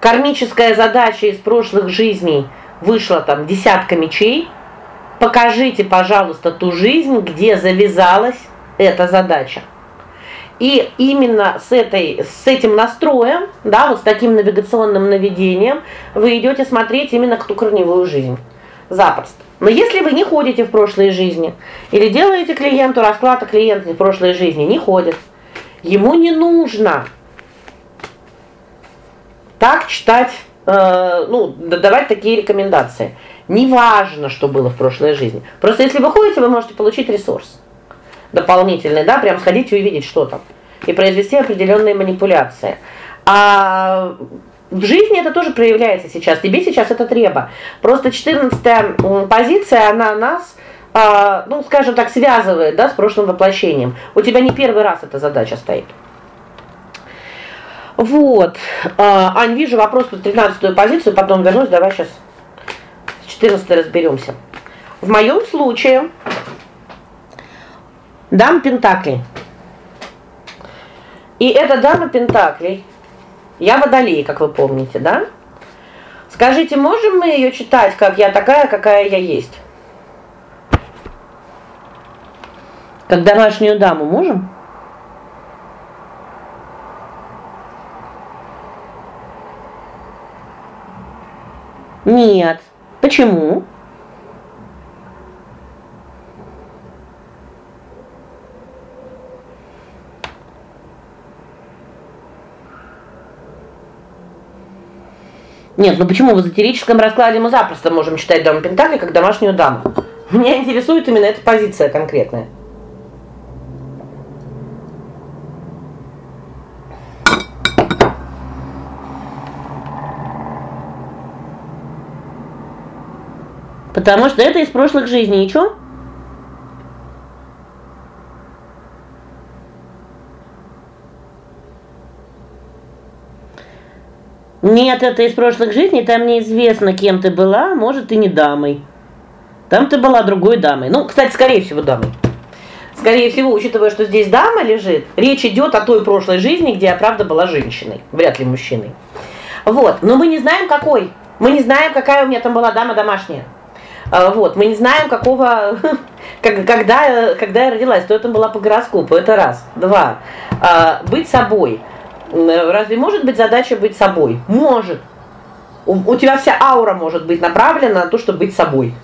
S1: кармическая задача из прошлых жизней вышла там десятка мечей. Покажите, пожалуйста, ту жизнь, где завязалась эта задача. И именно с этой с этим настроем, да, вот с таким навигационным наведением вы идете смотреть именно ту корневую жизнь. Запросто. Но если вы не ходите в прошлые жизни или делаете клиенту расклад, а клиент в прошлой жизни не ходит, Ему не нужно так читать, э, ну, давать такие рекомендации. Неважно, что было в прошлой жизни. Просто если вы ходите, вы можете получить ресурс дополнительный, да, прям сходить и увидеть, что там, и произвести определенные манипуляции. А в жизни это тоже проявляется сейчас. Тебе сейчас это треба. Просто 14 позиция, она нас а, ну, скажем так, связывает, да, с прошлым воплощением. У тебя не первый раз эта задача стоит. Вот. А, Ань, вижу вопрос про 13 позицию, потом вернусь, давай сейчас с 14 разберемся. В моем случае дам пентакли. И эта дама пентаклей. Я водолей, как вы помните, да? Скажите, можем мы ее читать, как я такая, какая я есть? Как домашнюю даму можем? Нет. Почему? Нет, ну почему в эзотерическом раскладе мы запросто можем читать даму Пентакли как домашнюю даму? Меня интересует именно эта позиция конкретная. Потому что это из прошлых жизней, и что? Нет, это из прошлых жизней, там неизвестно, кем ты была, может, и не дамой. Там ты была другой дамой. Ну, кстати, скорее всего, дамой. Скорее всего, учитывая, что здесь дама лежит, речь идет о той прошлой жизни, где я правда была женщиной, вряд ли мужчиной. Вот. Но мы не знаем какой. Мы не знаем, какая у меня там была дама домашняя. А, вот, мы не знаем, какого когда когда я родилась, то это была по гороскопу, это раз. Два. А, быть собой. Разве может быть задача быть собой? Может. У, у тебя вся аура может быть направлена на то, чтобы быть собой.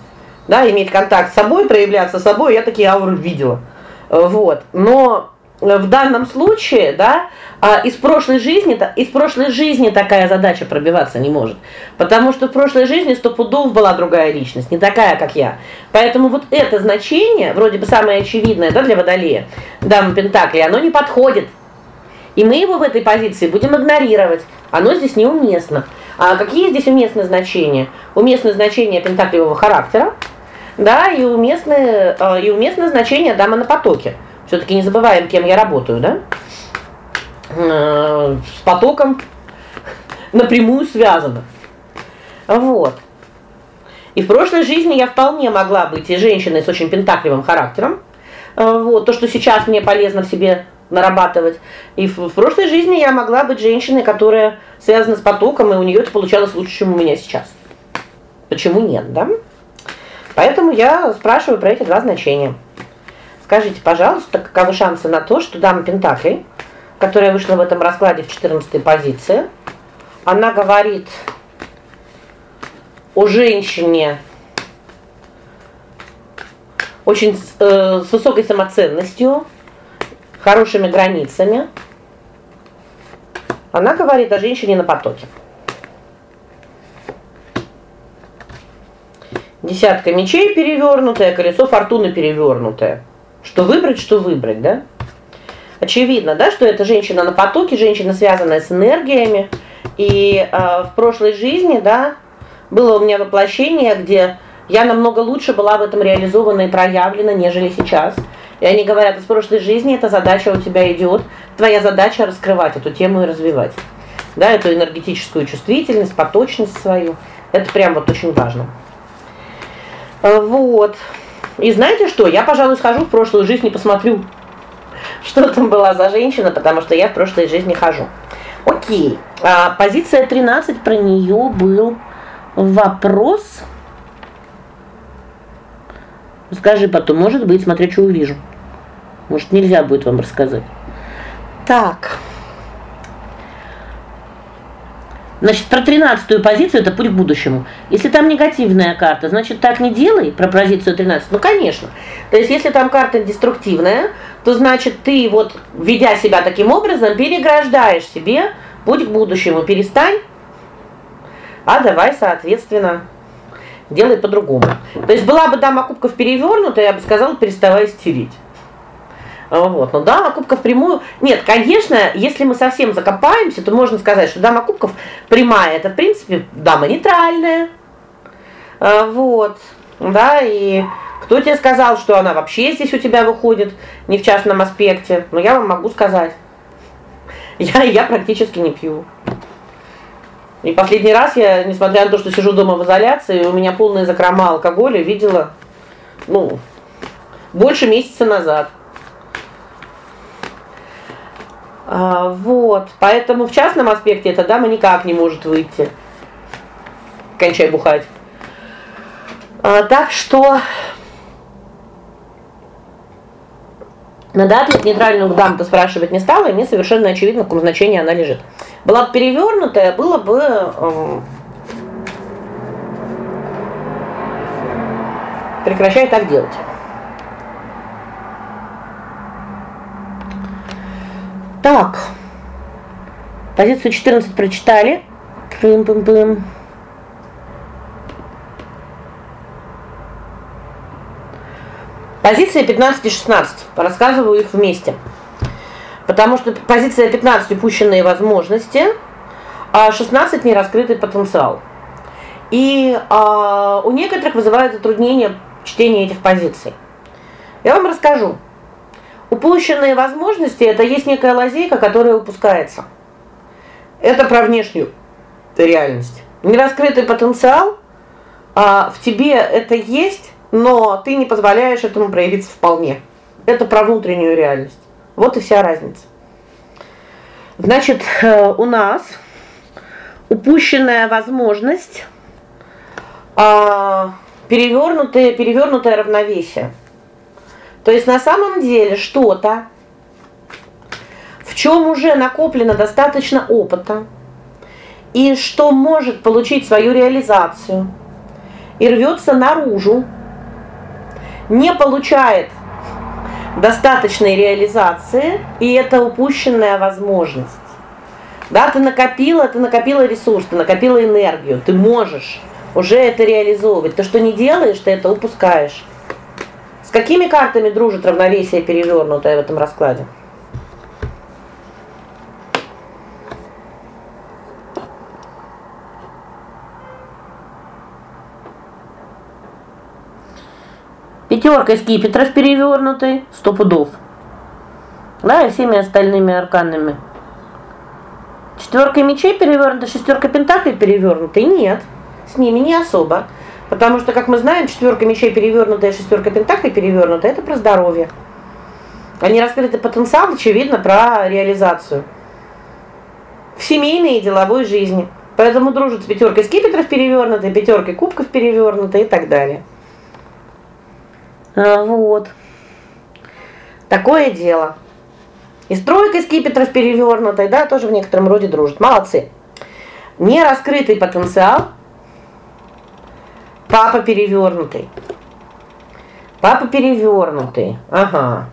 S1: Да, иметь контакт с собой, проявляться собой. Я такие ауры видела. Вот. Но в данном случае, да, а из прошлой жизни, из прошлой жизни такая задача пробиваться не может. Потому что в прошлой жизни стопудов была другая личность, не такая, как я. Поэтому вот это значение, вроде бы самое очевидное, да, для Водолея, дама Пентакли, оно не подходит. И мы его в этой позиции будем игнорировать. Оно здесь неуместно. А какие здесь уместные значения? Уместные значения пентакливого характера, да, и уместные э, и уместное значение дама на потоке. Все таки не забываем, кем я работаю, да? Э, с потоком напрямую связано. Вот. И в прошлой жизни я вполне могла быть и женщиной с очень пентакливым характером. Э, вот, то, что сейчас мне полезно в себе нарабатывать. И в, в прошлой жизни я могла быть женщиной, которая связана с потоком, и у нее это получалось лучше, чем у меня сейчас. Почему нет, да? Поэтому я спрашиваю про эти два значения. Скажите, пожалуйста, каковы шансы на то, что дама пентаклей, которая вышла в этом раскладе в 14 позиции, она говорит о женщине очень э, с высокой самоценностью, хорошими границами. Она говорит о женщине на потоке. Десятка мечей перевернутая, колесо фортуны перевернутое. Что выбрать, что выбрать, да? Очевидно, да, что это женщина на потоке, женщина, связанная с энергиями. И э, в прошлой жизни, да, было у меня воплощение, где я намного лучше была в этом реализована и проявлена, нежели сейчас. И они говорят: "Из прошлой жизни эта задача у тебя идет, твоя задача раскрывать эту тему и развивать". Да, эту энергетическую чувствительность, поточность свою. Это прям вот очень важно. Вот. И знаете что? Я, пожалуй, схожу в прошлую жизнь и посмотрю, что там была за женщина, потому что я в прошлой жизни хожу. О'кей. А позиция 13 про нее был вопрос. Скажи потом, может быть, смотря что увижу. Может, нельзя будет вам рассказать. Так. Значит, про тринадцатую позицию это путь к будущему. Если там негативная карта, значит, так не делай про позицию 13. Ну, конечно. То есть если там карта деструктивная, то значит, ты вот ведя себя таким образом, переграждаешь себе путь к будущему. Перестань. А давай, соответственно, делай по-другому. То есть была бы дама кубков перевернутая, я бы сказала, переставай стереть. Вот. Ну да, кубка впрямую. Нет, конечно, если мы совсем закопаемся, то можно сказать, что дама кубков прямая это, в принципе, дама нейтральная. А, вот. Да, и кто тебе сказал, что она вообще здесь у тебя выходит не в частном аспекте? Но ну, я вам могу сказать. Я я практически не пью. И последний раз я, несмотря на то, что сижу дома в изоляции, у меня полная закрома алкоголя, видела ну, больше месяца назад. А, вот. Поэтому в частном аспекте эта дама никак не может выйти. Кончай бухать. А, так что Надо ответ нейтральную даму спрашивать не стала, и мне совершенно очевидно, в каком значении она лежит. Была бы перевернутая, было бы э, прекращай так делать. Так. Позицию 14 прочитали. Пым-пым-пым. Позиция 15 и 16. Рассказываю их вместе. Потому что позиция 15 упущенные возможности, а 16 нераскрытый потенциал. И а, у некоторых вызывает затруднение чтение этих позиций. Я вам расскажу. Упущенные возможности это есть некая лазейка, которая упускается. Это про внешнюю реальность. Нераскрытый потенциал а в тебе это есть, но ты не позволяешь этому проявиться вполне. Это про внутреннюю реальность. Вот и вся разница. Значит, э, у нас упущенная возможность а перевернутое перевернутое равновесие. То есть на самом деле что-то в чем уже накоплено достаточно опыта и что может получить свою реализацию и рвется наружу, не получает достаточной реализации, и это упущенная возможность. Да, ты накопила, ты накопила ресурс, ты накопила энергию, ты можешь уже это реализовывать. То, что не делаешь, ты это упускаешь. С какими картами дружит равновесие перевернутое в этом раскладе? Пятерка скипетров перевернутой, сто пудов. Да, и всеми остальными арканами. Четверка мечей перевернута, шестерка пентаклей перевернута. Нет, с ними не особо. Потому что, как мы знаем, четверка мечей перевернутая, шестерка пентаклей перевернутая это про здоровье. Они раскрытый потенциал, очевидно, про реализацию в семейной и деловой жизни. Поэтому дружат с пятеркой скипетров перевернутой, пятеркой кубков перевернутой и так далее. А, вот. Такое дело. И с тройкой скипетров перевернутой, да, тоже в некотором роде дружат. Молодцы. Не раскрытый потенциал. Папа перевернутый. Папа перевернутый. Ага.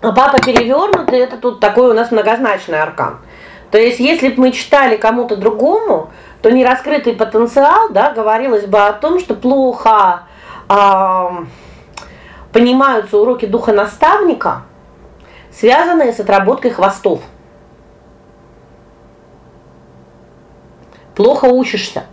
S1: А папа перевернутый это тут такой у нас многозначный аркан. То есть, если бы мы читали кому-то другому, то нераскрытый потенциал, да, говорилось бы о том, что плохо э, понимаются уроки духа наставника, связанные с отработкой хвостов. Плохо учишься.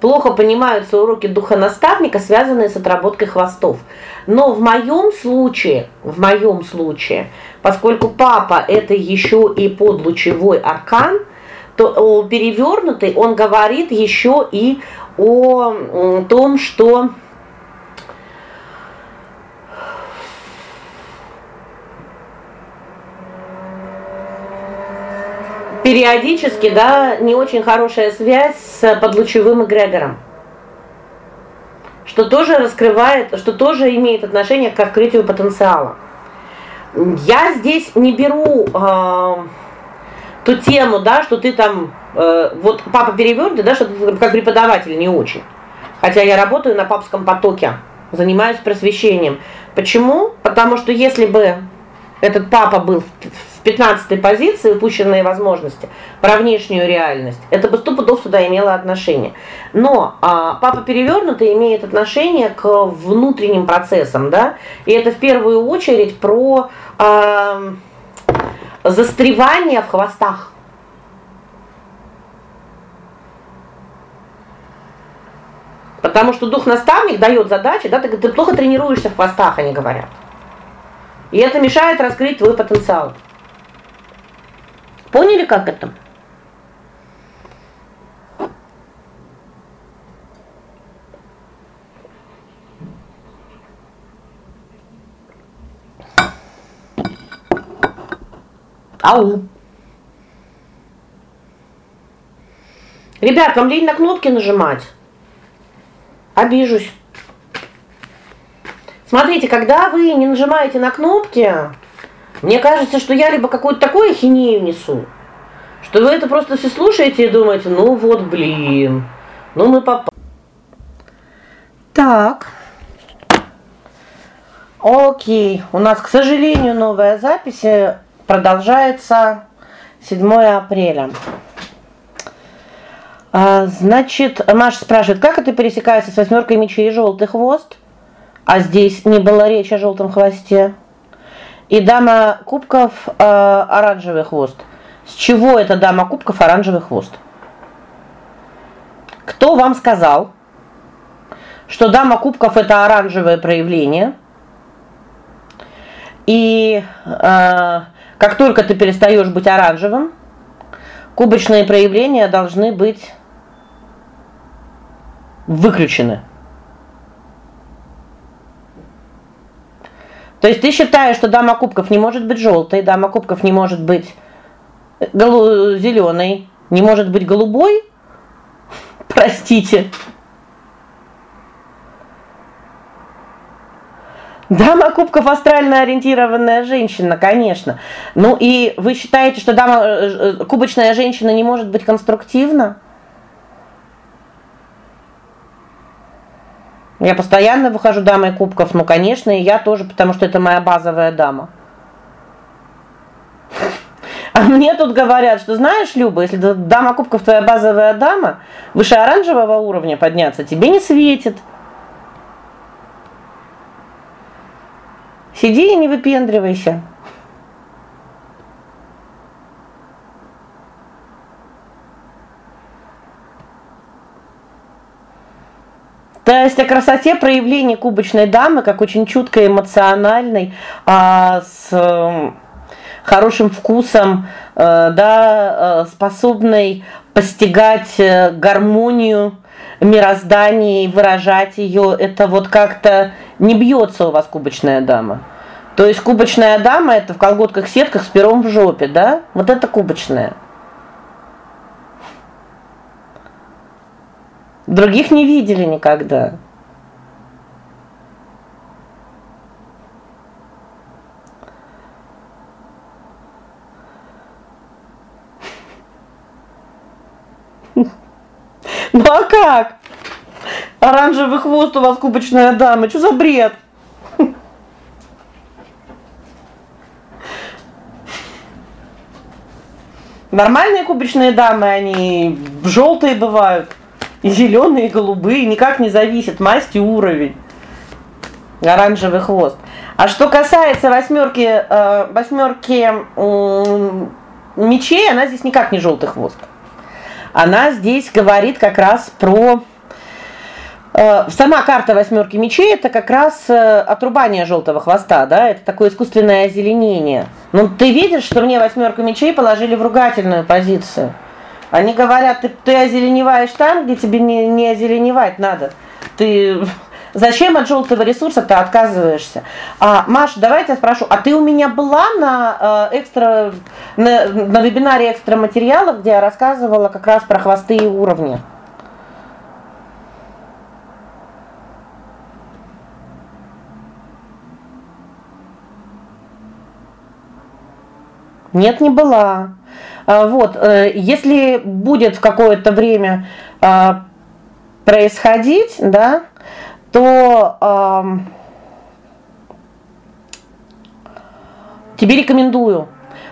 S1: Плохо понимаются уроки духа наставника, связанные с отработкой хвостов. Но в моем случае, в моем случае, поскольку папа это еще и подлучевой аркан, то перевернутый он говорит еще и о том, что периодически, да, не очень хорошая связь с подлучевым эгрегором. Что тоже раскрывает, что тоже имеет отношение к открытию потенциала. Я здесь не беру э, ту тему, да, что ты там э, вот папа перевёрнутый, да, что ты как преподаватель не очень. Хотя я работаю на папском потоке, занимаюсь просвещением. Почему? Потому что если бы этот папа был в 15 позиции упущенные возможности про внешнюю реальность. Это бы сто сюда имело отношение. Но а, папа перевернутый имеет отношение к внутренним процессам, да? И это в первую очередь про а, застревание в хвостах. Потому что дух наставник дает задачи, да, ты, ты плохо тренируешься в хвостах, они говорят. И это мешает раскрыть твой потенциал. Поняли, как это? Ау. Ребят, вам лень на кнопки нажимать? Обижусь. Смотрите, когда вы не нажимаете на кнопки, мне кажется, что я либо какую-то такую хинею несу, что вы это просто все слушаете и думаете: "Ну вот, блин. Ну мы попали". Так. О'кей. У нас, к сожалению, новая запись э, продолжается 7 апреля. А, значит, Маша спрашивает: "Как это пересекается с восьмеркой мечей и желтый хвост?" а здесь не было речи о желтом хвосте. И дама кубков э, оранжевый хвост. С чего эта дама кубков оранжевый хвост? Кто вам сказал, что дама кубков это оранжевое проявление? И э, как только ты перестаешь быть оранжевым, кубочные проявления должны быть выключены. То есть ты считаешь, что дама кубков не может быть желтой, дама кубков не может быть голу зеленой, не может быть голубой? Простите. Дама кубков астрально ориентированная женщина, конечно. Ну и вы считаете, что дама э, э, кубочная женщина не может быть конструктивна? Я постоянно выхожу дамой кубков, ну, конечно, и я тоже, потому что это моя базовая дама. А мне тут говорят, что знаешь, Люба, если дама кубков твоя базовая дама, выше оранжевого уровня подняться тебе не светит. Сиди и не выпендривайся. То есть о красоте проявления кубочной дамы, как очень чуткой, эмоциональной, а, с э, хорошим вкусом, э, да, э, способной постигать гармонию мироздания и выражать ее, это вот как-то не бьется у вас кубочная дама. То есть кубочная дама это в колготках, сетках с пером в жопе, да? Вот это кубочная. Других не видели никогда. Ну а как? Оранжевый хвост у вас кубочная дама. Что за бред? Нормальные кубочные дамы, они желтые бывают, и зеленые, и голубые, никак не зависит масть и уровень. Оранжевый хвост. А что касается восьмерки, э восьмерки э, мечей, она здесь никак не желтый хвост. Она здесь говорит как раз про Э, сама карта восьмерки мечей это как раз э, отрубание желтого хвоста, да? Это такое искусственное озеленение. Ну ты видишь, что мне восьмерку мечей положили в ругательную позицию. Они говорят: "Ты ты озеленеваешь там, где тебе не не озеленевать надо". Ты Зачем от желтого ресурса ты отказываешься? А, Маш, давайте я спрошу, а ты у меня была на э, экстра на, на вебинаре экстра материалов, где я рассказывала как раз про хвосты и уровни? Нет, не была. А, вот, э, если будет какое-то время а, происходить, да, то тебе рекомендую.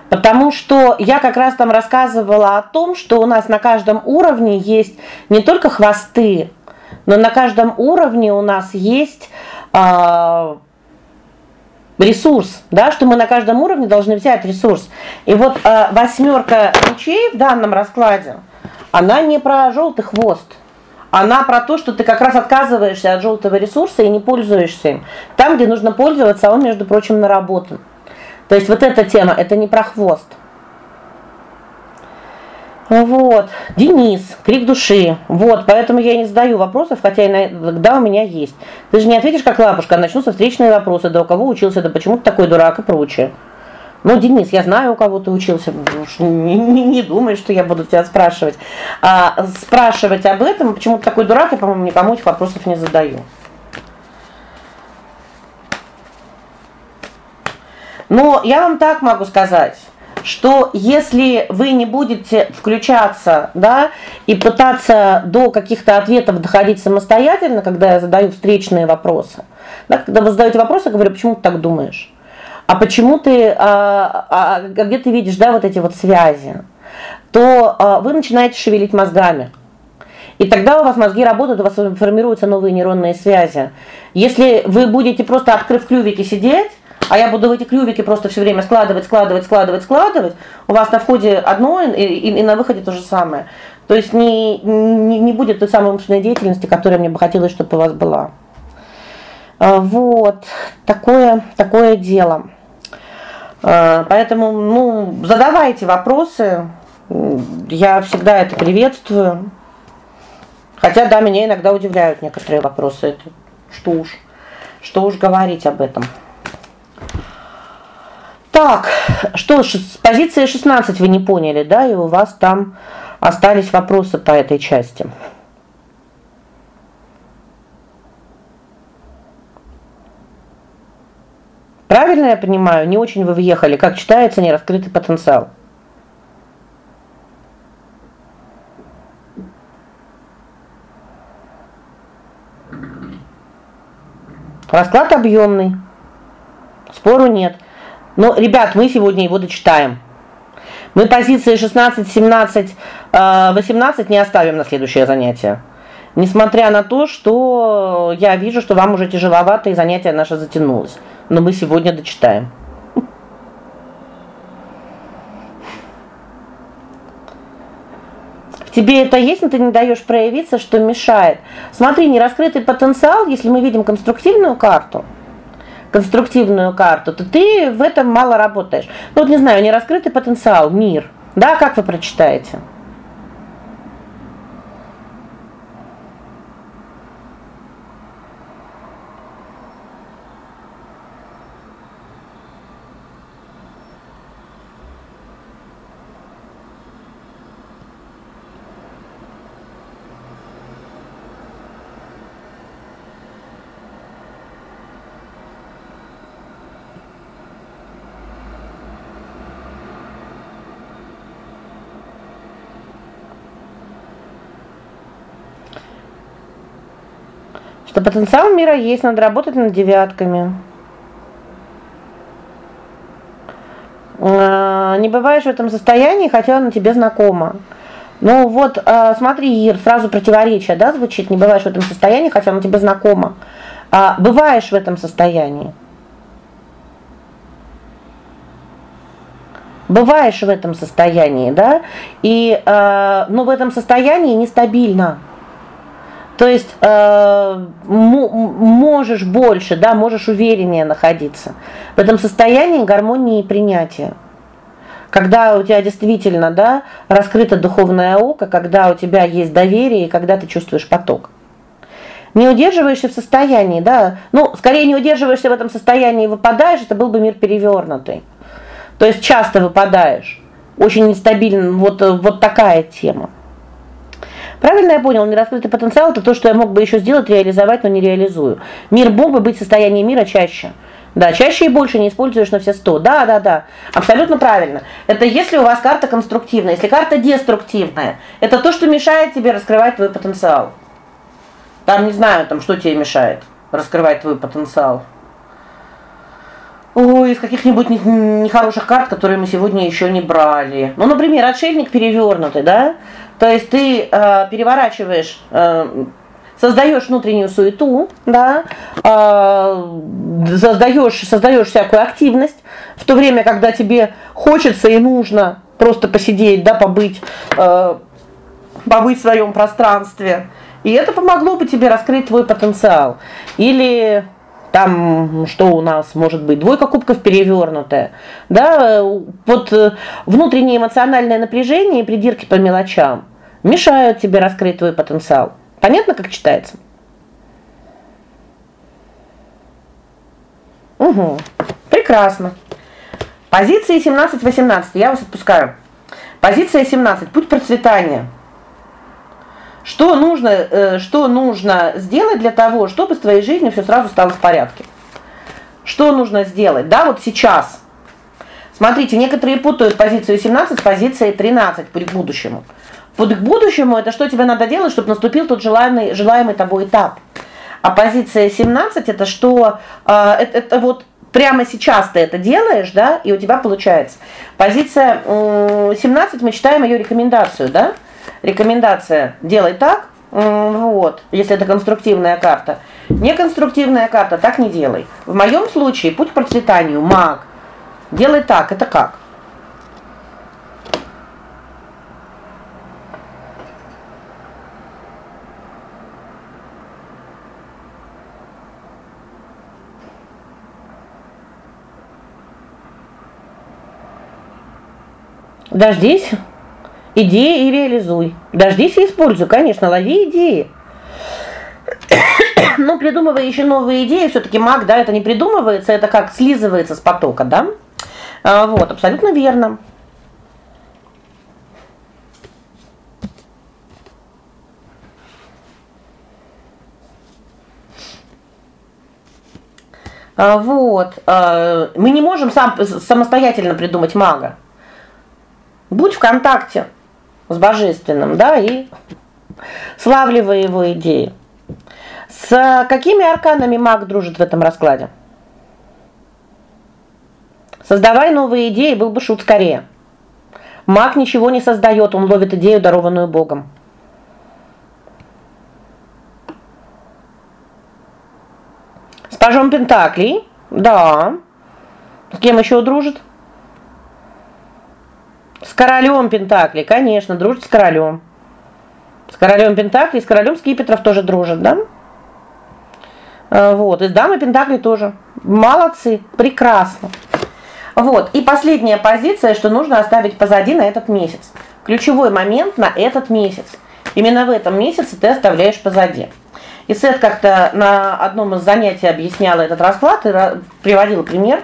S1: Потому что я как раз там рассказывала о том, что у нас на каждом уровне есть не только хвосты, но на каждом уровне у нас есть э, ресурс, да, что мы на каждом уровне должны взять ресурс. И вот э, восьмерка мечей в данном раскладе, она не про желтый хвост. Она про то, что ты как раз отказываешься от желтого ресурса и не пользуешься им. Там, где нужно пользоваться, он, между прочим, наработан. То есть вот эта тема это не про хвост. Вот. Денис, крик души. Вот, поэтому я не задаю вопросов, хотя иногда у меня есть. Ты же не ответишь как лапушка, а начнутся встречные вопросы: да у кого учился, да почему ты такой дурак и прочее. Ну, Денис, я знаю, у кого ты учился. Не, не, не думай, что я буду тебя спрашивать. А спрашивать об этом, почему ты такой дурак, я, по-моему, никому этих вопросов не задаю. Но я вам так могу сказать что если вы не будете включаться, да, и пытаться до каких-то ответов доходить самостоятельно, когда я задаю встречные вопросы. Да, когда вы задаете вопросы, говорю: "Почему ты так думаешь?" А почему ты а, а где ты видишь, да, вот эти вот связи? То а, вы начинаете шевелить мозгами. И тогда у вас мозги работают, у вас формируются новые нейронные связи. Если вы будете просто открыв клювики сидеть, а я буду в эти клювики просто все время складывать, складывать, складывать, складывать, у вас на входе одно и, и, и на выходе то же самое. То есть не, не не будет той самой умственной деятельности, которая мне бы хотелось, чтобы у вас была. А, вот. Такое такое дело. А, поэтому, ну, задавайте вопросы. Я всегда это приветствую. Хотя да, меня иногда удивляют некоторые вопросы. Это что уж, что уж говорить об этом. Так, что с позиции 16 вы не поняли, да, и у вас там остались вопросы по этой части. Правильно я понимаю, не очень вы въехали, как читается нераскрытый потенциал. Расклад объемный. Спору нет. Но, ребят, мы сегодня его дочитаем. Мы позиции 16, 17, 18 не оставим на следующее занятие. Несмотря на то, что я вижу, что вам уже тяжеловато и занятие наше затянулось. Но мы сегодня дочитаем. Тебе это есть, но ты не даешь проявиться, что мешает. Смотри, нераскрытый потенциал, если мы видим конструктивную карту, конструктивную карту, то ты в этом мало работаешь. Ну вот не знаю, нераскрытый потенциал, мир. Да, как вы прочитаете? Что потенциал мира есть, надо работать над девятками. А, не бываешь в этом состоянии, хотя оно тебе знакомо. Ну вот, а, смотри, Ир, сразу противоречие, да, звучит. Не бываешь в этом состоянии, хотя оно тебе знакомо. А бываешь в этом состоянии. Бываешь в этом состоянии, да? И э, но в этом состоянии нестабильно. То есть э, можешь больше, да, можешь увереннее находиться. В этом состоянии гармонии и принятия. Когда у тебя действительно, да, раскрыто духовное око, когда у тебя есть доверие когда ты чувствуешь поток. Не удерживаешься в состоянии, да? Ну, скорее не удерживаешься в этом состоянии и выпадаешь, это был бы мир перевернутый. То есть часто выпадаешь. Очень нестабильно вот вот такая тема. Правильно я понял, нераскрытый потенциал это то, что я мог бы еще сделать, реализовать, но не реализую. Мир мог бы быть в состоянии мира чаще. Да, чаще и больше не используешь на все 100. Да, да, да. Абсолютно правильно. Это если у вас карта конструктивная, если карта деструктивная, это то, что мешает тебе раскрывать твой потенциал. Там не знаю, там что тебе мешает раскрывать твой потенциал. Ой, из каких-нибудь нехороших карт, которые мы сегодня еще не брали. Ну, например, отшельник перевернутый, да? То есть ты э, переворачиваешь э, создаешь внутреннюю суету, да? Э, создаешь создаешь всякую активность в то время, когда тебе хочется и нужно просто посидеть, да, побыть э, побыть в своем пространстве. И это помогло бы тебе раскрыть твой потенциал. Или там что у нас может быть двойка кубков перевернутая. Да, вот э, внутреннее эмоциональное напряжение и придирки по мелочам мешают тебе раскрыть твой потенциал. Понятно, как читается? Угу. Прекрасно. Позиции 17-18 я вас отпускаю. Позиция 17 путь процветания. Что нужно, э, что нужно сделать для того, чтобы с твоей жизнью все сразу стало в порядке? Что нужно сделать? Да, вот сейчас. Смотрите, некоторые путают позицию 17 с позицией 13 путь к будущему. К будущему это что тебе надо делать, чтобы наступил тот желаемый желаемый тобой этап. А позиция 17 это что э, это, это вот прямо сейчас ты это делаешь, да, и у тебя получается. Позиция э, 17 мы читаем ее рекомендацию, да? Рекомендация: делай так. Вот, если это конструктивная карта. Неконструктивная карта так не делай. В моем случае путь к процветанию маг. Делай так, это как? Дождись идеи и реализуй. Дождись и используй, конечно, лови идеи. Ну, придумывая еще новые идеи, все таки маг, да, это не придумывается, это как слизывается с потока, да? А, вот, абсолютно верно. А, вот. А, мы не можем сам самостоятельно придумать мага. Будь в контакте с божественным, да, и славливай его идеи. С какими арканами маг дружит в этом раскладе? Создавай новые идеи, был бы шут скорее. Маг ничего не создает, он ловит идею, дарованную Богом. С пажом пентаклей? Да. С кем еще дружит? С королем Пентакли, конечно, дружит с королем. С королем Пентаклей, с королем Скипетров тоже дружит, да? Э, вот, и с дамой Пентаклей тоже. Молодцы, прекрасно. Вот. И последняя позиция, что нужно оставить позади на этот месяц. Ключевой момент на этот месяц. Именно в этом месяце ты оставляешь позади. И Сет как-то на одном из занятий объясняла этот расклад и приводила пример.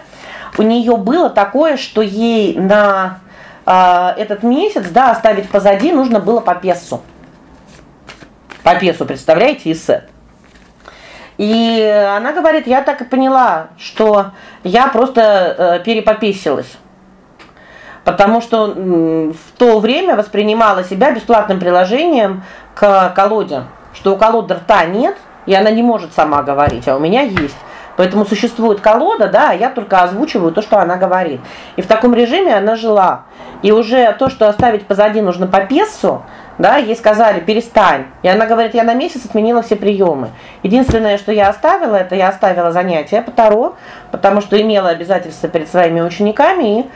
S1: У нее было такое, что ей на этот месяц, да, оставить позади нужно было по песу. По песу, представляете, и Сет. И она говорит: "Я так и поняла, что я просто э, перепописилась. Потому что в то время воспринимала себя бесплатным приложением к колоде, что у колоды рта нет, и она не может сама говорить, а у меня есть. Поэтому существует колода, да, а я только озвучиваю то, что она говорит. И в таком режиме она жила. И уже то, что оставить позади нужно по пессу, да, ей сказали: "Перестань". И она говорит: "Я на месяц отменила все приемы. Единственное, что я оставила, это я оставила занятия по Таро, потому что имела обязательства перед своими учениками и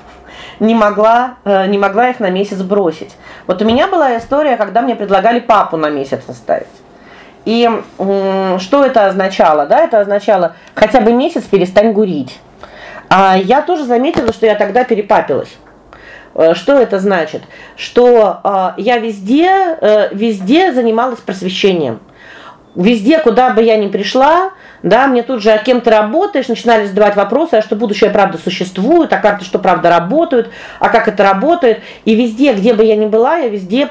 S1: не могла э, не могла их на месяц бросить. Вот у меня была история, когда мне предлагали папу на месяц оставить. И что это означало? Да, это означало хотя бы месяц перестань гурить. А я тоже заметила, что я тогда перепапилась. Э, что это значит? Что э, я везде э, везде занималась просвещением. Везде, куда бы я ни пришла, да, мне тут же, а кем ты работаешь, начинали задавать вопросы, а что будущее правда существует, а карты что правда работают, а как это работает? И везде, где бы я ни была, я везде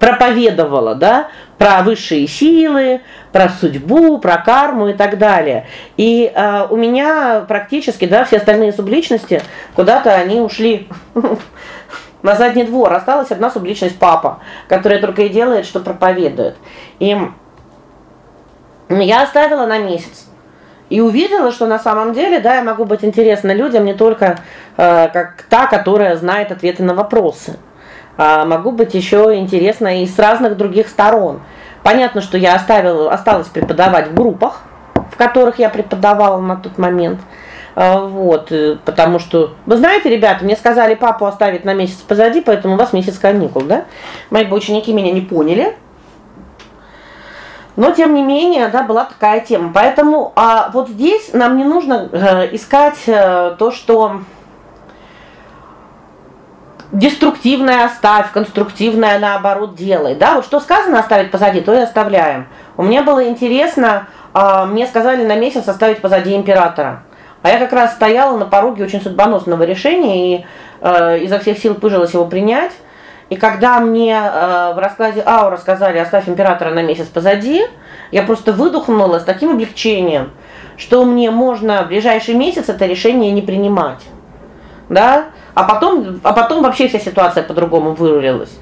S1: проповедовала, да, про высшие силы, про судьбу, про карму и так далее. И э, у меня практически, да, все остальные субличности куда-то они ушли на задний двор. Осталась одна субличность папа, которая только и делает, что проповедует. И я оставила на месяц. И увидела, что на самом деле, да, я могу быть интересна людям не только э, как та, которая знает ответы на вопросы а могу быть еще интересна и с разных других сторон. Понятно, что я оставила осталось преподавать в группах, в которых я преподавала на тот момент. А, вот, э, потому что вы знаете, ребята, мне сказали папу оставить на месяц позади, поэтому у вас месяц каникул, да? Мои ученики меня не поняли. Но тем не менее, да, была такая тема. Поэтому а вот здесь нам не нужно э, искать э, то, что деструктивное оставь, конструктивное наоборот делай. Да, вот что сказано оставить позади, то и оставляем. У меня было интересно, э, мне сказали на месяц оставить позади императора. А я как раз стояла на пороге очень судьбоносного решения и э, изо всех сил пыжилась его принять. И когда мне э, в раскладе Аура сказали: "Оставь императора на месяц позади", я просто выдохнула с таким облегчением, что мне можно в ближайший месяц это решение не принимать. Да? А потом, а потом вообще вся ситуация по-другому вырулилась.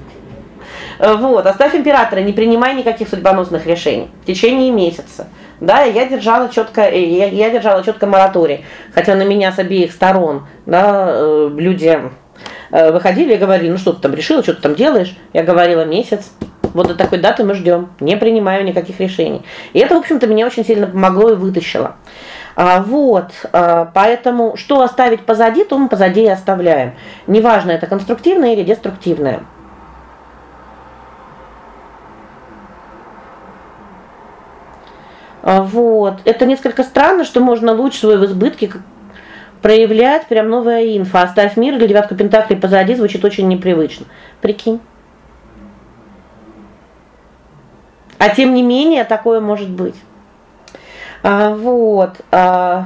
S1: Э, вот, оставь императора, не принимай никаких судьбоносных решений в течение месяца. Да, я держала четко э, я, я держала четко мораторий, хотя на меня с обеих сторон, да, э, люди выходили и говорили: "Ну что ты там решила, что ты там делаешь?" Я говорила: "Месяц. Вот до такой даты мы ждем, Не принимаю никаких решений". И это, в общем-то, меня очень сильно помогло и вытащило. А, вот, а, поэтому что оставить позади, то мы позади и оставляем. Неважно, это конструктивное или деструктивное. А, вот. Это несколько странно, что можно луч свой в избытке проявлять, прям новая инфа. Оставь мир или девятку пентаклей позади звучит очень непривычно. Прикинь. А тем не менее такое может быть. А, вот. А,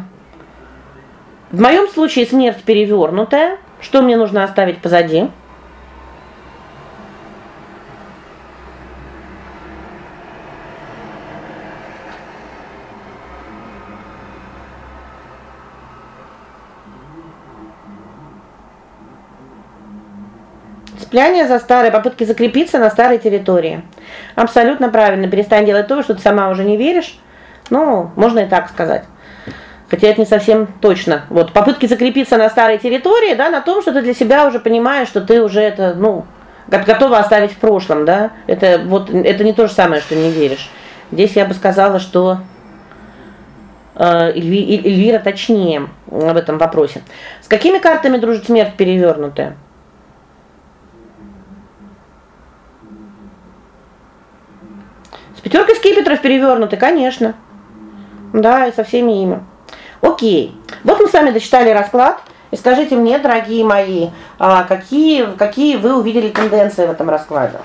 S1: в моем случае смерть перевернутая. Что мне нужно оставить позади? Цепляние за старые попытки закрепиться на старой территории. Абсолютно правильно. Перестань делать то, что ты сама уже не веришь ну, можно и так сказать. Хотя это не совсем точно. Вот попытки закрепиться на старой территории, да, на том, что ты для себя уже понимаешь, что ты уже это, ну, готова оставить в прошлом, да? Это вот это не то же самое, что не веришь. Здесь я бы сказала, что э, Эльвира точнее в этом вопросе. С какими картами дружит смерть перевернутая? Пятерка скипетров перевернуты, конечно. Да, и со всеми ими. Окей. Вот мы с вами дочитали расклад. И скажите мне, дорогие мои, а какие какие вы увидели тенденции в этом раскладе?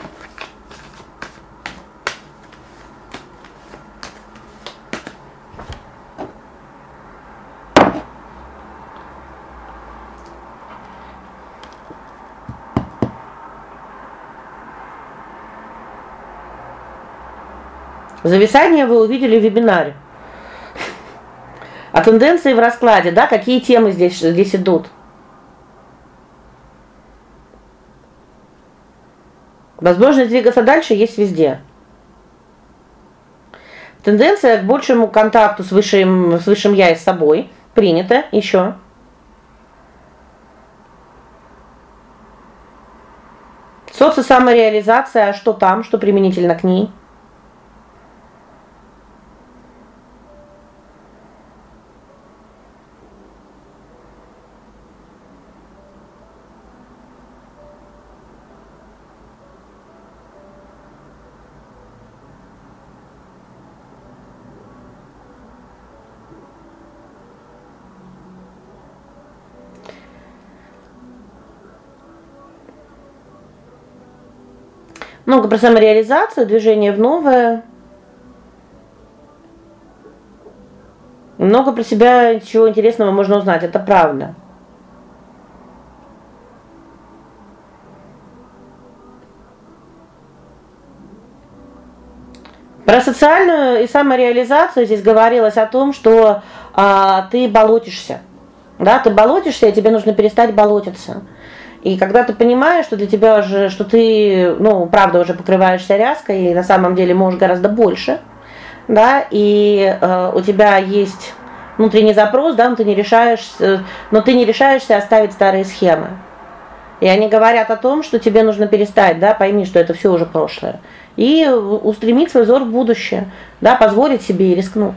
S1: Зависание вы увидели в вебинаре. А тенденции в раскладе, да, какие темы здесь здесь идут? Возможность двигаться дальше есть везде. Тенденция к большему контакту с высшим с высшим я и с собой принята еще. Соци самореализация, а что там, что применительно к ней? Много про самореализацию, движение в новое. Много про себя чего интересного можно узнать, это правда. Про социальную и самореализацию здесь говорилось о том, что а, ты болотишься. Да, ты болотишься, и тебе нужно перестать болотиться. И когда ты понимаешь, что для тебя уже, что ты, ну, правда уже покрываешься ряской и на самом деле можешь гораздо больше, да, и э, у тебя есть внутренний запрос, да, но ты не решаешься, но ты не решаешься оставить старые схемы. И они говорят о том, что тебе нужно перестать, да, пойми, что это все уже прошлое, и устремить свой взор в будущее, да, позволить себе и рискнуть.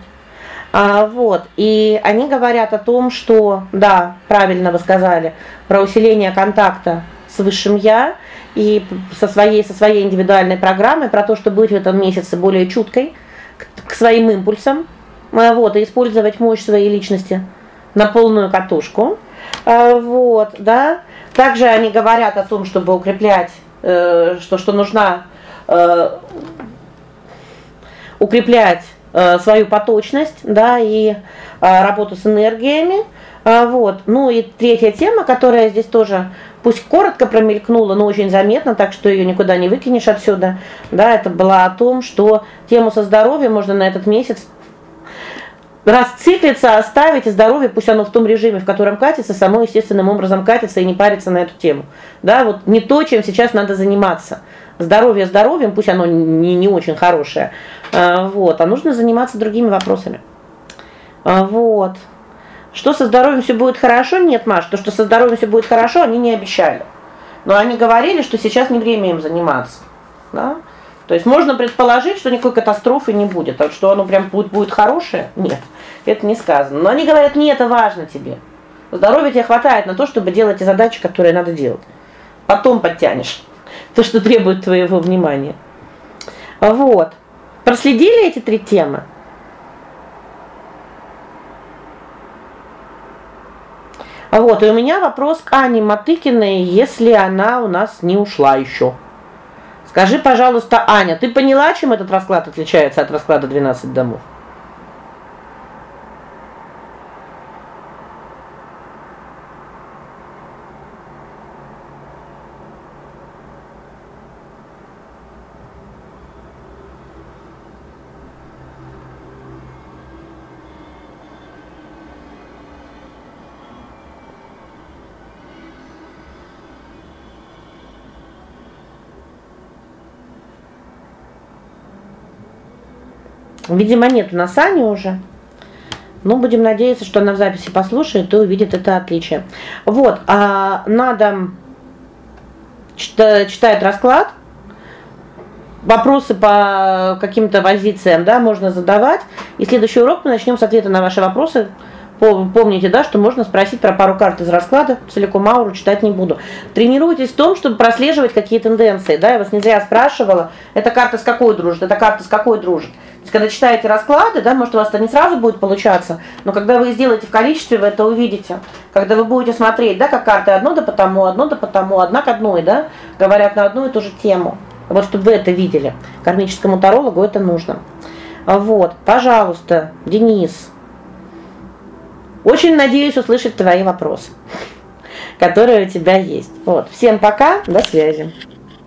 S1: А вот. И они говорят о том, что да, правильно вы сказали, про усиление контакта с высшим я и со своей со своей индивидуальной программой, про то, что быть в этом месяце более чуткой к, к своим импульсам. А вот, и использовать мощь своей личности на полную катушку. А вот, да? Также они говорят о том, чтобы укреплять э, что что нужна э, укреплять свою поточность, да, и э, работу с энергиями. А, вот. Ну и третья тема, которая здесь тоже пусть коротко промелькнула, но очень заметно, так что ее никуда не выкинешь отсюда. Да, это была о том, что тему со здоровьем можно на этот месяц расциклиться, оставить и здоровье, пусть оно в том режиме, в котором катится, само естественным образом катится и не парится на эту тему. Да, вот не то, чем сейчас надо заниматься. Здоровье здоровьем, пусть оно не не очень хорошее. А, вот, а нужно заниматься другими вопросами. А, вот. Что со здоровьем все будет хорошо? Нет, Маш, то, что со здоровьем все будет хорошо, они не обещали. Но они говорили, что сейчас не время им заниматься. Да? То есть можно предположить, что никакой катастрофы не будет, а что оно прям будет будет хорошее? Нет. Это не сказано. Но они говорят: "Не, это важно тебе. Здоровья тебе хватает на то, чтобы делать те задачи, которые надо делать. Потом подтянешь то, что требует твоего внимания". Вот. Проследили эти три темы? А вот, и у меня вопрос к Ане Матыкиной, если она у нас не ушла еще. Скажи, пожалуйста, Аня, ты поняла, чем этот расклад отличается от расклада 12 домов? Видимо, нет у нас Ани уже. Ну, будем надеяться, что она в записи послушает и увидит это отличие. Вот, а надо читает расклад. Вопросы по каким-то позициям, да, можно задавать. И следующий урок мы начнем с ответа на ваши вопросы помните, да, что можно спросить про пару карт из расклада, целиком ауру читать не буду. Тренируйтесь в том, чтобы прослеживать какие тенденции, да? Я вас не зря спрашивала, эта карта с какой дружит, эта карта с какой дружит. То есть, когда читаете расклады, да, может, у вас это не сразу будет получаться, но когда вы сделаете в количестве, вы это увидите. Когда вы будете смотреть, да, как карты одно да потому, одно да потому, одна к одной, да, говорят на одну и ту же тему. Вот чтобы вы это видели. Кармическому тарологу это нужно. Вот, пожалуйста, Денис. Очень надеюсь услышать твои вопросы, которые у тебя есть. Вот. Всем пока, до связи.